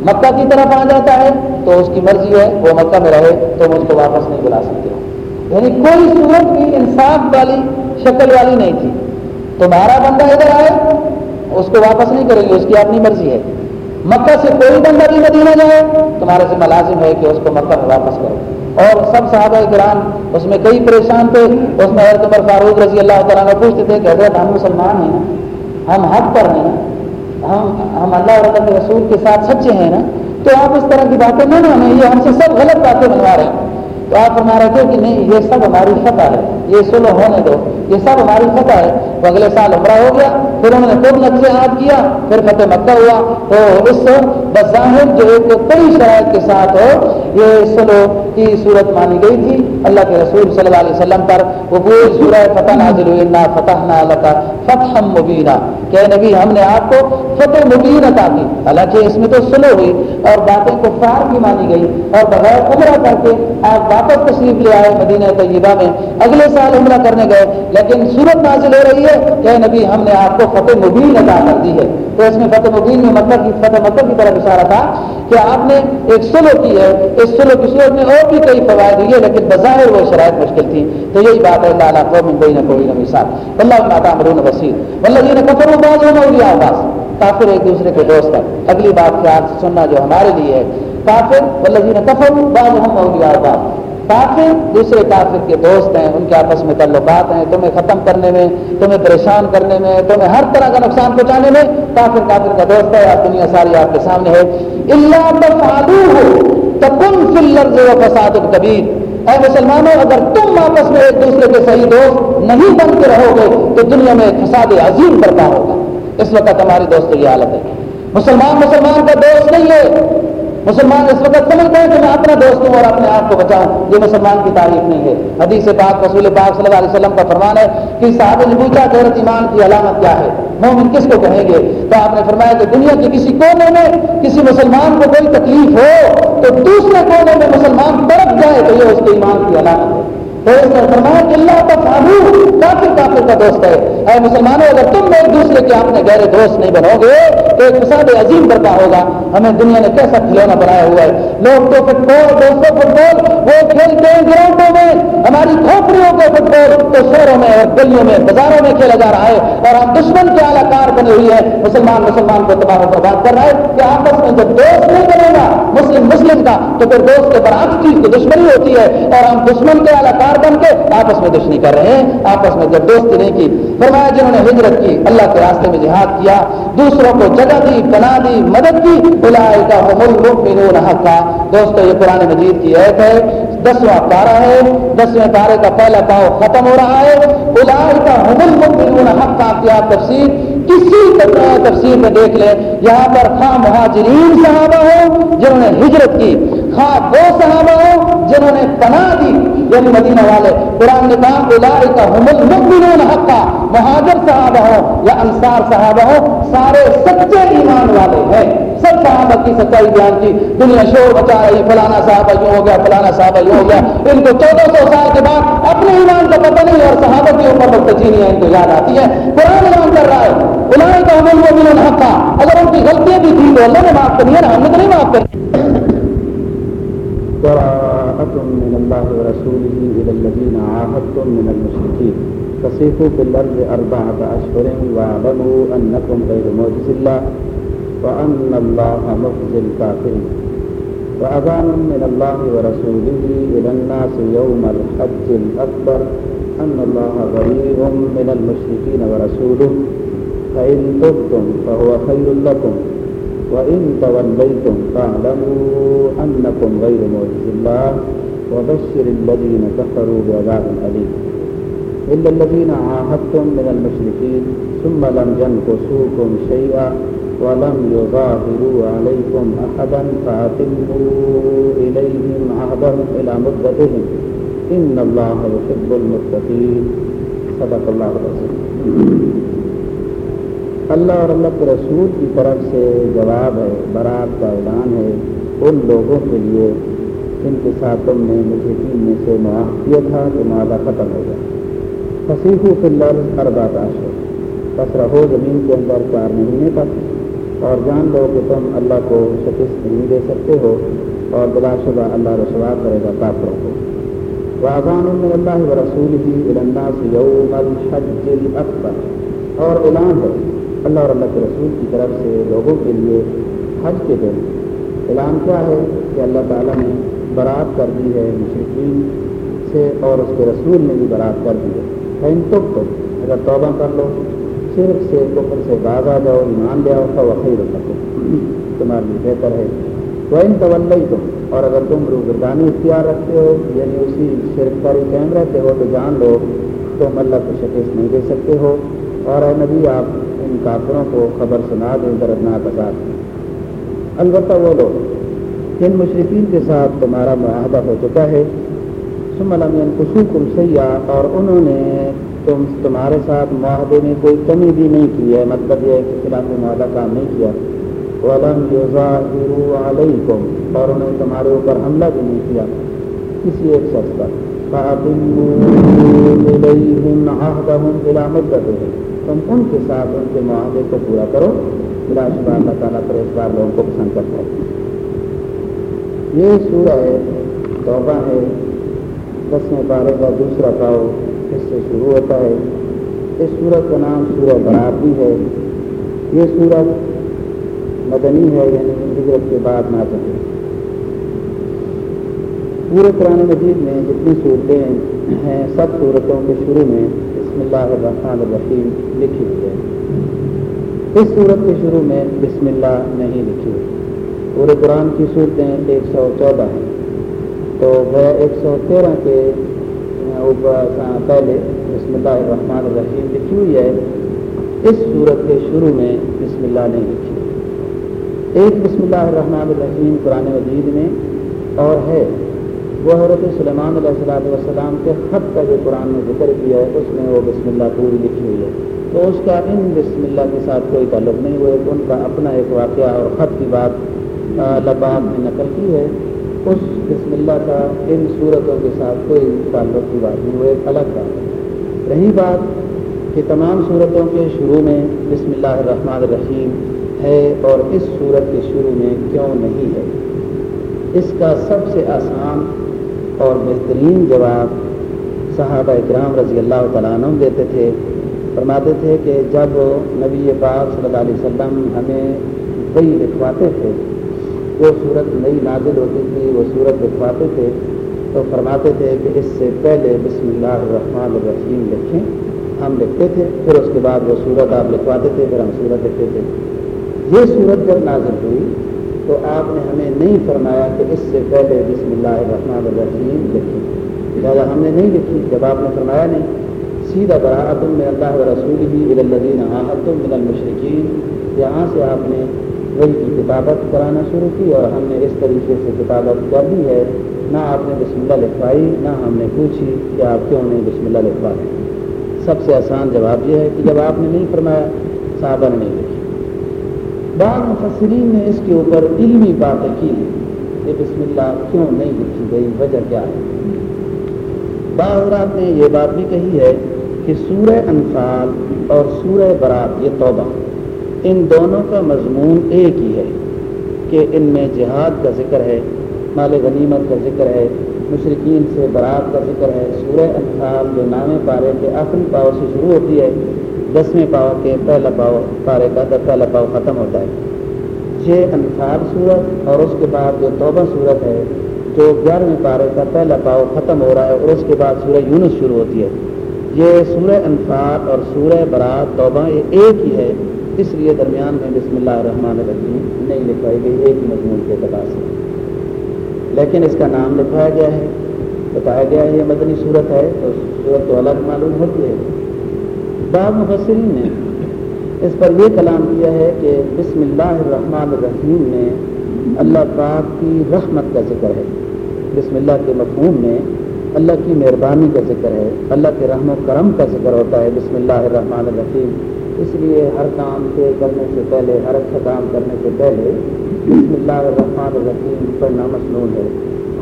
مکہ کی طرف آ جاتا ہے تو اس کی مرضی ہے وہ مکہ میں رہے تو مجھ کو واپس نہیں بلا سکتے۔ یعنی کوئی صورت بھی انصاف والی شکل والی نہیں تھی۔ تمہارا بندہ ادھر آئے، اس کو واپس نہیں کریں گے اس کی اپنی مرضی ہے۔ مکہ سے کوئی بندہ بھی مدینہ جائے، تمہارے سے ملازم ہے کہ اس کو مکہ میں واپس کرو۔ اور سب صحابہ کرام اس میں کئی پریشان تھے۔ اس میں حضرت عمر فاروق رضی اللہ تعالیٰ نے پوچھتے تھے کہ حضرت ہم مسلمان ہیں نا؟ ہم حق پر ہیں ہم ہم اللہ اور اللہ کے رسول کے ساتھ سچے ہیں نا؟ تو آپ اس طرح کی باتیں نہ مانیں، یہ ہم سے سب غلط باتیں بنوا رہے ہیں۔ تو آپ ہم رہے تھے کہ نہیں، یہ سب ہماری فتح ہے۔ یہ سلو ہونے دو۔ یہ سب ہماری فتح ہے۔ تو اگلے سال عمرہ ہو گیا، پھر انہوں نے خود نقصے یاد کیا، پھر فتح مکہ ہوا۔ تو اس بظاہر جو ایک کئی شرائط کے ساتھ ہو، یہ سلو کی صورت مانی گئی تھی۔ اللہ کے رسول صلی اللہ علیہ وسلم پر وہ پوری سورہ فتح نازل ہوئی۔ نہ فتح نہ اللہ کا فتح مبینہ کہ نبی، ہم نے آپ کو فتح مبین عطا کی۔ حالانکہ اس میں تو سلو ہوئی اور باتیں کفار کی مانی گئی۔ اور بغیر عمرہ کر کے آپ واپس تشریف لے آئے مدینہ طیبہ میں۔ اگلے سال عمرہ کرنے گئے۔ لیکن صورت نازل ہو رہی ہے کہ نبی، ہم نے آپ کو فتح مبین عطا کر دی ہے۔ تو اس میں فتح مبین میں مکہ کی، فتح مکہ کی طرف اشارہ تھا کہ آپ نے ایک سلو کی ہے۔ اس سلو کی صورت میں اور اور بھی کئی فوائد ہوئی ہے لیکن بظاہر وہ شرائط مشکل تھی۔ تو یہی بات ہے اللہ قوم کوئی نہ کوئی نہ مثال اللہ ماتا مرون وسیع اللہ جی نے کفر و باز ہونا ہوئی آواز کافر ایک دوسرے کے دوست ہیں۔ اگلی بات خیال سے سننا جو ہمارے لیے ہے۔ کافر اللہ جی نے کفر باز ہم اولیاء آواز کافر دوسرے کافر کے دوست ہیں، ان کے آپس میں تعلقات ہیں، تمہیں ختم کرنے میں، تمہیں پریشان کرنے میں، تمہیں ہر طرح کا نقصان پہنچانے میں کافر کافر کا دوست ہے۔ آپ دنیا ساری آپ کے سامنے ہے۔ اللہ تفعلو ہو تکن فی و فساد کبیر۔ اے مسلمانوں، اگر تم آپس میں ایک دوسرے کے صحیح دوست نہیں بن کے رہو گے، تو دنیا میں ایک فساد عظیم برپا ہوگا۔ اس وقت ہماری دوستوں کی حالت ہے۔ مسلمان مسلمان کا دوست نہیں ہے۔ مسلمان اس وقت سمجھتے ہیں کہ میں اپنا دوست ہوں اور اپنے آپ کو بچاؤں۔ یہ مسلمان کی تعریف نہیں ہے۔ حدیث پاک رسول پاک صلی اللہ علیہ وسلم کا فرمان ہے کہ صاحب نے پوچھا غیرت ایمان کی علامت کیا ہے؟ مومن کس کو کہیں گے؟ تو آپ نے فرمایا کہ دنیا کے کسی کونے میں کسی مسلمان کو کوئی تکلیف ہو تو دوسرے کونے میں مسلمان تڑپ جائے تو یہ اس کے ایمان کی علامت ہے۔ فرمایا کہ اللہ کا فامو کافر کافر کا دوست ہے۔ اے مسلمانوں، اگر تم ایک دوسرے کے اپنے گہرے دوست نہیں بنو گے، تو ایک فساد عظیم برپا ہوگا۔ ہمیں دنیا نے کیسا کھلونا بنایا ہوا ہے۔ لوگ تو فٹ بال دوستوں فٹ بال وہ کھیلتے ہیں گراؤنڈوں میں، ہماری کھوپڑیوں کو فٹ بال تو شہروں میں اور گلیوں میں، بازاروں میں کھیلا جا رہا ہے اور ہم دشمن کے اعلی کار بنی ہوئی ہے۔ مسلمان مسلمان کو تباہ و برباد کر رہا ہے کہ آپس میں جب دوست نہیں بنے گا مسلم مسلم کا تو پھر دوست کے برعکس چیز کی دشمنی ہوتی ہے اور ہم دشمن کے اعلی کار بن کے آپس میں دشنی کر رہے ہیں، آپس میں جب دوستی نہیں کی۔ فرمایا جنہوں نے ہجرت کی، اللہ کے راستے میں جہاد کیا، دوسروں کو جگہ دی، بنا دی، مدد کی۔ بلائی کا حقا۔ دوستو، یہ قرآن مجید کی ایت ہے۔ دسواں پارا ہے۔ دسویں پارے کا پہلا پاؤ ختم ہو رہا ہے۔ بلائی کا حمل مکمل حق کا کیا کسی کسی تفسیر میں دیکھ لیں، یہاں پر خواہ مہاجرین صحابہ ہو جنہوں نے ہجرت کی، خواہ وہ صحابہ ہو جنہوں نے پناہ دی یعنی مدینہ والے، قرآن نے کہا الائی کا حمل مکملون حقا. مہاجر صحابہ ہو یا انصار صحابہ ہو سارے سچے ایمان والے ہیں۔ سب صحابہ کی سچائی بیان کی دنیا شور بچا رہی فلانا صحابہ یوں ہو گیا، فلانا صحابہ یوں ہو گیا۔ ان کو چودہ سو سال کے بعد اپنے ایمان کا پتہ نہیں اور صحابہ کے اوپر وقت ان کو یاد آتی ہے۔ قرآن ایمان کر رہا ہے الائی کا حمل مکملون حقا۔ اگر ان کی غلطیاں بھی تھی تو اللہ نے معاف کرنی ہے نا ہم نے تو نہیں معاف کرنی براءة من الله ورسوله إلى الذين عاهدتم من المشركين۔ فسيحوا في الأرض أربعة أشهر واعلموا أنكم غير معجز الله۔ وأن الله مخزي الكافرين. وأذان من الله ورسوله إلى الناس يوم الحج الأكبر. أن الله غريب من المشركين ورسوله. فإن تبتم فهو خير لكم. وإن توليتم فاعلموا أنكم غير معجز الله. وبشر الذين كفروا بعذاب أليم. إلا الذين عاهدتم من المشركين ثم لم ينقصوكم شيئا ولم يظاهروا عليكم أحدا فأتموا إليهم عهدهم إلى مدتهم. إن الله يحب المتقين. صدق الله العظيم. اللہ اور اللہ کے رسول کی طرف سے جواب ہے، برات کا اعلان ہے ان لوگوں کے لیے جن کے ساتھ تم نے مجھے تین میں سے معاف کیا تھا کہ معاہدہ ختم ہو گیا فصیح و فلر ارباتاش ہے۔ بس رہو زمین کے اندر چار مہینے تک۔ اور جان لو کہ تم اللہ کو شکست نہیں دے سکتے ہو اور بلا شدہ اللہ رسوا کرے گا کافروں کو واضان میں اللہ و رسول ہی الناس یوم الحج الاکبر اور اعلان ہے اللہ اور اللہ کے رسول کی طرف سے لوگوں کے لیے حج کے دن۔ اعلان کیا ہے کہ اللہ تعالیٰ نے برات کر دی ہے مشرقین سے اور اس کے رسول نے بھی برات کر دی ہے۔ فین تو اگر توبہ کر لو۔ صرف سے کفر سے باز آ جاؤ، ایمان لے آؤ، تو وقی رکھو تمہارے لیے بہتر ہے۔ تو ان طول تم اور اگر تم روزگردانی اختیار رکھتے ہو یعنی اسی شرک پر قائم رہتے ہو، تو جان لو، تم اللہ کو شکست نہیں دے سکتے ہو۔ اور اے نبی، آپ ان کافروں کو خبر سنا دیں، دردناک آزاد البتہ وہ لوگ جن مشرقین کے ساتھ تمہارا معاہدہ ہو چکا ہے۔ سم علم کم سیاح اور انہوں نے تم تمہارے ساتھ معاہدے میں کوئی کمی بھی نہیں کی ہے مطلب یہ ہے کہ خلاف معاہدہ کام نہیں کیا۔ علم علیکم اور انہوں نے تمہارے اوپر حملہ بھی نہیں کیا۔ کسی ایک شخص پر۔ تم ان کے ساتھ ان کے معاہدے کو پورا کرو۔ بلا شبہ اللہ تعالیٰ پر اس بار لوگوں کو پسند کرتا ہے۔ یہ سورہ ہے توبہ ہے۔ دسویں بارہ کا دوسرا پاؤ۔ اس سے شروع ہوتا ہے۔ اس سورت کا نام سورہ برات بھی ہے۔ یہ سورت مدنی ہے یعنی ہجرت کے بعد نہ ہے۔ پورے قرآن مجید میں جتنی صورتیں ہیں، سب صورتوں کے شروع میں بسم اللہ الرحمن الرحیم لکھی ہوئی ہے۔ اس صورت کے شروع میں بسم اللہ نہیں لکھی ہوئی۔ پورے قرآن کی صورتیں ایک سو چودہ ہیں۔ تو وہ ایک سو تیرہ کے پہلے بسم اللہ الرحمن الرحیم لکھی ہوئی ہے، اس صورت کے شروع میں بسم اللہ نہیں لکھی ایک بسم اللہ الرحمن الرحیم قرآن مجید میں اور ہے۔ وہ حضرت سلیمان علیہ السلام والسلام کے خط کا جو قرآن نے ذکر کیا ہے، اس میں وہ بسم اللہ پوری لکھی ہوئی ہے۔ تو اس کا ان بسم اللہ کے ساتھ کوئی تعلق نہیں ہوا ان کا اپنا ایک واقعہ اور خط کی بات لباب نے نقل کی ہے۔ اس بسم اللہ کا ان صورتوں کے ساتھ کوئی تعلق کی بات نہیں، وہ ایک الگ بات ہے۔ رہی بات کہ تمام صورتوں کے شروع میں بسم اللہ الرحمن الرحیم ہے اور اس صورت کے شروع میں کیوں نہیں ہے؟ اس کا سب سے آسان اور بہترین جواب صحابہ اکرام رضی اللہ تعالیٰ عنہ دیتے تھے۔ فرماتے تھے کہ جب نبی پاک صلی اللہ علیہ وسلم ہمیں وہی لکھواتے تھے جو صورت نئی نازل ہوتی تھی، وہ صورت لکھواتے تھے تو فرماتے تھے کہ اس سے پہلے بسم اللہ الرحمن الرحیم لکھیں۔ ہم لکھتے تھے، پھر اس کے بعد وہ صورت آپ لکھواتے تھے، پھر ہم صورت لکھتے تھے۔ یہ صورت جب نازل ہوئی تو آپ نے ہمیں نہیں فرمایا کہ اس سے پہلے بسم اللہ الرحمن الرحیم لکھی لہٰذا ہم نے نہیں لکھی، جب آپ نے فرمایا نہیں۔ سیدھا برا تم میں اللہ رسول ہی الدین تم من المشرقین یہاں سے آپ نے وہی کی کتابت کرانا شروع کی اور ہم نے اس طریقے سے کتابت کر دی ہے۔ نہ آپ نے بسم اللہ لکھوائی، نہ ہم نے پوچھی کہ آپ کیوں نہیں بسم اللہ لکھوائی سب سے آسان جواب یہ ہے کہ جب آپ نے نہیں فرمایا، صحابہ نے نہیں لکھی۔ بعض مفسرین نے اس کے اوپر علمی باتیں کی کہ بسم اللہ کیوں نہیں لکھی گئی، وجہ کیا ہے۔ بعض رات نے یہ بات بھی کہی ہے کہ سورہ انفال اور سورہ برات یہ توبہ۔ ان دونوں کا مضمون ایک ہی ہے کہ ان میں جہاد کا ذکر ہے، مال غنیمت کا ذکر ہے مشرقین سے برات کا ذکر ہے، سورہ انفال جو نام پارے کے آخری پاؤ سے شروع ہوتی ہے، دسویں پاؤ کے پہلا پاؤ پارے کا پہلا پاؤ ختم ہوتا ہے۔ یہ انفار صورت اور اس کے بعد جو توبہ صورت ہے، جو گیارہویں پارے کا پہلا پاؤ ختم ہو رہا ہے اور اس کے بعد سورہ یونس شروع ہوتی ہے۔ یہ سورہ انفار اور سورہ برات توبہ یہ ایک ہی ہے۔ اس لیے درمیان میں بسم اللہ الرحمن الرحیم نہیں لکھوائی گئی، ایک ہی مضمون کے اعتبار سے۔ لیکن اس کا نام لکھوایا گیا ہے، بتایا گیا ہے یہ مدنی صورت ہے، تو صورت تو الگ معلوم ہوتی ہے۔ بعض مفسرین نے اس پر یہ کلام کیا ہے کہ بسم اللہ الرحمن الرحیم میں اللہ پاک کی رحمت کا ذکر ہے۔ بسم اللہ کے مفہوم میں اللہ کی مہربانی کا ذکر ہے، اللہ کے رحم و کرم کا ذکر ہوتا ہے، بسم اللہ الرحمن الرحیم۔ اس لیے ہر کام کے کرنے سے پہلے، ہر اچھا کام کرنے سے پہلے بسم اللہ الرحمن الرحیم پڑھنا مصنون ہے۔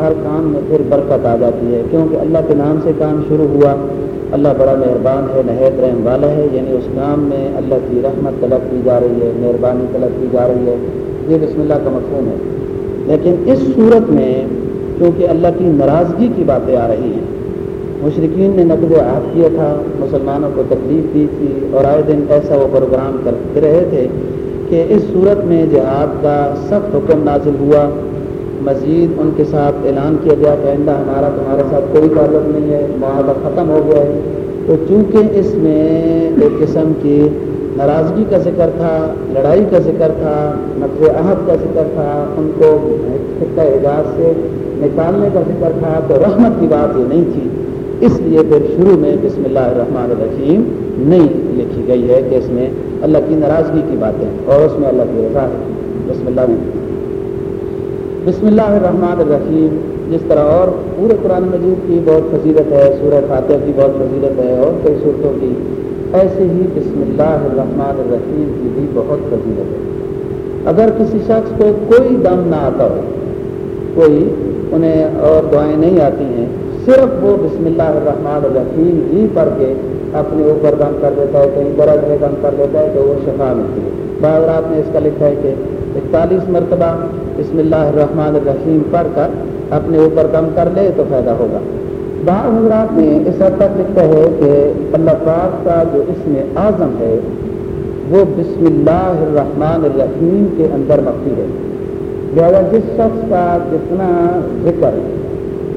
ہر کام میں پھر برکت آ جاتی ہے، کیونکہ اللہ کے نام سے کام شروع ہوا۔ اللہ بڑا مہربان ہے، نہایت رحم والا ہے۔ یعنی اس کام میں اللہ کی رحمت طلب کی جا رہی ہے، مہربانی طلب کی جا رہی ہے۔ یہ بسم اللہ کا مفہوم ہے۔ لیکن اس صورت میں کیونکہ اللہ کی ناراضگی کی باتیں آ رہی ہیں مشرقین نے نقل و عہد کیا تھا، مسلمانوں کو تکلیف دی تھی اور آئے دن ایسا وہ پروگرام کرتے رہے تھے کہ اس صورت میں جہاد کا سخت حکم نازل ہوا۔ مزید ان کے ساتھ اعلان کیا گیا کہ آئندہ ہمارا تمہارے ساتھ کوئی تعلق نہیں ہے معاہدہ ختم ہو گیا ہے۔ تو چونکہ اس میں ایک قسم کی ناراضگی کا ذکر تھا، لڑائی کا ذکر تھا، نقل عہد کا ذکر تھا، ان کو خطہ اعجاز سے نکالنے کا ذکر تھا، تو رحمت کی بات یہ نہیں تھی۔ اس لیے پھر شروع میں بسم اللہ الرحمن الرحیم نہیں لکھی گئی ہے کہ اس میں اللہ کی ناراضگی کی باتیں اور اس میں اللہ کی رضا ہے۔ بسم اللہ۔ میں بسم اللہ الرحمن الرحیم۔ جس طرح اور پورے قرآن مجید کی بہت فضیلت ہے، سورہ فاتح کی بہت فضیلت ہے اور کئی صورتوں کی، ایسے ہی بسم اللہ الرحمن الرحیم کی بھی بہت فضیلت ہے۔ اگر کسی شخص کو کوئی دم نہ آتا ہو، کوئی انہیں اور دعائیں نہیں آتی ہیں صرف وہ بسم اللہ الرحمن الرحیم ہی پڑھ کے اپنے اوپر دم کر دیتا ہے، کہیں درد میں دم کر دیتا ہے تو وہ شفا ملتی ہے۔ بعض رات نے اس کا لکھا ہے کہ اکتالیس مرتبہ بسم اللہ الرحمن الرحیم پڑھ کر اپنے اوپر کم کر لے تو فائدہ ہوگا۔ بعض حضرات نے اس حد تک لکھتا ہے کہ اللہ پاک کا جو اسم اعظم ہے، وہ بسم اللہ الرحمن الرحیم کے اندر مخفی ہے۔ لہٰذا جس شخص کا جتنا ذکر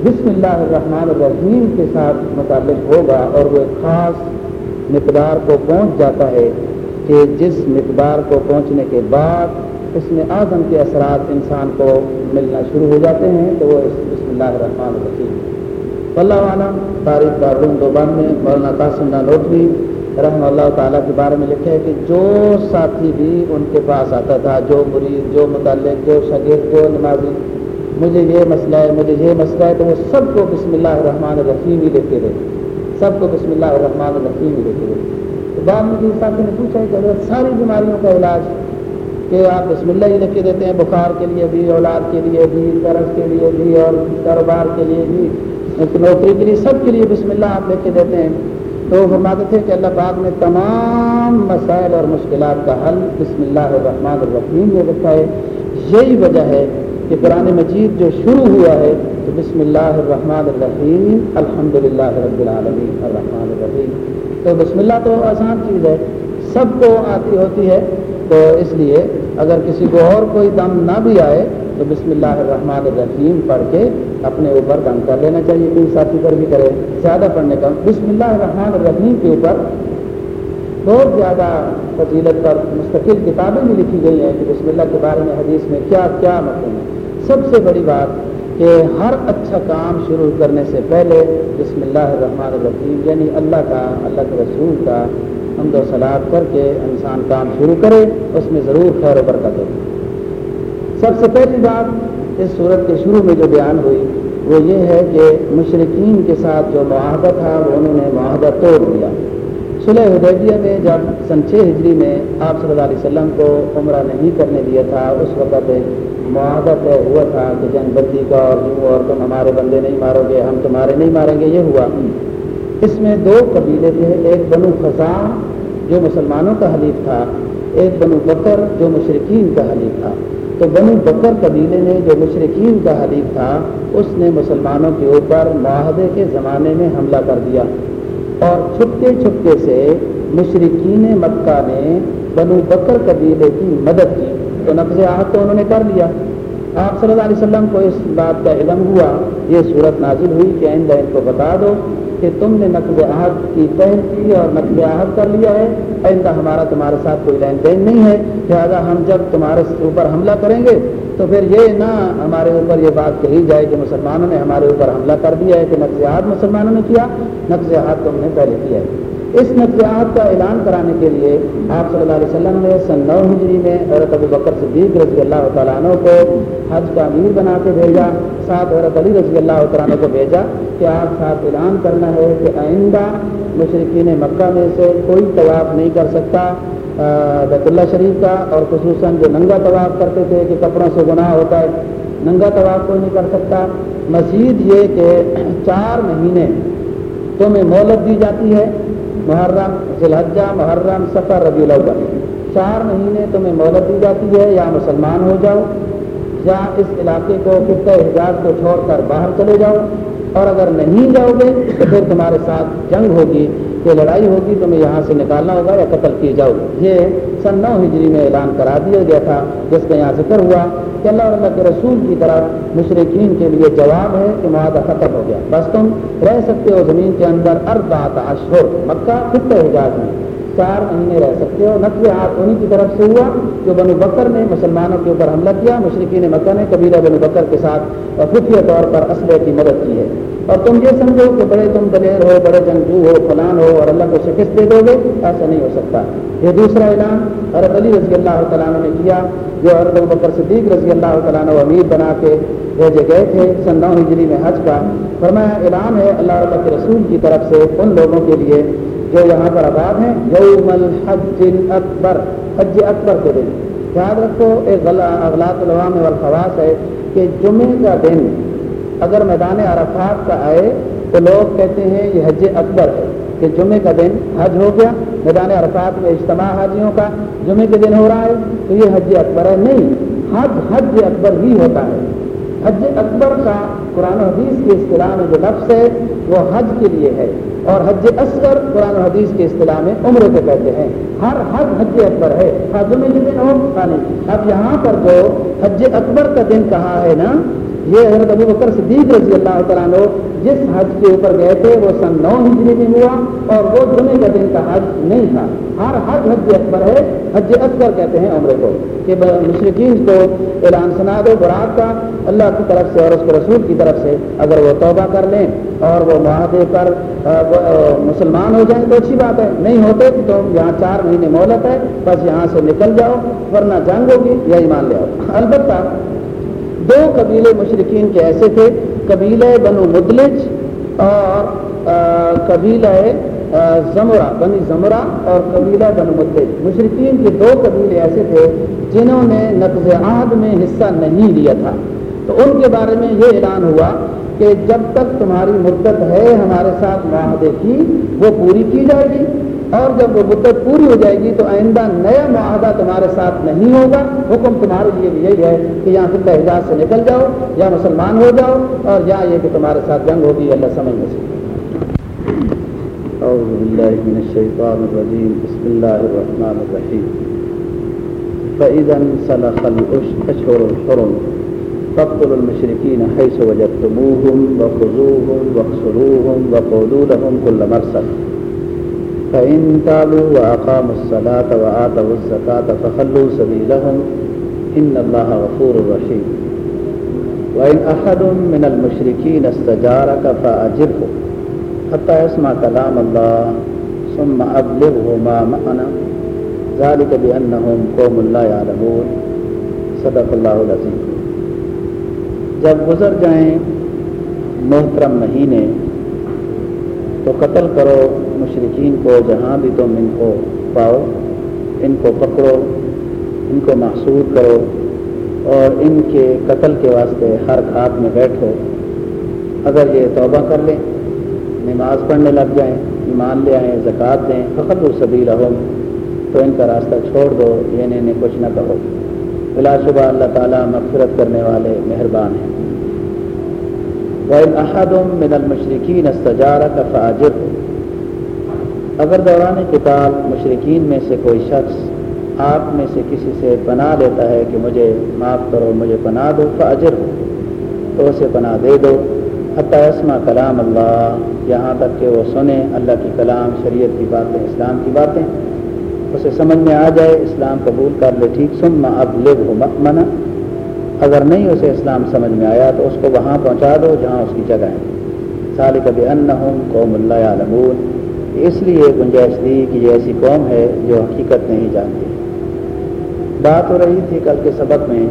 بسم اللہ الرحمن الرحیم کے ساتھ متعلق ہوگا اور وہ خاص مقدار کو پہنچ جاتا ہے کہ جس مقدار کو پہنچنے کے بعد اس میں اعظم کے اثرات انسان کو ملنا شروع ہو جاتے ہیں، تو وہ اس بسم اللہ الرحمن الرحیم۔ اللہ عالم تاریخ دارالعلوم دو بان میں مولانا قاسم نانوٹوی رحم اللہ تعالیٰ کے بارے میں لکھے کہ جو ساتھی بھی ان کے پاس آتا تھا، جو مرید، جو متعلق، جو شگیر جو نمازی مجھے یہ مسئلہ ہے، مجھے یہ مسئلہ ہے، تو وہ سب کو بسم اللہ الرحمن الرحیم ہی لکھ کے دے۔ سب کو بسم اللہ الرحمن الرحیم ہی لکھ کے دے۔ تو بعد میں ساتھی نے پوچھا کہ حضرت ساری بیماریوں کا علاج کہ آپ بسم اللہ ہی لکھ کے دیتے ہیں، بخار کے لیے بھی، اولاد کے لیے بھی قرض کے لیے بھی، اور کاروبار کے لیے بھی۔ نوکری کے لیے، سب کے لیے بسم اللہ آپ لکھ کے دیتے ہیں۔ تو وہ فرماتے تھے کہ اللہ پاک نے تمام مسائل اور مشکلات کا حل بسم اللہ الرحمن الرحیم میں رکھا ہے۔ یہی وجہ ہے کہ قرآن مجید جو شروع ہوا ہے تو بسم اللہ الرحمن الرحیم الحمد للہ رب العالمین، الرحمن الرحیم۔ تو بسم اللہ تو آسان چیز ہے، سب کو آتی ہوتی ہے، تو اس لیے اگر کسی کو اور کوئی دم نہ بھی آئے تو بسم اللہ الرحمن الرحیم پڑھ کے اپنے اوپر دم کر لینا چاہیے، کوئی ساتھی پر بھی کرے، زیادہ پڑھنے کا۔ بسم اللہ الرحمن الرحیم کے اوپر بہت زیادہ فضیلت پر مستقل کتابیں بھی لکھی گئی ہیں کہ بسم اللہ کے بارے میں حدیث میں کیا کیا مطلب ہے۔ سب سے بڑی بات کہ ہر اچھا کام شروع کرنے سے پہلے بسم اللہ الرحمن الرحیم یعنی اللہ کا، اللہ کے رسول کا حمد و سلاد کر کے انسان کام شروع کرے، اس میں ضرور خیر و برکت ہوگی۔ سب سے پہلی بات اس صورت کے شروع میں جو بیان ہوئی، وہ یہ ہے کہ مشرقین کے ساتھ جو معاہدہ تھا، وہ انہوں نے معاہدہ توڑ دیا۔ صلح حدیبیہ میں جب سن چھ ہجری میں آپ صلی اللہ علیہ وسلم کو عمرہ نہیں کرنے دیا تھا، اس وقت معاہدہ طے ہوا تھا کہ جنگ بندی کا اور یوں اور تم ہمارے بندے نہیں مارو گے، ہم تمہارے نہیں ماریں گے، یہ ہوا۔ اس میں دو قبیلے تھے، ایک بنو خزاں، جو مسلمانوں کا حلیف تھا، ایک بنو بکر، جو مشرقین کا حلیف تھا۔ تو بنو بکر قبیلے نے جو مشرقین کا حلیف تھا، اس نے مسلمانوں کے اوپر معاہدے کے زمانے میں حملہ کر دیا۔ اور چھپکے چھپکے سے مشرقین مکہ نے بنو بکر قبیلے کی مدد کی۔ تو نفز آہد تو انہوں نے کر لیا۔ آپ صلی اللہ علیہ وسلم کو اس بات کا علم ہوا، یہ صورت نازل ہوئی کہ آئندہ ان کو بتا دو کہ تم نے نقد عہد کی پہن کی اور نقد عہد کر لیا ہے۔ آئندہ ہمارا تمہارے ساتھ کوئی لین دین نہیں ہے۔ لہٰذا ہم جب تمہارے اوپر حملہ کریں گے تو پھر یہ نہ ہمارے اوپر یہ بات کہی جائے کہ مسلمانوں نے ہمارے اوپر حملہ کر دیا ہے کہ نقد عہد مسلمانوں نے کیا۔ نقد عہد تم نے پہلے کیا ہے۔ اس نقصیات کا اعلان کرانے کے لیے آپ صلی اللہ علیہ وسلم نے سن نو ہجری میں حضرت ابو بکر صدیق رضی اللہ تعالیٰ عنہ کو حج کا امیر بنا کے بھیجا ساتھ حضرت علی رضی اللہ تعالیٰ عنہ کو بھیجا کہ آپ ساتھ اعلان کرنا ہے کہ آئندہ مشرقین مکہ میں سے کوئی طواف نہیں کر سکتا بیت اللہ شریف کا اور خصوصاً جو ننگا طواف کرتے تھے کہ کپڑوں سے گناہ ہوتا ہے، ننگا طواف کوئی نہیں کر سکتا۔ مزید یہ کہ چار مہینے تمہیں مہلت دی جاتی ہے۔ محرم ذلحجہ محرم سفر ربی الاول چار مہینے تمہیں مہلت دی جاتی ہے، یا مسلمان ہو جاؤ، یا اس علاقے کو خطۂ حجاز کو چھوڑ کر باہر چلے جاؤ۔ اور اگر نہیں جاؤ گے، تو پھر تمہارے ساتھ جنگ ہوگی کہ لڑائی ہوگی، تمہیں یہاں سے نکالنا ہوگا یا قتل کیے جاؤ یہ سن نو ہجری میں اعلان کرا دیا گیا تھا، جس کا یہاں ذکر ہوا کہ اللہ اللہ کے رسول کی طرف مشرقین کے لیے جواب ہے کہ معاہدہ ختم ہو گیا۔ بس تم رہ سکتے ہو زمین کے اندر اربات اشہر مکہ خطۂ حجاز میں۔ چار مہینے رہ سکتے ہو۔ نقل ہاتھ انہیں کی طرف سے ہوا جو بنو بکر نے مسلمانوں کے اوپر حملہ کیا۔ مشرقین مکہ نے قبیلہ بنو بکر کے ساتھ خفیہ طور پر اسلحے کی مدد کی ہے۔ اور تم یہ سمجھو کہ بڑے تم دلیر ہو، بڑے جنگجو ہو، فلان ہو اور اللہ کو شکست دے دو گے، ایسا نہیں ہو سکتا۔ یہ دوسرا اعلان حضرت علی رضی اللہ تعالیٰ نے کیا، جو حضرت بکر صدیق رضی اللہ تعالیٰ امیر بنا کے بھیجے گئے تھے سن نو ہجری میں حج کا۔ فرمایا، اعلان ہے اللہ اللہ کے رسول کی طرف سے ان لوگوں کے لیے جو یہاں پر آباد ہیں، یوم الحج اکبر حج اکبر کے دن۔ یاد رکھو، ایک اغلاط الوام والخواص ہے کہ جمعے کا دن اگر میدان عرفات کا آئے تو لوگ کہتے ہیں یہ حج اکبر ہے کہ جمعے کا دن حج ہو گیا، میدان عرفات میں اجتماع حاجیوں کا جمعے کے دن ہو رہا ہے تو یہ حج اکبر ہے۔ نہیں، حج حج اکبر ہی ہوتا ہے۔ حج اکبر کا قرآن و حدیث کی اصطلاح میں جو لفظ ہے وہ حج کے لیے ہے اور حج اصغر قرآن و حدیث کے اصطلاح میں عمر کے کہتے ہیں۔ ہر حج حج اکبر ہے۔ حج میں دن ہو اب یہاں پر جو حج اکبر کا دن کہا ہے نا یہ حضرت ابو بکر صدیق رضی اللہ تعالیٰ جس حج کے اوپر گئے تھے، وہ سن نو ہجری میں ہوا اور وہ جمعے کا دن کا حج نہیں تھا۔ ہر حج حج اکبر ہے، حج اکبر کہتے ہیں عمرے کو کہ مشرقین کو اعلان سنا دو برات کا، اللہ کی طرف سے اور اس کے رسول کی طرف سے اگر وہ توبہ کر لیں اور وہ معاہدے پر مسلمان ہو جائیں تو اچھی بات ہے۔ نہیں ہوتے تو یہاں چار مہینے مہلت ہے، بس یہاں سے نکل جاؤ، ورنہ جنگ ہوگی یا ایمان لے آؤ۔ البتہ دو قبیلے مشرقین کے ایسے تھے، قبیلہ بنو مدلج اور قبیلہ زمرہ، بنی زمرہ اور قبیلہ بنو مدلج۔ مشرقین کے دو قبیلے ایسے تھے جنہوں نے نقض عہد میں حصہ نہیں لیا تھا۔ تو ان کے بارے میں یہ اعلان ہوا کہ جب تک تمہاری مدت ہے ہمارے ساتھ معاہدے کی، وہ پوری کی جائے گی۔ اور جب وہ مدت پوری ہو جائے گی تو آئندہ نیا معاہدہ تمہارے ساتھ نہیں ہوگا۔ حکم تمہارے لیے بھی یہی ہے کہ یہاں سے احجاز سے نکل جاؤ، یا مسلمان ہو جاؤ اور یا یہ کہ تمہارے ساتھ جنگ ہوگی، اللہ سمجھ میں سے أعوذ من الشيطان الرجيم بسم الله الرحمن الرحيم فإذا انسلخ الأشهر الحرم، فاقتلوا المشركين حيث وجدتموهم، وخذوهم واقصروهم وقولوا لهم كل مرسل فإن تابوا وأقاموا الصلاة وآتوا الزكاة فخلوا سبيلهم إن الله غفور رحيم. وإن أحد من المشركين استجارك فأجره حتى يسمع كلام الله ثم أبلغه ما معنى ذلك بأنهم قوم لا يعلمون. صدق الله العظيم جب گزر جائیں محترم مہینے، تو قتل کرو مشرقین کو جہاں بھی تم ان کو پاؤ، ان کو پکڑو، ان کو محسوس کرو اور ان کے قتل کے واسطے ہر گھات میں بیٹھو۔ اگر یہ توبہ کر لیں، نماز پڑھنے لگ جائیں، ایمان لے آئیں، زکوٰۃ دیں فخر و رہو تو ان کا راستہ چھوڑ دو، یہ انہیں کچھ نہ کہو۔ بلا شبہ اللہ تعالیٰ مغفرت کرنے والے مہربان ہیں۔ احدم من المشرقین استجارہ کا فاجر اگر دوران کتاب مشرقین میں سے کوئی شخص آپ میں سے کسی سے پناہ لیتا ہے کہ مجھے معاف کرو، مجھے پناہ دو، فاجر تو اسے پناہ دے دو۔ اسما کلام اللہ، یہاں تک کہ وہ سنیں اللہ کی کلام، شریعت کی باتیں، اسلام کی باتیں۔ اسے سمجھ میں آ جائے، اسلام قبول کر لے، ٹھیک۔ سن اب لب ہو منا اگر نہیں اسے اسلام سمجھ میں آیا، تو اس کو وہاں پہنچا دو، جہاں اس کی جگہ ہے۔ سال کبھی ان ہوں قوم اللہ عالمون اس لیے گنجائش دی کہ یہ ایسی قوم ہے جو حقیقت نہیں جانتی۔ بات ہو رہی تھی کل کے سبق میں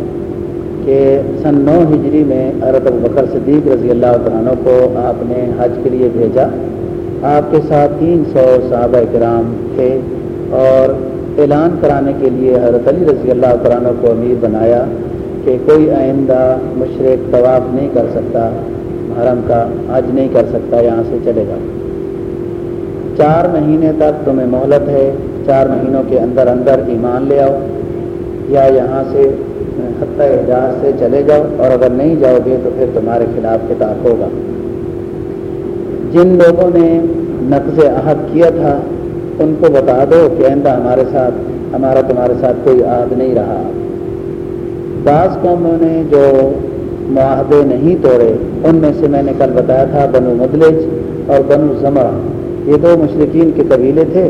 کہ سن نو ہجری میں عرت بکر صدیق رضی اللہ عنہ کو آپ نے حج کے لیے بھیجا۔ آپ کے ساتھ تین سو صحابہ کرام تھے اور اعلان کرانے کے لیے حضرت علی رضی اللہ عنہ کو امیر بنایا کہ کوئی آئندہ مشرق طواف نہیں کر سکتا، محرم کا حج نہیں کر سکتا، یہاں سے چلے گا چار مہینے تک تمہیں مہلت ہے، چار مہینوں کے اندر اندر ایمان لے آؤ یا یہاں سے، حتیٰ اعجاز سے چلے جاؤ اور اگر نہیں جاؤ گے تو پھر تمہارے خلاف کتاب ہوگا۔ جن لوگوں نے نقض عہد کیا تھا، ان کو بتا دو کہ آئندہ ہمارے ساتھ، ہمارا تمہارے ساتھ کوئی عہد نہیں رہا۔ بعض قوموں نے جو معاہدے نہیں توڑے، ان میں سے میں نے کل بتایا تھا بنو مدلج اور بنو زمرہ۔ یہ دو مشرقین کے قبیلے تھے،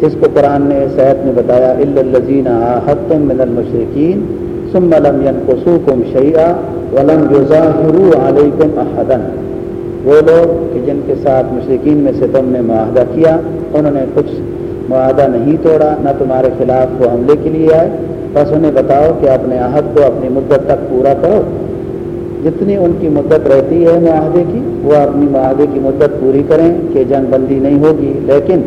جس کو قرآن نے صحت میں بتایا الزین حتم من المشرقین ثم لم ينقصوكم شيئا ولم يظاهروا عليكم احدا وہ لوگ کہ جن کے ساتھ مشرقین میں سے تم نے معاہدہ کیا، انہوں نے کچھ معاہدہ نہیں توڑا، نہ تمہارے خلاف وہ حملے کے لیے آئے۔ بس انہیں بتاؤ کہ اپنے عہد کو، اپنی مدت تک پورا کرو۔ جتنی ان کی مدت رہتی ہے معاہدے کی، وہ اپنی معاہدے کی مدت پوری کریں کہ جنگ بندی نہیں ہوگی۔ لیکن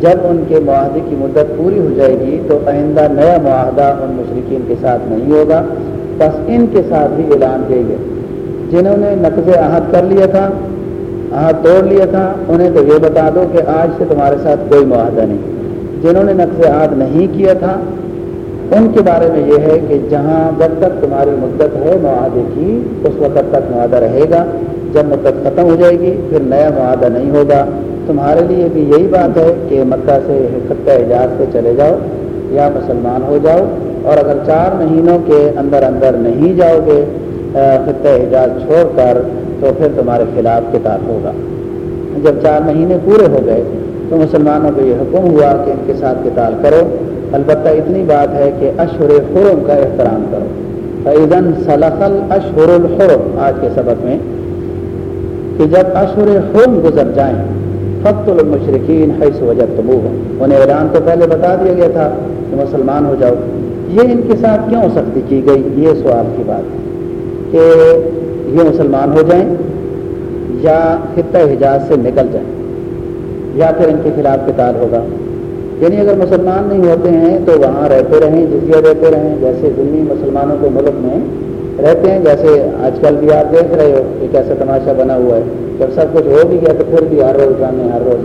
جب ان کے معاہدے کی مدت پوری ہو جائے گی تو آئندہ نیا معاہدہ ان مشرقین کے ساتھ نہیں ہوگا۔ بس ان کے ساتھ بھی اعلان دے گئے جنہوں نے نقض عہد کر لیا تھا، عہد توڑ لیا تھا، انہیں تو یہ بتا دو کہ آج سے تمہارے ساتھ کوئی معاہدہ نہیں۔ جنہوں نے نقض عہد نہیں کیا تھا ان کے بارے میں یہ ہے کہ جہاں جب تک تمہاری مدت ہے، معاہدے کی، اس وقت تک معاہدہ رہے گا۔ جب مدت ختم ہو جائے گی، پھر نیا معاہدہ نہیں ہوگا۔ تمہارے لیے بھی یہی بات ہے کہ مکہ سے خطہ اعجاز سے چلے جاؤ یا مسلمان ہو جاؤ۔ اور اگر چار مہینوں کے اندر اندر نہیں جاؤ گے خطۂ حجاز چھوڑ کر، تو پھر تمہارے خلاف کتاب ہوگا۔ جب چار مہینے پورے ہو گئے، تو مسلمانوں کو یہ حکم ہوا کہ ان کے ساتھ کتاب کرو۔ البتہ اتنی بات ہے کہ اشہر حرم کا احترام کرو۔ فیضن سلقل اشہر الحرم۔ آج کے سبق میں کہ جب اشہر حرم گزر جائیں فخت المشرقین حیث وجہ تبو انہیں ایران تو پہلے بتا دیا گیا تھا کہ مسلمان ہو جاؤ۔ یہ ان کے ساتھ کیوں سختی کی گئی؟ یہ سوال کی بات ہے کہ یہ مسلمان ہو جائیں یا خطۂ حجاز سے نکل جائیں، یا پھر ان کے خلاف قتال ہوگا۔ یعنی اگر مسلمان نہیں ہوتے ہیں تو وہاں رہتے رہیں، جزیہ دیتے رہیں، جیسے دلی مسلمانوں کے ملک میں رہتے ہیں، جیسے آج کل بھی آپ دیکھ رہے ہو کہ کیسا تماشا بنا ہوا ہے۔ جب سب کچھ ہو بھی گیا تو پھر بھی ہر روز جانے، ہر روز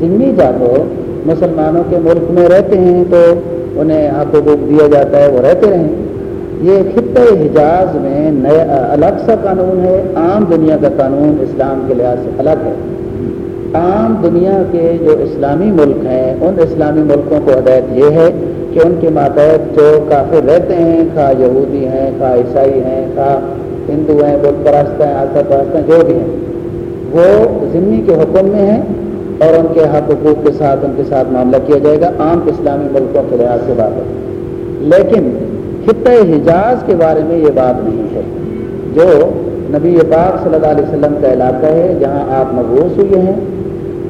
ذمی جاتو مسلمانوں کے ملک میں رہتے ہیں تو انہیں حق حقوق دیا جاتا ہے، وہ رہتے رہیں۔ یہ خطۂ حجاز میں نیا، الگ سا قانون ہے، عام دنیا کا قانون اسلام کے لحاظ سے الگ ہے۔ عام دنیا کے جو اسلامی ملک ہیں، ان اسلامی ملکوں کو ہدایت یہ ہے کہ ان کے ماتحت جو کافر رہتے ہیں، خواہ یہودی ہیں، خواہ عیسائی ہیں، خواہ ہندو ہیں، بت پرست ہیں، آسا پرست ہیں، جو بھی ہیں، وہ ضمنی کے حکم میں ہیں اور ان کے حق حقوق کے ساتھ، ان کے ساتھ معاملہ کیا جائے گا۔ عام اسلامی ملکوں کے لحاظ سے بات ہے۔ لیکن خطۂ حجاز کے بارے میں یہ بات نہیں ہے۔ جو نبی پاک صلی اللہ علیہ وسلم کا علاقہ ہے، جہاں آپ مبوس ہوئے ہیں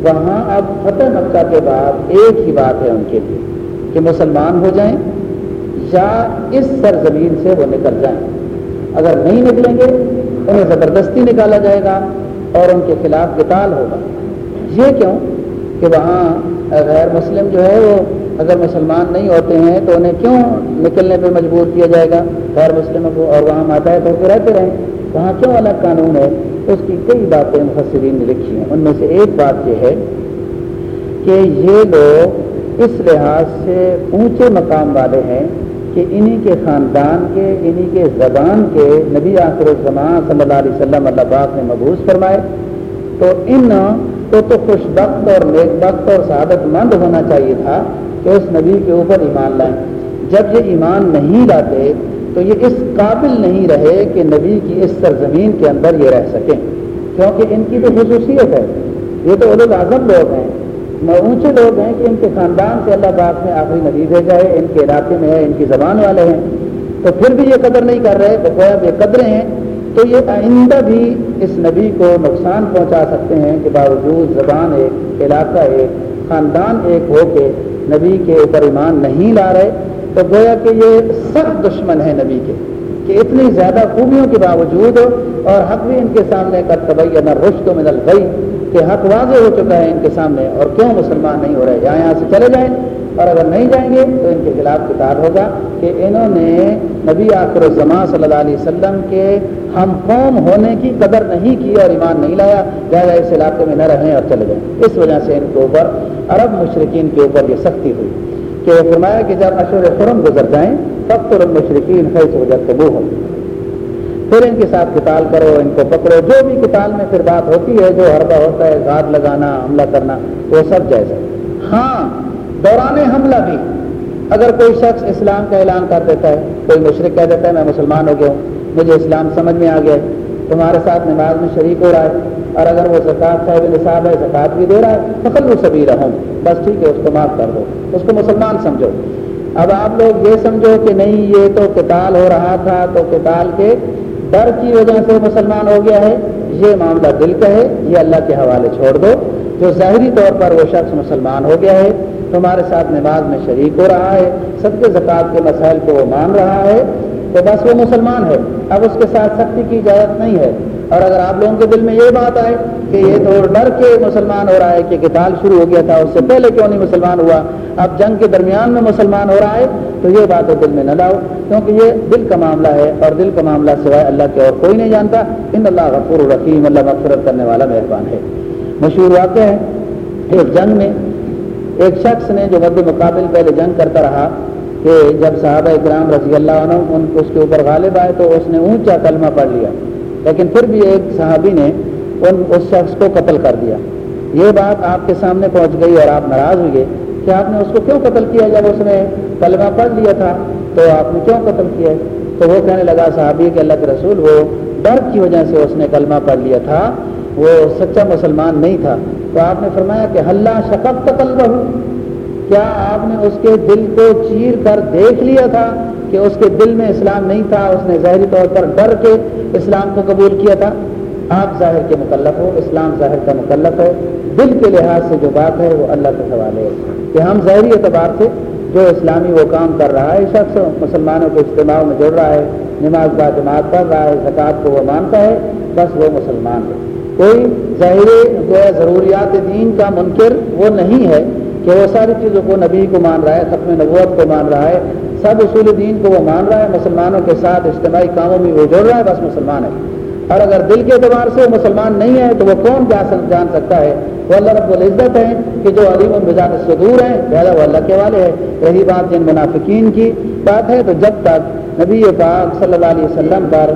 وہاں اب فتح مکہ کے بعد ایک ہی بات ہے ان کے لیے کہ مسلمان ہو جائیں یا اس سرزمین سے وہ نکل جائیں۔ اگر نہیں نکلیں گے، انہیں زبردستی نکالا جائے گا اور ان کے خلاف قتال ہوگا۔ یہ کیوں؟ کہ وہاں غیر مسلم جو ہے وہ اگر مسلمان نہیں ہوتے ہیں تو انہیں کیوں نکلنے پہ مجبور کیا جائے گا؟ غیر مسلموں کو اور وہاں ماتحت ہو کے رہتے رہیں۔ وہاں کیوں الگ قانون ہے؟ اس کی کئی باتیں مفسرین نے لکھی ہیں۔ ان میں سے ایک بات یہ ہے کہ یہ لوگ اس لحاظ سے اونچے مقام والے ہیں کہ انہی کے خاندان کے، انہی کے زبان کے نبی آخر الزمان صلی اللہ علیہ وسلم اللہ باغ نے مبوس فرمائے۔ تو ان کو تو خوش بخت اور نیک بخت اور سعادت مند ہونا چاہیے تھا کہ اس نبی کے اوپر ایمان لائیں۔ جب یہ ایمان نہیں لاتے تو یہ اس قابل نہیں رہے کہ نبی کی اس سرزمین کے اندر یہ رہ سکیں، کیونکہ ان کی تو خصوصیت ہے، یہ تو علم اعظم لوگ ہیں۔ اونچے لوگ ہیں کہ ان کے خاندان سے اللہ پاک نے آخری نبی بھیجا ہے ان کے علاقے میں ہے ان کی زبان والے ہیں۔ تو پھر بھی یہ قدر نہیں کر رہے تو یہ قدریں ہیں۔ تو یہ آئندہ بھی اس نبی کو نقصان پہنچا سکتے ہیں کہ باوجود زبان ایک، علاقہ ایک، خاندان ایک ہو کے نبی کے اوپر ایمان نہیں لا رہے۔ تو گویا کہ یہ سخت دشمن ہے نبی کے، کہ اتنی زیادہ خوبیوں کے باوجود اور حق بھی ان کے سامنے کا طبی نہ رشت و مدل گئی کہ حق واضح ہو چکا ہے ان کے سامنے اور کیوں مسلمان نہیں ہو رہے؟ یہاں یہاں سے چلے جائیں اور اگر نہیں جائیں گے تو ان کے خلاف کتاب ہوگا کہ انہوں نے نبی آخر الزما صلی اللہ علیہ وسلم کے ہم قوم ہونے کی قدر نہیں کی اور ایمان نہیں لایا، لہٰذا اس علاقے میں نہ رہیں اور چلے جائیں۔ اس وجہ سے ان کے اوپر، عرب مشرقین کے اوپر یہ سختی ہوئی۔ کہ فرمایا کہ جب اشور خرم گزر جائیں، تب تو رنگ مشرقین خیش ہو جاتے وہ پھر ان کے ساتھ کتال کرو، ان کو پکڑو۔ جو بھی کتال میں پھر بات ہوتی ہے، جو حربہ ہوتا ہے گاد لگانا، حملہ کرنا، وہ سب جائز ہے۔ ہاں دوران حملہ بھی۔ اگر کوئی شخص اسلام کا اعلان کر دیتا ہے، کوئی مشرق کہہ دیتا ہے، میں مسلمان ہو گیا ہوں، مجھے اسلام سمجھ میں آ گیا تمہارے ساتھ نماز میں شریک ہو رہا ہے اور اگر وہ زکوٰۃ صاحب نصاب ہے، زکوٰۃ بھی دے رہا ہے فخل وہ سبھی رہوں بس ٹھیک ہے، اس کو معاف کر دو۔ اس کو مسلمان سمجھو۔ اب آپ لوگ یہ سمجھو کہ نہیں، یہ تو کتال ہو رہا تھا، تو کتال کے ڈر کی وجہ سے مسلمان ہو گیا ہے۔ یہ معاملہ دل کا ہے، یہ اللہ کے حوالے چھوڑ دو۔ جو ظاہری طور پر وہ شخص مسلمان ہو گیا ہے، تمہارے ساتھ نماز میں شریک ہو رہا ہے سب کے زکوٰۃ کے مسائل کو وہ مان رہا ہے، تو بس وہ مسلمان ہے۔ اب اس کے ساتھ سختی کی اجازت نہیں ہے۔ اور اگر آپ لوگوں کے دل میں یہ بات آئے کہ یہ تو ڈر کے مسلمان ہو رہا ہے کہ کتال شروع ہو گیا تھا، اس سے پہلے کیوں نہیں مسلمان ہوا؟ اب جنگ کے درمیان میں مسلمان ہو رہا ہے، تو یہ بات دل میں نہ لاؤ، کیونکہ یہ دل کا معاملہ ہے اور دل کا معاملہ سوائے اللہ کے اور کوئی نہیں جانتا۔ ان اللہ غفور الرحیم، اللہ مغفرت کرنے والا مہربان ہے۔ مشہور واقع ہے، ایک جنگ میں ایک شخص نے جو مد مقابل پہلے جنگ کرتا رہا کہ جب صحابہ اکرام رضی اللہ عنہ ان اس کے اوپر غالب آئے تو اس نے اونچا کلمہ پڑھ لیا۔ لیکن پھر بھی ایک صحابی نے ان اس شخص کو قتل کر دیا۔ یہ بات آپ کے سامنے پہنچ گئی اور آپ ناراض ہوئے کہ آپ نے اس کو کیوں قتل کیا جب اس نے کلمہ پڑھ لیا تھا؟ تو آپ نے کیوں قتل کیا؟ تو وہ کہنے لگا صحابی کہ اللہ کے رسول، وہ ڈر کی وجہ سے اس نے کلمہ پڑھ لیا تھا، وہ سچا مسلمان نہیں تھا۔ تو آپ نے فرمایا کہ اللہ شکت تقل رہو کیا آپ نے اس کے دل کو چیر کر دیکھ لیا تھا کہ اس کے دل میں اسلام نہیں تھا؟ اس نے ظاہری طور پر ڈر کے اسلام کو قبول کیا تھا؟ آپ ظاہر کے مکلف ہو، اسلام ظاہر کا مکلف ہے دل کے لحاظ سے جو بات ہے وہ اللہ کے حوالے ہے۔ کہ ہم ظاہری اعتبار سے جو اسلامی وہ کام کر رہا ہے، شخص مسلمانوں کے اجتماع میں جڑ رہا ہے، نماز با جماعت پڑھ رہا ہے، زکوٰۃ کو وہ مانتا ہے، بس وہ مسلمان ہے۔ کوئی ظاہر ضروریات دین کا منکر وہ نہیں ہے۔ کہ وہ ساری چیزوں کو نبی کو مان رہا ہے ختم نبوت کو مان رہا ہے، سب اصول دین کو وہ مان رہا ہے، مسلمانوں کے ساتھ اجتماعی کاموں میں وہ جڑ رہا ہے، بس مسلمان ہے اور اگر دل کے اعتبار سے وہ مسلمان نہیں ہے تو وہ کون جان سکتا ہے؟ وہ اللہ رب العزت ہے کہ جو علیم المزاد سے دور ہیں لہٰذا وہ اللہ کے والے ہیں۔ رہی بات جن منافقین کی بات ہے، تو جب تک نبی پاک صلی اللہ علیہ وسلم پر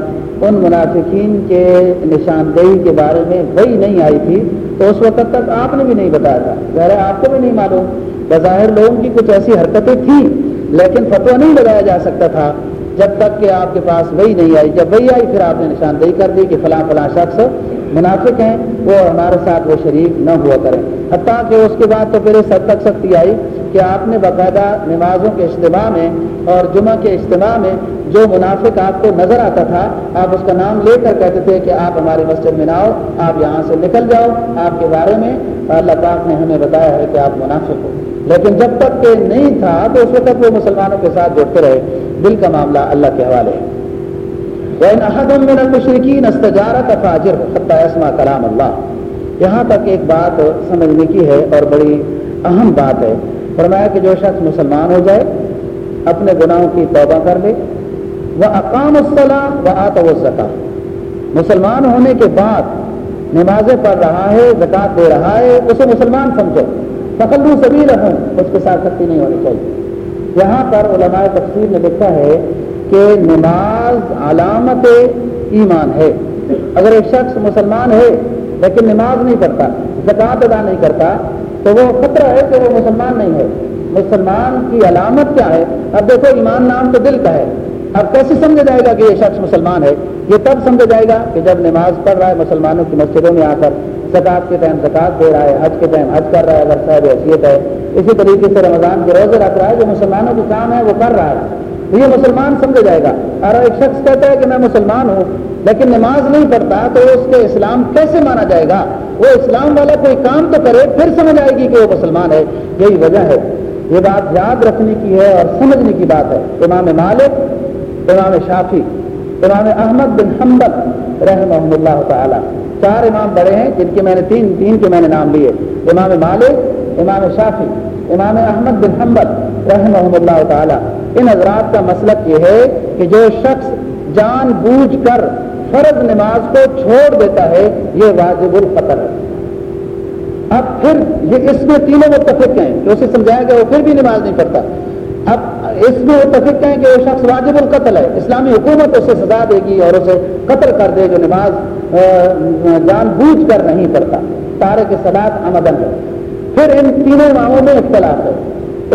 ان منافقین کے نشاندہی کے بارے میں وہی نہیں آئی تھی تو اس وقت تک آپ نے بھی نہیں بتایا تھا۔ ظاہر آپ کو بھی نہیں معلوم۔ بظاہر لوگوں کی کچھ ایسی حرکتیں تھیں، لیکن فتویٰ نہیں لگایا جا سکتا تھا۔ جب تک کہ آپ کے پاس وہی نہیں آئی، جب وہی آئی، پھر آپ نے نشاندہی کر دی کہ فلاں فلاں شخص منافق ہیں، وہ ہمارے ساتھ وہ شریک نہ ہوا کریں۔ حتیٰ کہ اس کے بعد تو پھر اس حد تک سختی آئی کہ آپ نے باقاعدہ نمازوں کے اجتماع میں اور جمعہ کے اجتماع میں جو منافق آپ کو نظر آتا تھا، آپ اس کا نام لے کر کہتے تھے کہ آپ ہماری مسجد میں نہ آؤ، آپ یہاں سے نکل جاؤ، آپ کے بارے میں۔ اللہ پاک نے ہمیں بتایا ہے کہ آپ منافق ہو۔ لیکن جب تک کہ نہیں تھا، تو اس وقت وہ مسلمانوں کے ساتھ جڑتے رہے۔ دل کا معاملہ اللہ کے حوالے ہے۔ کلام اللہ یہاں تک ایک بات سمجھنے کی ہے اور بڑی اہم بات ہے۔ فرمایا کہ جو شخص مسلمان ہو جائے، اپنے گناہوں کی توبہ کر لے۔ وہ اقام السلام و آت و مسلمان ہونے کے بعد نمازیں پڑھ رہا ہے، زکات دے رہا ہے، اسے مسلمان سمجھو۔ تخلو سبھی رہوں اس کے ساتھ سختی نہیں ہونی چاہیے۔ یہاں پر علماء تفسیر نے لکھا ہے کہ نماز علامت ایمان ہے۔ اگر ایک شخص مسلمان ہے لیکن نماز نہیں پڑھتا، زکات ادا نہیں کرتا، تو وہ خطرہ ہے کہ وہ مسلمان نہیں ہے۔ مسلمان کی علامت کیا ہے؟ اب دیکھو، ایمان نام تو دل کا ہے۔ اب کیسے سمجھا جائے گا کہ یہ شخص مسلمان ہے؟ یہ تب سمجھا جائے گا کہ جب نماز پڑھ رہا ہے، مسلمانوں کی مسجدوں میں آ کر زکات کے ٹائم زکات دے رہا ہے، حج کے ٹائم حج کر رہا ہے، اگر صاحب حیثیت ہے، اسی طریقے سے رمضان کے روزے رکھ رہا ہے، جو مسلمانوں کے کام ہے، وہ کر رہا ہے۔ یہ مسلمان سمجھا جائے گا۔ اور ایک شخص کہتا ہے کہ میں مسلمان ہوں، لیکن نماز نہیں پڑھتا، تو اس کے اسلام کیسے مانا جائے گا؟ وہ اسلام والا کوئی کام تو کرے، پھر سمجھ آئے گی کہ وہ مسلمان ہے۔ یہی وجہ ہے۔ یہ بات یاد رکھنے کی ہے اور سمجھنے کی بات ہے۔ امام مالک امام شافی امام احمد بن حمبل رحمہ اللہ تعالی۔ چار امام بڑے ہیں، جن کے میں نے تین تین کے میں نے نام لیے۔ امام مالک، امام شافی، امام احمد بن حمبل رحمہ اللہ تعالی۔ ان حضرات کا مسلک یہ ہے کہ جو شخص جان بوجھ کر فرض نماز کو چھوڑ دیتا ہے، یہ واجب الفطر ہے۔ اب پھر یہ اس میں تینوں متفق ہیں کہ اسے سمجھایا گیا وہ پھر بھی نماز نہیں پڑھتا۔ اب اس میں متفق ہیں کہ وہ شخص واجب القتل ہے۔ اسلامی حکومت اسے سزا دے گی اور اسے قتل کر دے جو نماز جان بوجھ کر نہیں پڑتا تارے کے سلاد آمدن ہے۔ پھر ان تینوں اماموں میں اختلاف ہے۔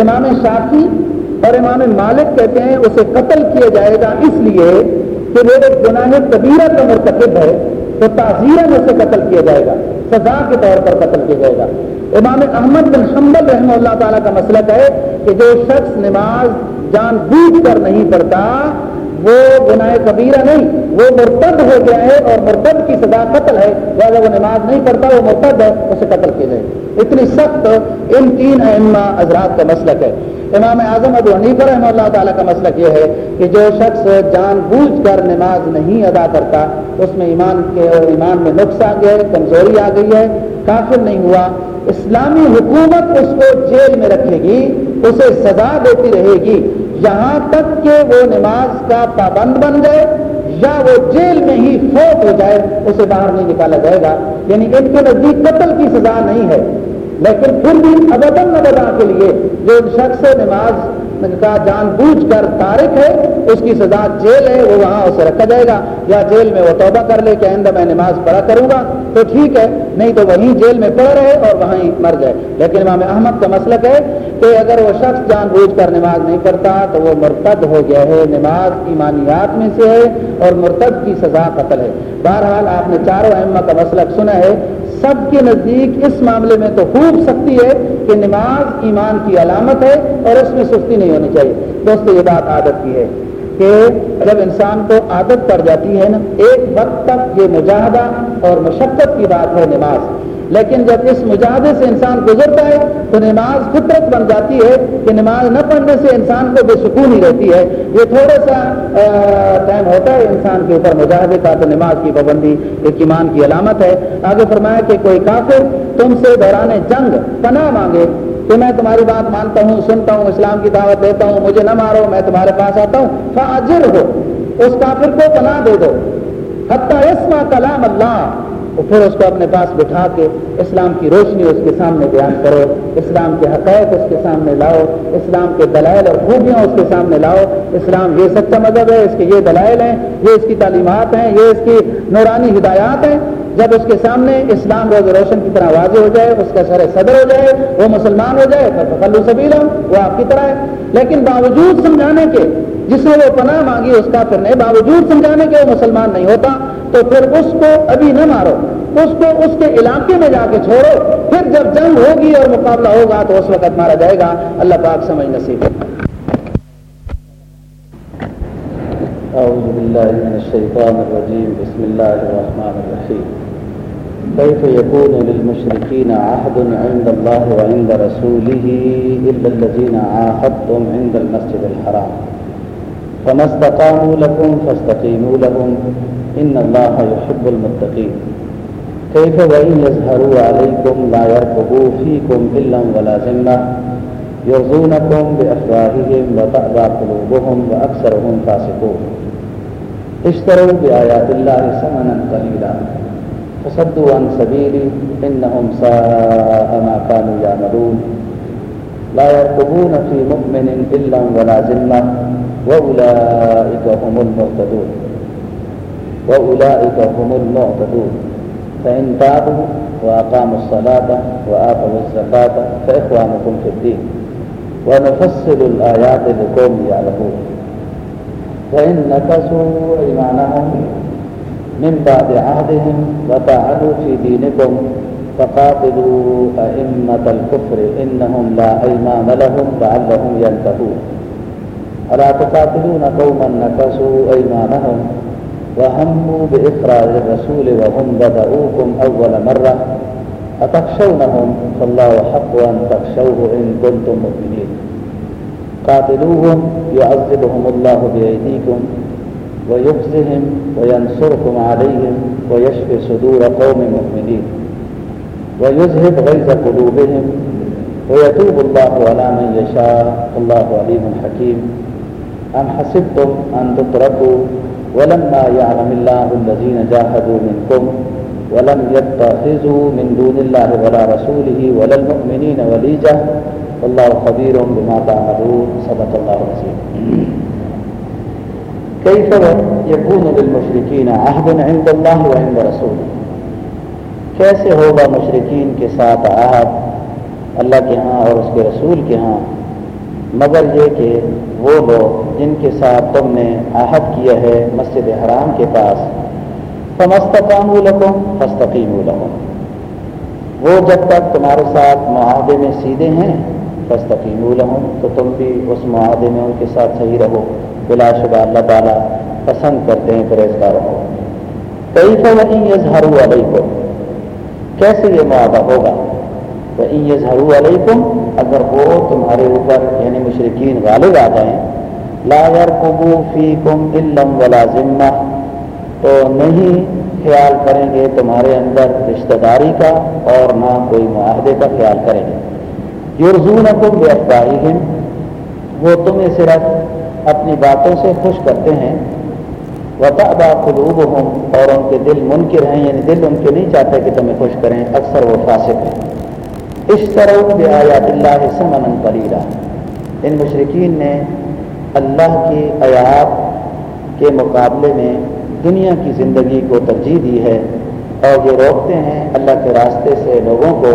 امام شافی اور امام مالک کہتے ہیں اسے قتل کیا جائے گا اس لیے کہ وہ ایک گناہ کبیرہ کا مرتکب ہے۔ تو تعزیرہ اسے قتل کیا جائے گا، سزا کے طور پر قتل کیا جائے گا۔ امام احمد بن حنبل رحمہ اللہ تعالیٰ کا مسئلہ ہے کہ جو شخص نماز جان بوجھ کر نہیں پڑتا وہ گناہ کبیرہ نہیں، وہ مرتد ہو گیا ہے اور مرتد کی سزا قتل ہے۔ لہٰذا وہ نماز نہیں پڑھتا، وہ مرتد ہے، اسے قتل کیا جائے۔ اتنی سخت ان تین ائمہ حضرات کا مسلک ہے۔ امام اعظم ابو حنیفہ رحمہ اللہ تعالیٰ کا مسلک یہ ہے کہ جو شخص جان بوجھ کر نماز نہیں ادا کرتا، اس میں ایمان کے اور ایمان میں نقص آ گیا ہے، کمزوری آ گئی ہے، کافر نہیں ہوا۔ اسلامی حکومت اس کو جیل میں رکھے گی، اسے سزا دیتی رہے گی۔ یہاں تک کہ وہ نماز کا پابند بن جائے یا وہ جیل میں ہی فوت ہو جائے، اسے باہر نہیں نکالا جائے گا۔ یعنی ان کے نزدیک قتل کی سزا نہیں ہے۔ لیکن پھر بھی ابدن ابدا کے لیے جو شخص نماز کہا جان بوجھ کر تارک ہے، اس کی سزا جیل ہے، وہ وہاں اسے رکھا جائے گا۔ یا جیل میں وہ توبہ کر لے کہ آئندہ میں نماز پڑھا کروں گا۔ تو ٹھیک ہے، نہیں تو وہیں جیل میں پڑھ رہے اور وہیں مر جائے۔ لیکن امام احمد کا مسلک ہے کہ اگر وہ شخص جان بوجھ کر نماز نہیں پڑھتا، تو وہ مرتد ہو گیا ہے۔ نماز ایمانیات میں سے ہے اور مرتد کی سزا قتل ہے۔ بہرحال آپ نے چاروں احمد کا مسلک سنا ہے۔ سب کے نزدیک اس معاملے میں تو خوب سختی ہے کہ نماز ایمان کی علامت ہے اور اس میں سستی نہیں ہونی چاہیے۔ دوستو، یہ بات عادت کی ہے کہ جب انسان کو عادت پڑ جاتی ہے نا، ایک وقت تک یہ مجاہدہ اور مشقت کی بات ہے نماز۔ لیکن جب اس مجاہدے سے انسان گزرتا ہے تو نماز فطرت بن جاتی ہے کہ نماز نہ پڑھنے سے انسان کو بے سکون ہی رہتی ہے۔ یہ تھوڑا سا ٹائم ہوتا ہے انسان کے اوپر مجاہدے کا تو نماز کی پابندی، ایک ایمان کی علامت ہے۔ آگے فرمایا کہ کوئی کافر تم سے دوران جنگ پناہ مانگے کہ میں تمہاری بات مانتا ہوں، سنتا ہوں، اسلام کی دعوت دیتا ہوں، مجھے نہ مارو، میں تمہارے پاس آتا ہوں۔ فاجر ہو، اس کافر کو پناہ دے دو۔ حتیٰ اسما کلام اللہ تو پھر اس کو اپنے پاس بٹھا کے اسلام کی روشنی اس کے سامنے بیان کرو، اسلام کے حقائق اس کے سامنے لاؤ، اسلام کے دلائل اور خوبیاں اس کے سامنے لاؤ۔ اسلام یہ سچا مذہب ہے، اس کے یہ دلائل ہیں، یہ اس کی تعلیمات ہیں، یہ اس کی نورانی ہدایات ہیں۔ جب اس کے سامنے اسلام روز روشن کی طرح واضح ہو جائے، اس کا سر صدر ہو جائے، وہ مسلمان ہو جائے تو فلو سبیل وہ آپ کی طرح ہے۔ لیکن باوجود سمجھانے کے، جس نے وہ پناہ مانگی اس کا پھر نے، باوجود سمجھانے کے وہ مسلمان نہیں ہوتا، تو پھر اس کو ابھی نہ مارو۔ اس کو اس کے علاقے میں جا کے چھوڑو، پھر جب جنگ ہوگی اور مقابلہ ہوگا تو اس وقت مارا جائے گا۔ اللہ پاک سمجھ نصیب أعوذ بالله من الشيطان الرجيم بسم الله الرحمن الرحيم كيف يكون للمشركين عهد عند الله وعند رسوله إلا الذين عاهدتم عند المسجد الحرام؟ فما استقاموا لكم فاستقيموا لهم إن الله يحب المتقين كيف وإن يظهروا عليكم لا يرقبوا فيكم إلا ولا ذمة يرضونكم بأفواههم وتأبى قلوبهم وأكثرهم فاسقون. اشتروا بآيات الله ثمنا قليلا. فصدوا عن سبيلي إنهم ساء ما كانوا يعملون. لا يرقبون في مؤمن إلا ولا ذمة وأولئك هم المعتدون وأولئك هم المعتدون فإن تابوا وأقاموا الصلاة وآتوا الزكاة فإخوانكم في الدين. ونفصل الآيات لقوم يعلمون فإن نكسوا إيمانهم من بعد عهدهم وطعنوا في دينكم فقاتلوا أئمة الكفر إنهم لا أيمان لهم لعلهم ينتهون. ألا تقاتلون قوما نكسوا أيمانهم وهموا بإخراج الرسول وهم بدأوكم أول مرة. أتخشونهم؟ فالله حق أن تخشوه إن كنتم مؤمنين. قاتلوهم يعذبهم الله بأيديكم ويخزهم وينصركم عليهم ويشفي صدور قوم مؤمنين. ويذهب غيظ قلوبهم ويتوب الله على من يشاء. الله عليم حكيم. أم حسبتم أن تتركوا ولما يعلم الله الذين جاهدوا منكم ولم يتخذوا من دون الله ولا رسوله ولا المؤمنين وليجة والله خبير بما تعملون. صدق الله العظيم. كيف يكون للمشركين عهد عند الله وعند رسوله؟ کیسے ہوگا مشرقین کے ساتھ عہد اللہ کے ہاں اور اس کے رسول کے ہاں؟ مگر یہ کہ وہ لوگ جن کے ساتھ تم نے عہد کیا ہے مسجد حرام کے پاس فمستقام لکم فستقیم لکم وہ جب تک تمہارے ساتھ معاہدے میں سیدھے ہیں فستقیم لہم تو تم بھی اس معاہدے میں ان کے ساتھ صحیح رہو۔ بلا شبہ اللہ تعالیٰ پسند کرتے ہیں پرہیزگار رہو کئی فوقی اظہار علیہ کیسے یہ معاہدہ ہوگا؟ ضرو علیکم اگر وہ تمہارے اوپر یعنی مشرقین غالب آ جائیں، لا یرقبو فیکم علم ولا ذمہ، تو نہیں خیال کریں گے تمہارے اندر رشتہ داری کا اور نہ کوئی معاہدے کا خیال کریں گے۔ یورزون کو بے وہ تمہیں صرف اپنی باتوں سے خوش کرتے ہیں۔ وطبا قلوب ہوں اور ان کے دل منکر ہیں یعنی دل ان کے نہیں چاہتے کہ تمہیں خوش کریں، اکثر وہ فاسق ہیں۔ اس طرح آیات اللہ سمن قلیلہ ان مشرقین نے اللہ کی آیات کے مقابلے میں دنیا کی زندگی کو ترجیح دی ہے اور یہ روکتے ہیں اللہ کے راستے سے لوگوں کو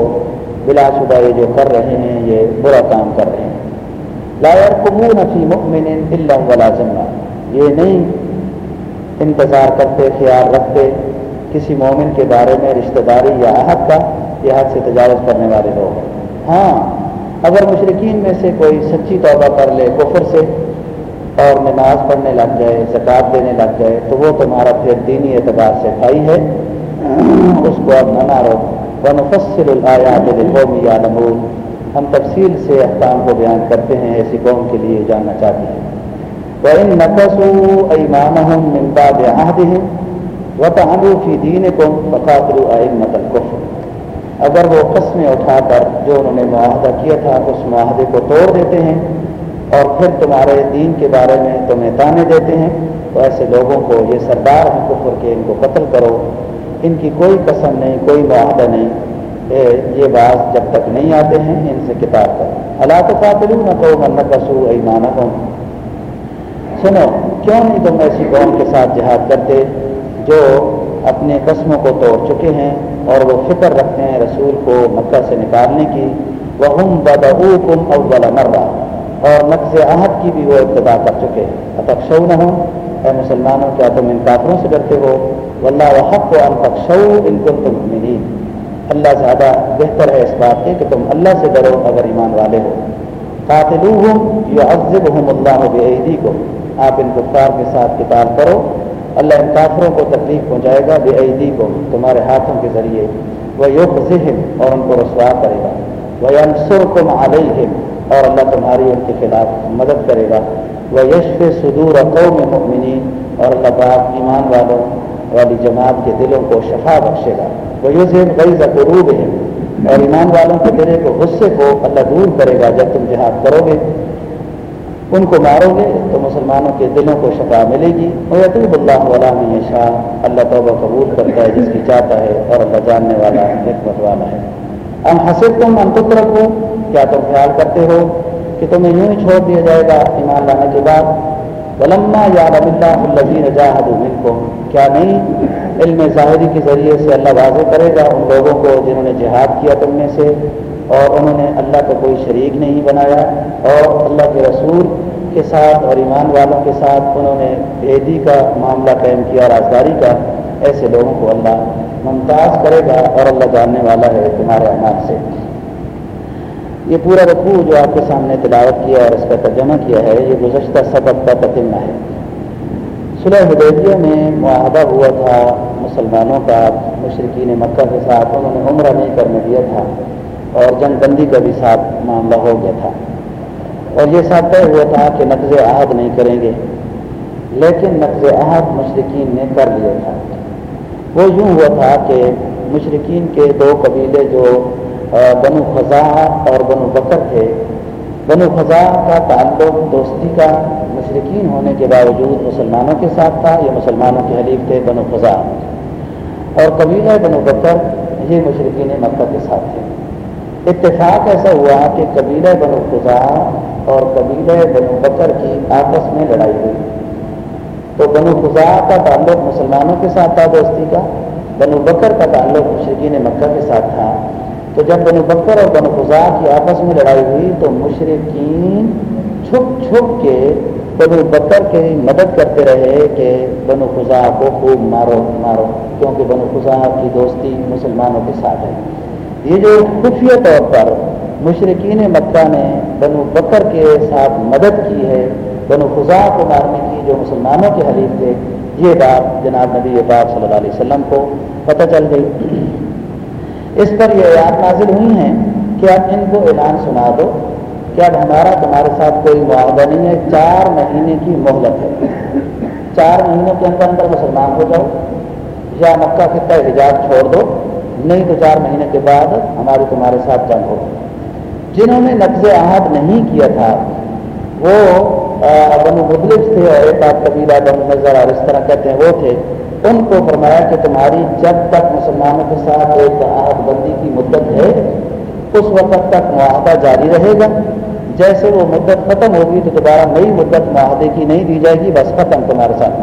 بلا شدہ یہ جو کر رہے ہیں، یہ برا کام کر رہے ہیں۔ لائر قبول نفی مکمن اللہ ولازم یہ نہیں انتظار کرتے، خیال رکھتے کسی مومن کے بارے میں رشتہ داری یا عہد کا۔ یہ حد سے تجاوز کرنے والے لوگ ہاں اگر مشرقین میں سے کوئی سچی توبہ کر لے کفر سے اور نماز پڑھنے لگ جائے، زکات دینے لگ جائے، تو وہ تمہارا پھر دینی اعتبار سے بھائی ہے۔ اس کو اب نہ مارو۔ ونفصل الآیات لقوم یعلمون ہم تفصیل سے احکام کو بیان کرتے ہیں، ایسی قوم کے لیے جاننا چاہتے ہیں۔ وَإِن نَقَصُوا أَيْمَانَهُمْ مِن بَعْدِ عَهْدِهِمْ وَطَعَنُوا فِي دِينِكُمْ فَقَاتِلُوا أَئِمَّةَ الْكُفْرِ۔ اگر وہ قسمیں اٹھا کر جو انہوں نے معاہدہ کیا تھا، اس معاہدے کو توڑ دیتے ہیں اور پھر تمہارے دین کے بارے میں تمہیں تانے دیتے ہیں۔ تو ایسے لوگوں کو، یہ سردار ہیں کفر کے، ان کو قتل کرو۔ ان کی کوئی قسم نہیں، کوئی معاہدہ نہیں۔ یہ بات جب تک نہیں آتے ہیں، ان سے کتاب کر اللہ تو قاتل نہ کہ من کسو ایمان سنو، کیوں نہیں تم ایسی قوم کے ساتھ جہاد کرتے جو اپنے قسموں کو توڑ چکے ہیں؟ اور وہ فکر رکھتے ہیں رسول کو مکہ سے نکالنے کی۔ وہ ہم کم اول مرہ اور نقص عہد کی بھی وہ ابتدا کر چکے۔ ہیں اتکشو نہ ہوں اے مسلمانوں، کیا تم ان کافروں سے ڈرتے ہو؟ واللہ وحق و انتقشو ان کو تم مین اللہ زیادہ بہتر ہے اس بات کے کہ تم اللہ سے ڈرو اگر ایمان والے ہو۔ قاتل ہوں یا افزب ہوں اللہ بے کو آپ ان کفار کے ساتھ کتاب کرو۔ اللہ ان کافروں کو تکلیف پہنچائے گا بے عیدی کو تمہارے ہاتھوں کے ذریعے۔ وہ یوگ ذہن اور ان کو رسوا کرے گا۔ وہ انسر کو علیہم، اور اللہ تمہاری ان کے خلاف مدد کرے گا۔ وہ یشف صدور قوم مؤمنین، اور اللہ پاک ایمان والوں والی جماعت کے دلوں کو شفا بخشے گا۔ وہ یہ ذہن غیر ضرور ہے اور ایمان والوں کے دلے کو غصے کو اللہ دور کرے گا۔ جب تم جہاد کرو گے ان کو مارو گے تو مسلمانوں کے دلوں کو شفا ملے گی۔ وہ یتوب اللہ علیہ شاہ اللہ توبہ قبول کرتا ہے جس کی چاہتا ہے اور اللہ جاننے والا حکمت والا ہے۔ ہم حسب تم انتک رکھو کیا تم خیال کرتے ہو کہ تمہیں یوں ہی چھوڑ دیا جائے گا ایمان لانے کے بعد؟ ولما یا رب اللہ الزین جاہد کو کیا نہیں؟ علم ظاہری کے ذریعے سے اللہ واضح کرے گا ان لوگوں کو جنہوں نے جہاد کیا تم میں سے۔ اور انہوں نے اللہ کو کوئی شریک نہیں بنایا اور اللہ کے رسول کے ساتھ اور ایمان والوں کے ساتھ انہوں نے عیدی کا معاملہ قائم کیا رازداری کا، ایسے لوگوں کو اللہ ممتاز کرے گا اور اللہ جاننے والا ہے تمہارے اعمال سے۔ یہ پورا رقو جو آپ کے سامنے تلاوت کیا اور اس کا ترجمہ کیا ہے، یہ گزشتہ سبق کا تتمہ ہے۔ صلح حدیبیہ میں معاہدہ ہوا تھا مسلمانوں کا مشرقین مکہ کے ساتھ، انہوں نے عمرہ نہیں کرنے دیا تھا۔ اور جنگ بندی کا بھی ساتھ معاملہ ہو گیا تھا۔ اور یہ ساتھ طے ہوا تھا کہ نقض عہد نہیں کریں گے۔ لیکن نقض عہد مشرقین نے کر لیا تھا۔ وہ یوں ہوا تھا کہ مشرقین کے دو قبیلے جو بنو خزاں اور بنو بکر تھے، بنو خزاں کا تعلق دوستی کا مشرقین ہونے کے باوجود مسلمانوں کے ساتھ تھا، یہ مسلمانوں کے حلیف تھے بنو خزاں اور قبیلہ بنو بکر، یہ مشرقین مکہ کے ساتھ تھے۔ اتفاق ایسا ہوا کہ قبیلہ بنو خزاں اور قبیلہ بنو بکر کی آپس میں لڑائی ہوئی۔ تو بنو خزا کا تعلق مسلمانوں کے ساتھ تھا، دوستی کا۔ بنو بکر کا تعلق مشرقین مکہ کے ساتھ تھا۔ تو جب بنو بکر اور بنو خزا کی آپس میں لڑائی ہوئی تو مشرقین چھپ چھپ کے بنو بکر کی مدد کرتے رہے کہ بنو خزا کو خوب مارو مارو، کیونکہ بنو خزا کی دوستی مسلمانوں کے ساتھ ہے۔ یہ جو خفیہ طور پر مشرقین مکہ نے بنو بکر کے ساتھ مدد کی ہے، بنو خزا کو مارنے کی، جو مسلمانوں کے حلیف تھے، یہ بات جناب نبی پاک صلی اللہ علیہ وسلم کو پتہ چل گئی۔ اس پر یہ یاد نازل ہوئی ہیں کہ اب ان کو اعلان سنا دو کہ اب ہمارا تمہارے ساتھ کوئی معاہدہ نہیں ہے، چار مہینے کی مہلت ہے۔ چار مہینوں کے اندر اندر مسلمان ہو جاؤ، یا مکہ خطہ حجاب چھوڑ دو۔ نہیں تو چار مہینے کے بعد ہماری تمہارے ساتھ جنگ ہو جنہوں نے نقض عہد نہیں کیا تھا، وہ بنو مدلف تھے اور ایک آدھ قبیلہ بنو نظر اور اس طرح کہتے ہیں وہ تھے، ان کو فرمایا کہ تمہاری جب تک مسلمانوں کے ساتھ ایک عہد بندی کی مدت ہے، اس وقت تک معاہدہ جاری رہے گا۔ جیسے وہ مدت ختم ہوگی تو دوبارہ نئی مدت معاہدے کی نہیں دی جائے گی، بس ختم تمہارے ساتھ۔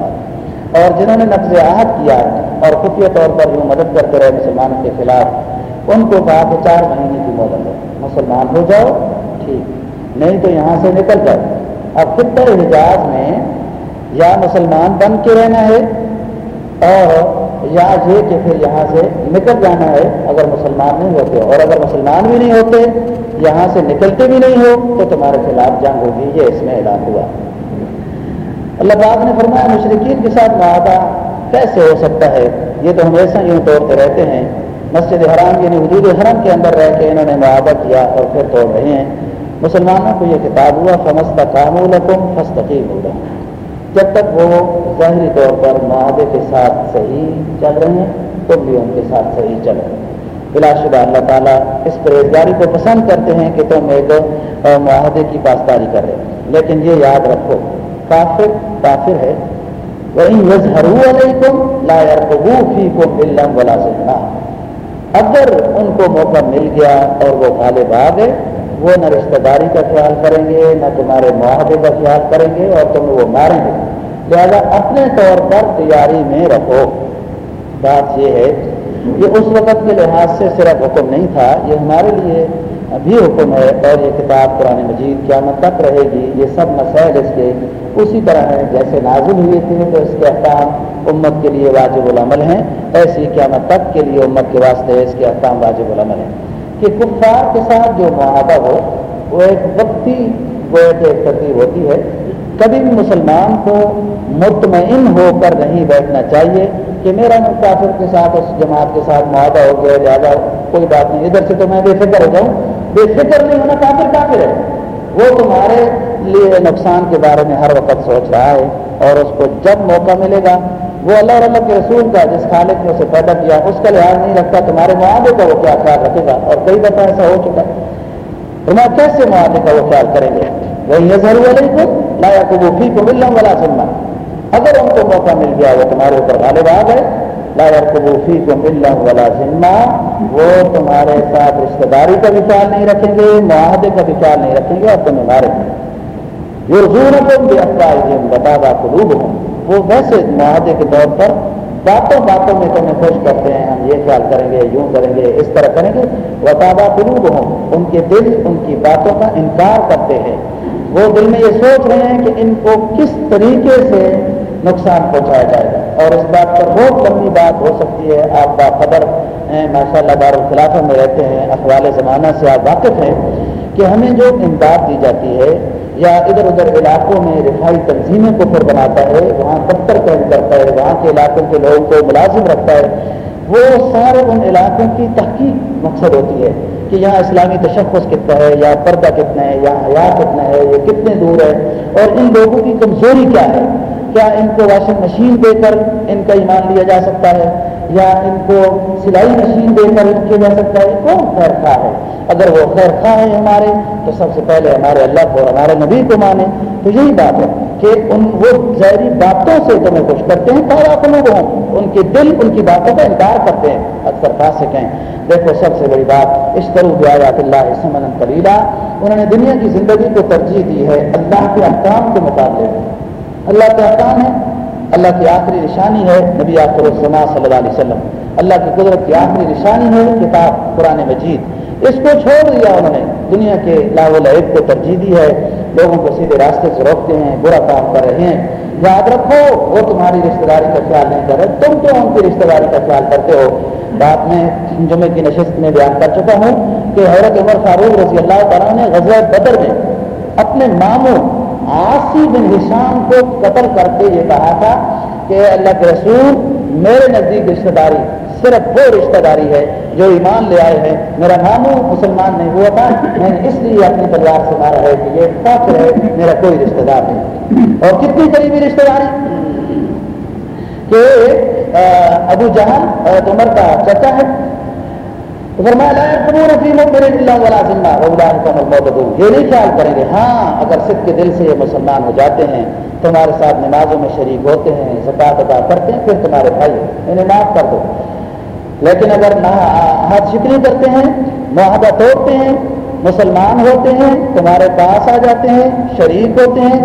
اور جنہوں نے نقض عہد کیا اور خفیہ طور پر جو مدد کرتے رہے مسلمانوں کے خلاف، ان کو کہا کہ چار مہینے کی مدد ہے۔ مسلمان ہو جاؤ، ٹھیک۔ نہیں تو یہاں سے نکل جاؤ۔ اب خطر حجاز میں یا مسلمان بن کے رہنا ہے اور یا یہ کہ پھر یہاں سے نکل جانا ہے۔ اگر مسلمان نہیں ہوتے اور اگر مسلمان بھی نہیں ہوتے، یہاں سے نکلتے بھی نہیں ہو، تو تمہارے خلاف جنگ ہوگی۔ یہ اس میں اعلان ہوا۔ اللہ پاک نے فرمایا مشرقین کے ساتھ معاہدہ کیسے ہو سکتا ہے؟ یہ تو ہمیشہ یوں توڑتے رہتے ہیں۔ مسجد حرام یعنی حدود حرم کے اندر رہ کے انہوں نے معاہدہ کیا اور پھر توڑ رہے ہیں۔ مسلمانوں کو یہ کتاب ہوا فمست کام فستقیم ہوگا جب تک وہ ظاہری طور پر معاہدے کے ساتھ صحیح چل رہے ہیں تم بھی ان کے ساتھ صحیح چل رہے ہیں۔ بلا شدہ اللہ تعالیٰ اس پرہیزگاری کو پسند کرتے ہیں کہ تم ایک معاہدے کی پاسداری کر رہے لیکن یہ یاد رکھو کافر کافر ہے. وہی علیکم لا فی کو ملم ولا سکنا اگر ان کو موقع مل گیا اور وہ غالب آ گئے، وہ نہ رشتہ داری کا خیال کریں گے، نہ تمہارے معاہدے کا خیال کریں گے اور تمہیں وہ ماریں گے۔ لہذا اپنے طور پر تیاری میں رکھو۔ بات یہ ہے یہ اس وقت کے لحاظ سے صرف حکم نہیں تھا، یہ ہمارے لیے بھی حکم ہے اور یہ کتاب قرآن مجید قیامت تک رہے گی۔ یہ سب مسائل اس کے اسی طرح ہیں جیسے نازل ہوئے تھے تو اس کے احکام امت کے لیے واجب العمل ہیں، ایسی قیامت تک کے لیے امت کے واسطے اس کے احکام واجب العمل ہیں۔ کہ کفار کے ساتھ جو معاہدہ ہو، وہ ایک وقتی، وہ ایک ترتیب ہوتی ہے۔ کبھی بھی مسلمان کو مطمئن ہو کر نہیں بیٹھنا چاہیے کہ میرا کافر کے ساتھ، اس جماعت کے ساتھ معاہدہ ہو گیا زیادہ کوئی بات نہیں، ادھر سے تو میں بے فکر ہو جاؤں۔ بے فکر نہیں ہونا، کافر کافر ہے۔ وہ تمہارے لیے نقصان کے بارے میں ہر وقت سوچ رہا ہے اور اس کو جب موقع ملے گا، وہ اللہ اور اللہ کے رسول کا، جس خالق نے اسے پیدا کیا، اس کا لحاظ نہیں رکھتا، تمہارے معاہدے کا وہ کیا خیال رکھے گا؟ اور کئی دفعہ ایسا ہو چکا ہے۔ تمہیں کیسے معاہدے کا وہ خیال کریں گے؟ وہی یہ ضرور کو لایا کو وہ فی کو ملنا والا سننا اگر ان کو موقع مل گیا، وہ تمہارے اوپر غالب آ گئے۔ لایا کو وہ فی کو ملنا والا ذمہ وہ تمہارے ساتھ رشتے داری کا بھی خیال نہیں رکھیں گے، معاہدے کا بھی خیال نہیں رکھیں گے اور تمہیں ماریں گے۔ یہ رضور کو بھی افواہ ہوں وہ ویسے معاہدے کے طور پر باتوں باتوں میں تمہیں خوش کرتے ہیں، ہم یہ خیال کریں گے، یوں کریں گے، اس طرح کریں گے۔ وطابہ قلوب ہوں ان کے دل ان کی باتوں کا انکار کرتے ہیں۔ وہ دل میں یہ سوچ رہے ہیں کہ ان کو کس طریقے سے نقصان پہنچایا جائے گا۔ اور اس بات پر بہت لمبی بات ہو سکتی ہے۔ آپ باخبر ہیں ماشاء اللہ دارالخلافہ میں رہتے ہیں۔ اخبال زمانہ سے آپ واقف ہیں کہ ہمیں جو امداد دی جاتی ہے یا ادھر ادھر علاقوں میں رفائی تنظیمیں کو پھر بناتا ہے، وہاں دفتر قائم کرتا ہے، وہاں کے علاقوں کے لوگوں کو ملازم رکھتا ہے۔ وہ سارے ان علاقوں کی تحقیق مقصد ہوتی ہے کہ یہاں اسلامی تشخص کتنا ہے یا پردہ کتنا ہے یا حیا کتنا ہے، یہ کتنے دور ہے، اور ان لوگوں کی کمزوری کیا ہے؟ کیا ان کو واشنگ مشین دے کر ان کا ایمان لیا جا سکتا ہے؟ یا ان کو سلائی مشین دے کر کیا جا سکتا ہے کون خیر خواہ ہے؟ اگر وہ خیر خواہ ہے ہمارے، تو سب سے پہلے ہمارے اللہ کو ہمارے نبی کو مانے۔ تو یہی بات ہے کہ ان وہ ظاہری باتوں سے تمہیں خوش کرتے ہیں پارا لوگ ہوں۔ ان کے دل، ان کی باتوں کا انکار کرتے ہیں۔ اکثر خاص سے کہیں دیکھو، سب سے بڑی بات اس طرح اللہ سمن کلیلہ انہوں نے دنیا کی زندگی کو ترجیح دی ہے، اللہ کے احکام کے مقابلے میں اللہ کے احکام ہے اللہ کی آخری نشانی ہے نبی آخر السلام صلی اللہ علیہ وسلم۔ اللہ کی قدرت کی آخری نشانی ہے کتاب قرآن مجید۔ اس کو چھوڑ دیا انہوں نے۔ دنیا کے لاو لعب کو ترجیح دی ہے۔ لوگوں کو سیدھے راستے سے روکتے ہیں، برا کام کر رہے ہیں۔ یاد رکھو، وہ تمہاری رشتے داری کا خیال نہیں کر رہے۔ تم تو ان کی رشتے داری کا خیال کرتے ہو۔ بات میں جمعے کی نشست میں بیان کر چکا ہوں کہ حضرت عمر فاروق رضی اللہ تعالیٰ نے غزل بدر میں اپنے ماموں آسی بن حسام کو قتل کر کے یہ کہا تھا کہ اللہ کے رسول میرے نزدیک رشتہ داری، صرف وہ رشتہ داری ہے جو ایمان لے آئے ہیں۔ میرا ماموں مسلمان نہیں ہوا تھا، میں نے اس لیے اپنے پریوار سے مارا ہے کہ یہ کافر ہے میرا کوئی رشتہ دار نہیں۔ اور کتنی قریبی رشتہ داری؟ کہ ابو جہان اور عمر کا چچا ہے۔ یہ نہیں خیال کریں گے ہاں اگر سکھ کے دل سے یہ مسلمان ہو جاتے ہیں، تمہارے ساتھ نمازوں میں شریک ہوتے ہیں زکات ادا کرتے ہیں، پھر تمہارے بھائی انہیں معاف کر دو. لیکن اگر ہاتھ شکنی کرتے ہیں، معاہدہ توڑتے ہیں، مسلمان ہوتے ہیں، تمہارے پاس آ جاتے ہیں، شریک ہوتے ہیں،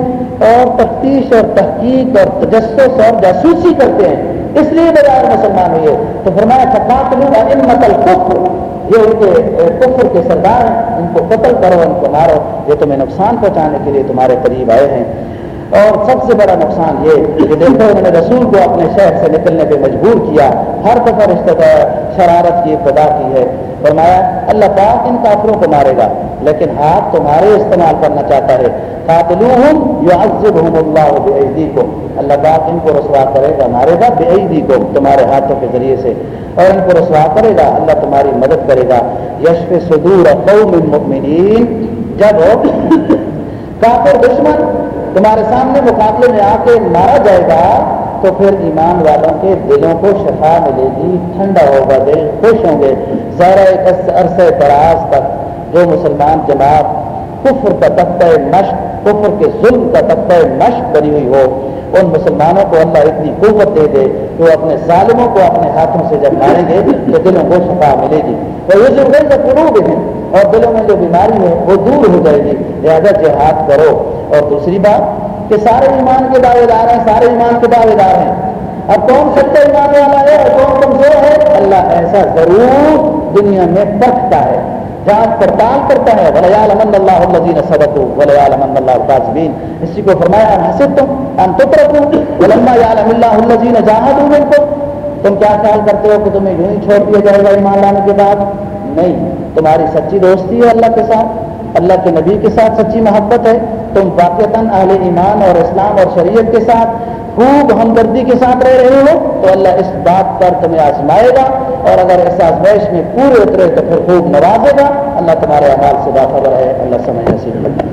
اور تفتیش اور تحقیق اور تجسس اور جاسوسی کرتے ہیں، اس لیے بغیر مسلمان ہوئے تو فرمایا چھپاک لوں ان متل کفر یہ ان کے کفر کے سردار ہیں، ان کو قتل کرو، ان کو مارو۔ یہ تمہیں نقصان پہنچانے کے لیے تمہارے قریب آئے ہیں۔ اور سب سے بڑا نقصان یہ کہ دیکھو، انہوں نے رسول کو اپنے شہر سے نکلنے پہ مجبور کیا۔ ہر دفعہ رشتہ شرارت کی ابتدا کی ہے۔ فرمایا، اللہ پاک ان کافروں کو مارے گا۔ لیکن ہاتھ تمہارے استعمال کرنا چاہتا ہے۔ قاتلوہم یعذبہم اللہ بعیدی کو اللہ پاک ان کو رسوا کرے گا، مارے گا بعیدی کو تمہارے ہاتھوں کے ذریعے سے۔ اور ان کو رسوا کرے گا، اللہ تمہاری مدد کرے گا۔ یشف صدور قوم مؤمنین۔ جب <coughs> کافر دشمن تمہارے سامنے مقابلے میں آ کے مارا جائے گا، تو پھر ایمان والوں کے دلوں کو شفا ملے گی، ٹھنڈا ہوگا، دل خوش ہوں گے۔ ذرا ایک عرصے دراز تک جو مسلمان جماعت کفر کا تختہ مشق، کفر کے ظلم کا تختہ مشق بنی ہوئی ہو، ان مسلمانوں کو اللہ اتنی قوت دے دے کہ وہ اپنے ظالموں کو اپنے ہاتھوں سے جب ماریں گے تو دلوں کو شفا ملے گی۔ وہ یہ جو گئی قروب ہیں اور دلوں میں جو بیماری ہے وہ دور ہو جائے گی۔ لہٰذا جہاد کرو۔ اور دوسری بات، کہ سارے ایمان کے دعوے دار ہیں، سارے ایمان کے دعوے دار ہیں۔ اب کون سچا ایمان والا ہے اور کون کمزور ہے؟ اللہ ایسا ضرور دنیا میں پرکھتا ہے۔ جہاں پڑتال کرتا ہے ولیال امن اللہ الدین سبق ولیال امن اللہ قاسبین اسی کو فرمایا ہم حسب تم ہم رکھوں ولما یعلم اللہ الدین جہاں دوں تم کیا خیال کرتے ہو کہ تمہیں یوں ہی چھوڑ دیا جائے گا ایمان لانے کے بعد؟ نہیں، تمہاری سچی دوستی ہے اللہ کے ساتھ، اللہ کے نبی کے ساتھ سچی محبت ہے۔ تم واقع اہل ایمان اور اسلام اور شریعت کے ساتھ خوب ہمدردی کے ساتھ رہ رہے ہو، تو اللہ اس بات پر تمہیں آزمائے گا۔ اور اگر احساس آزمائش میں پورے اترے تو پھر خوب نوازے گا اللہ تمہارے اعمال سے باخبر ہے۔ اللہ سمجھ نصیب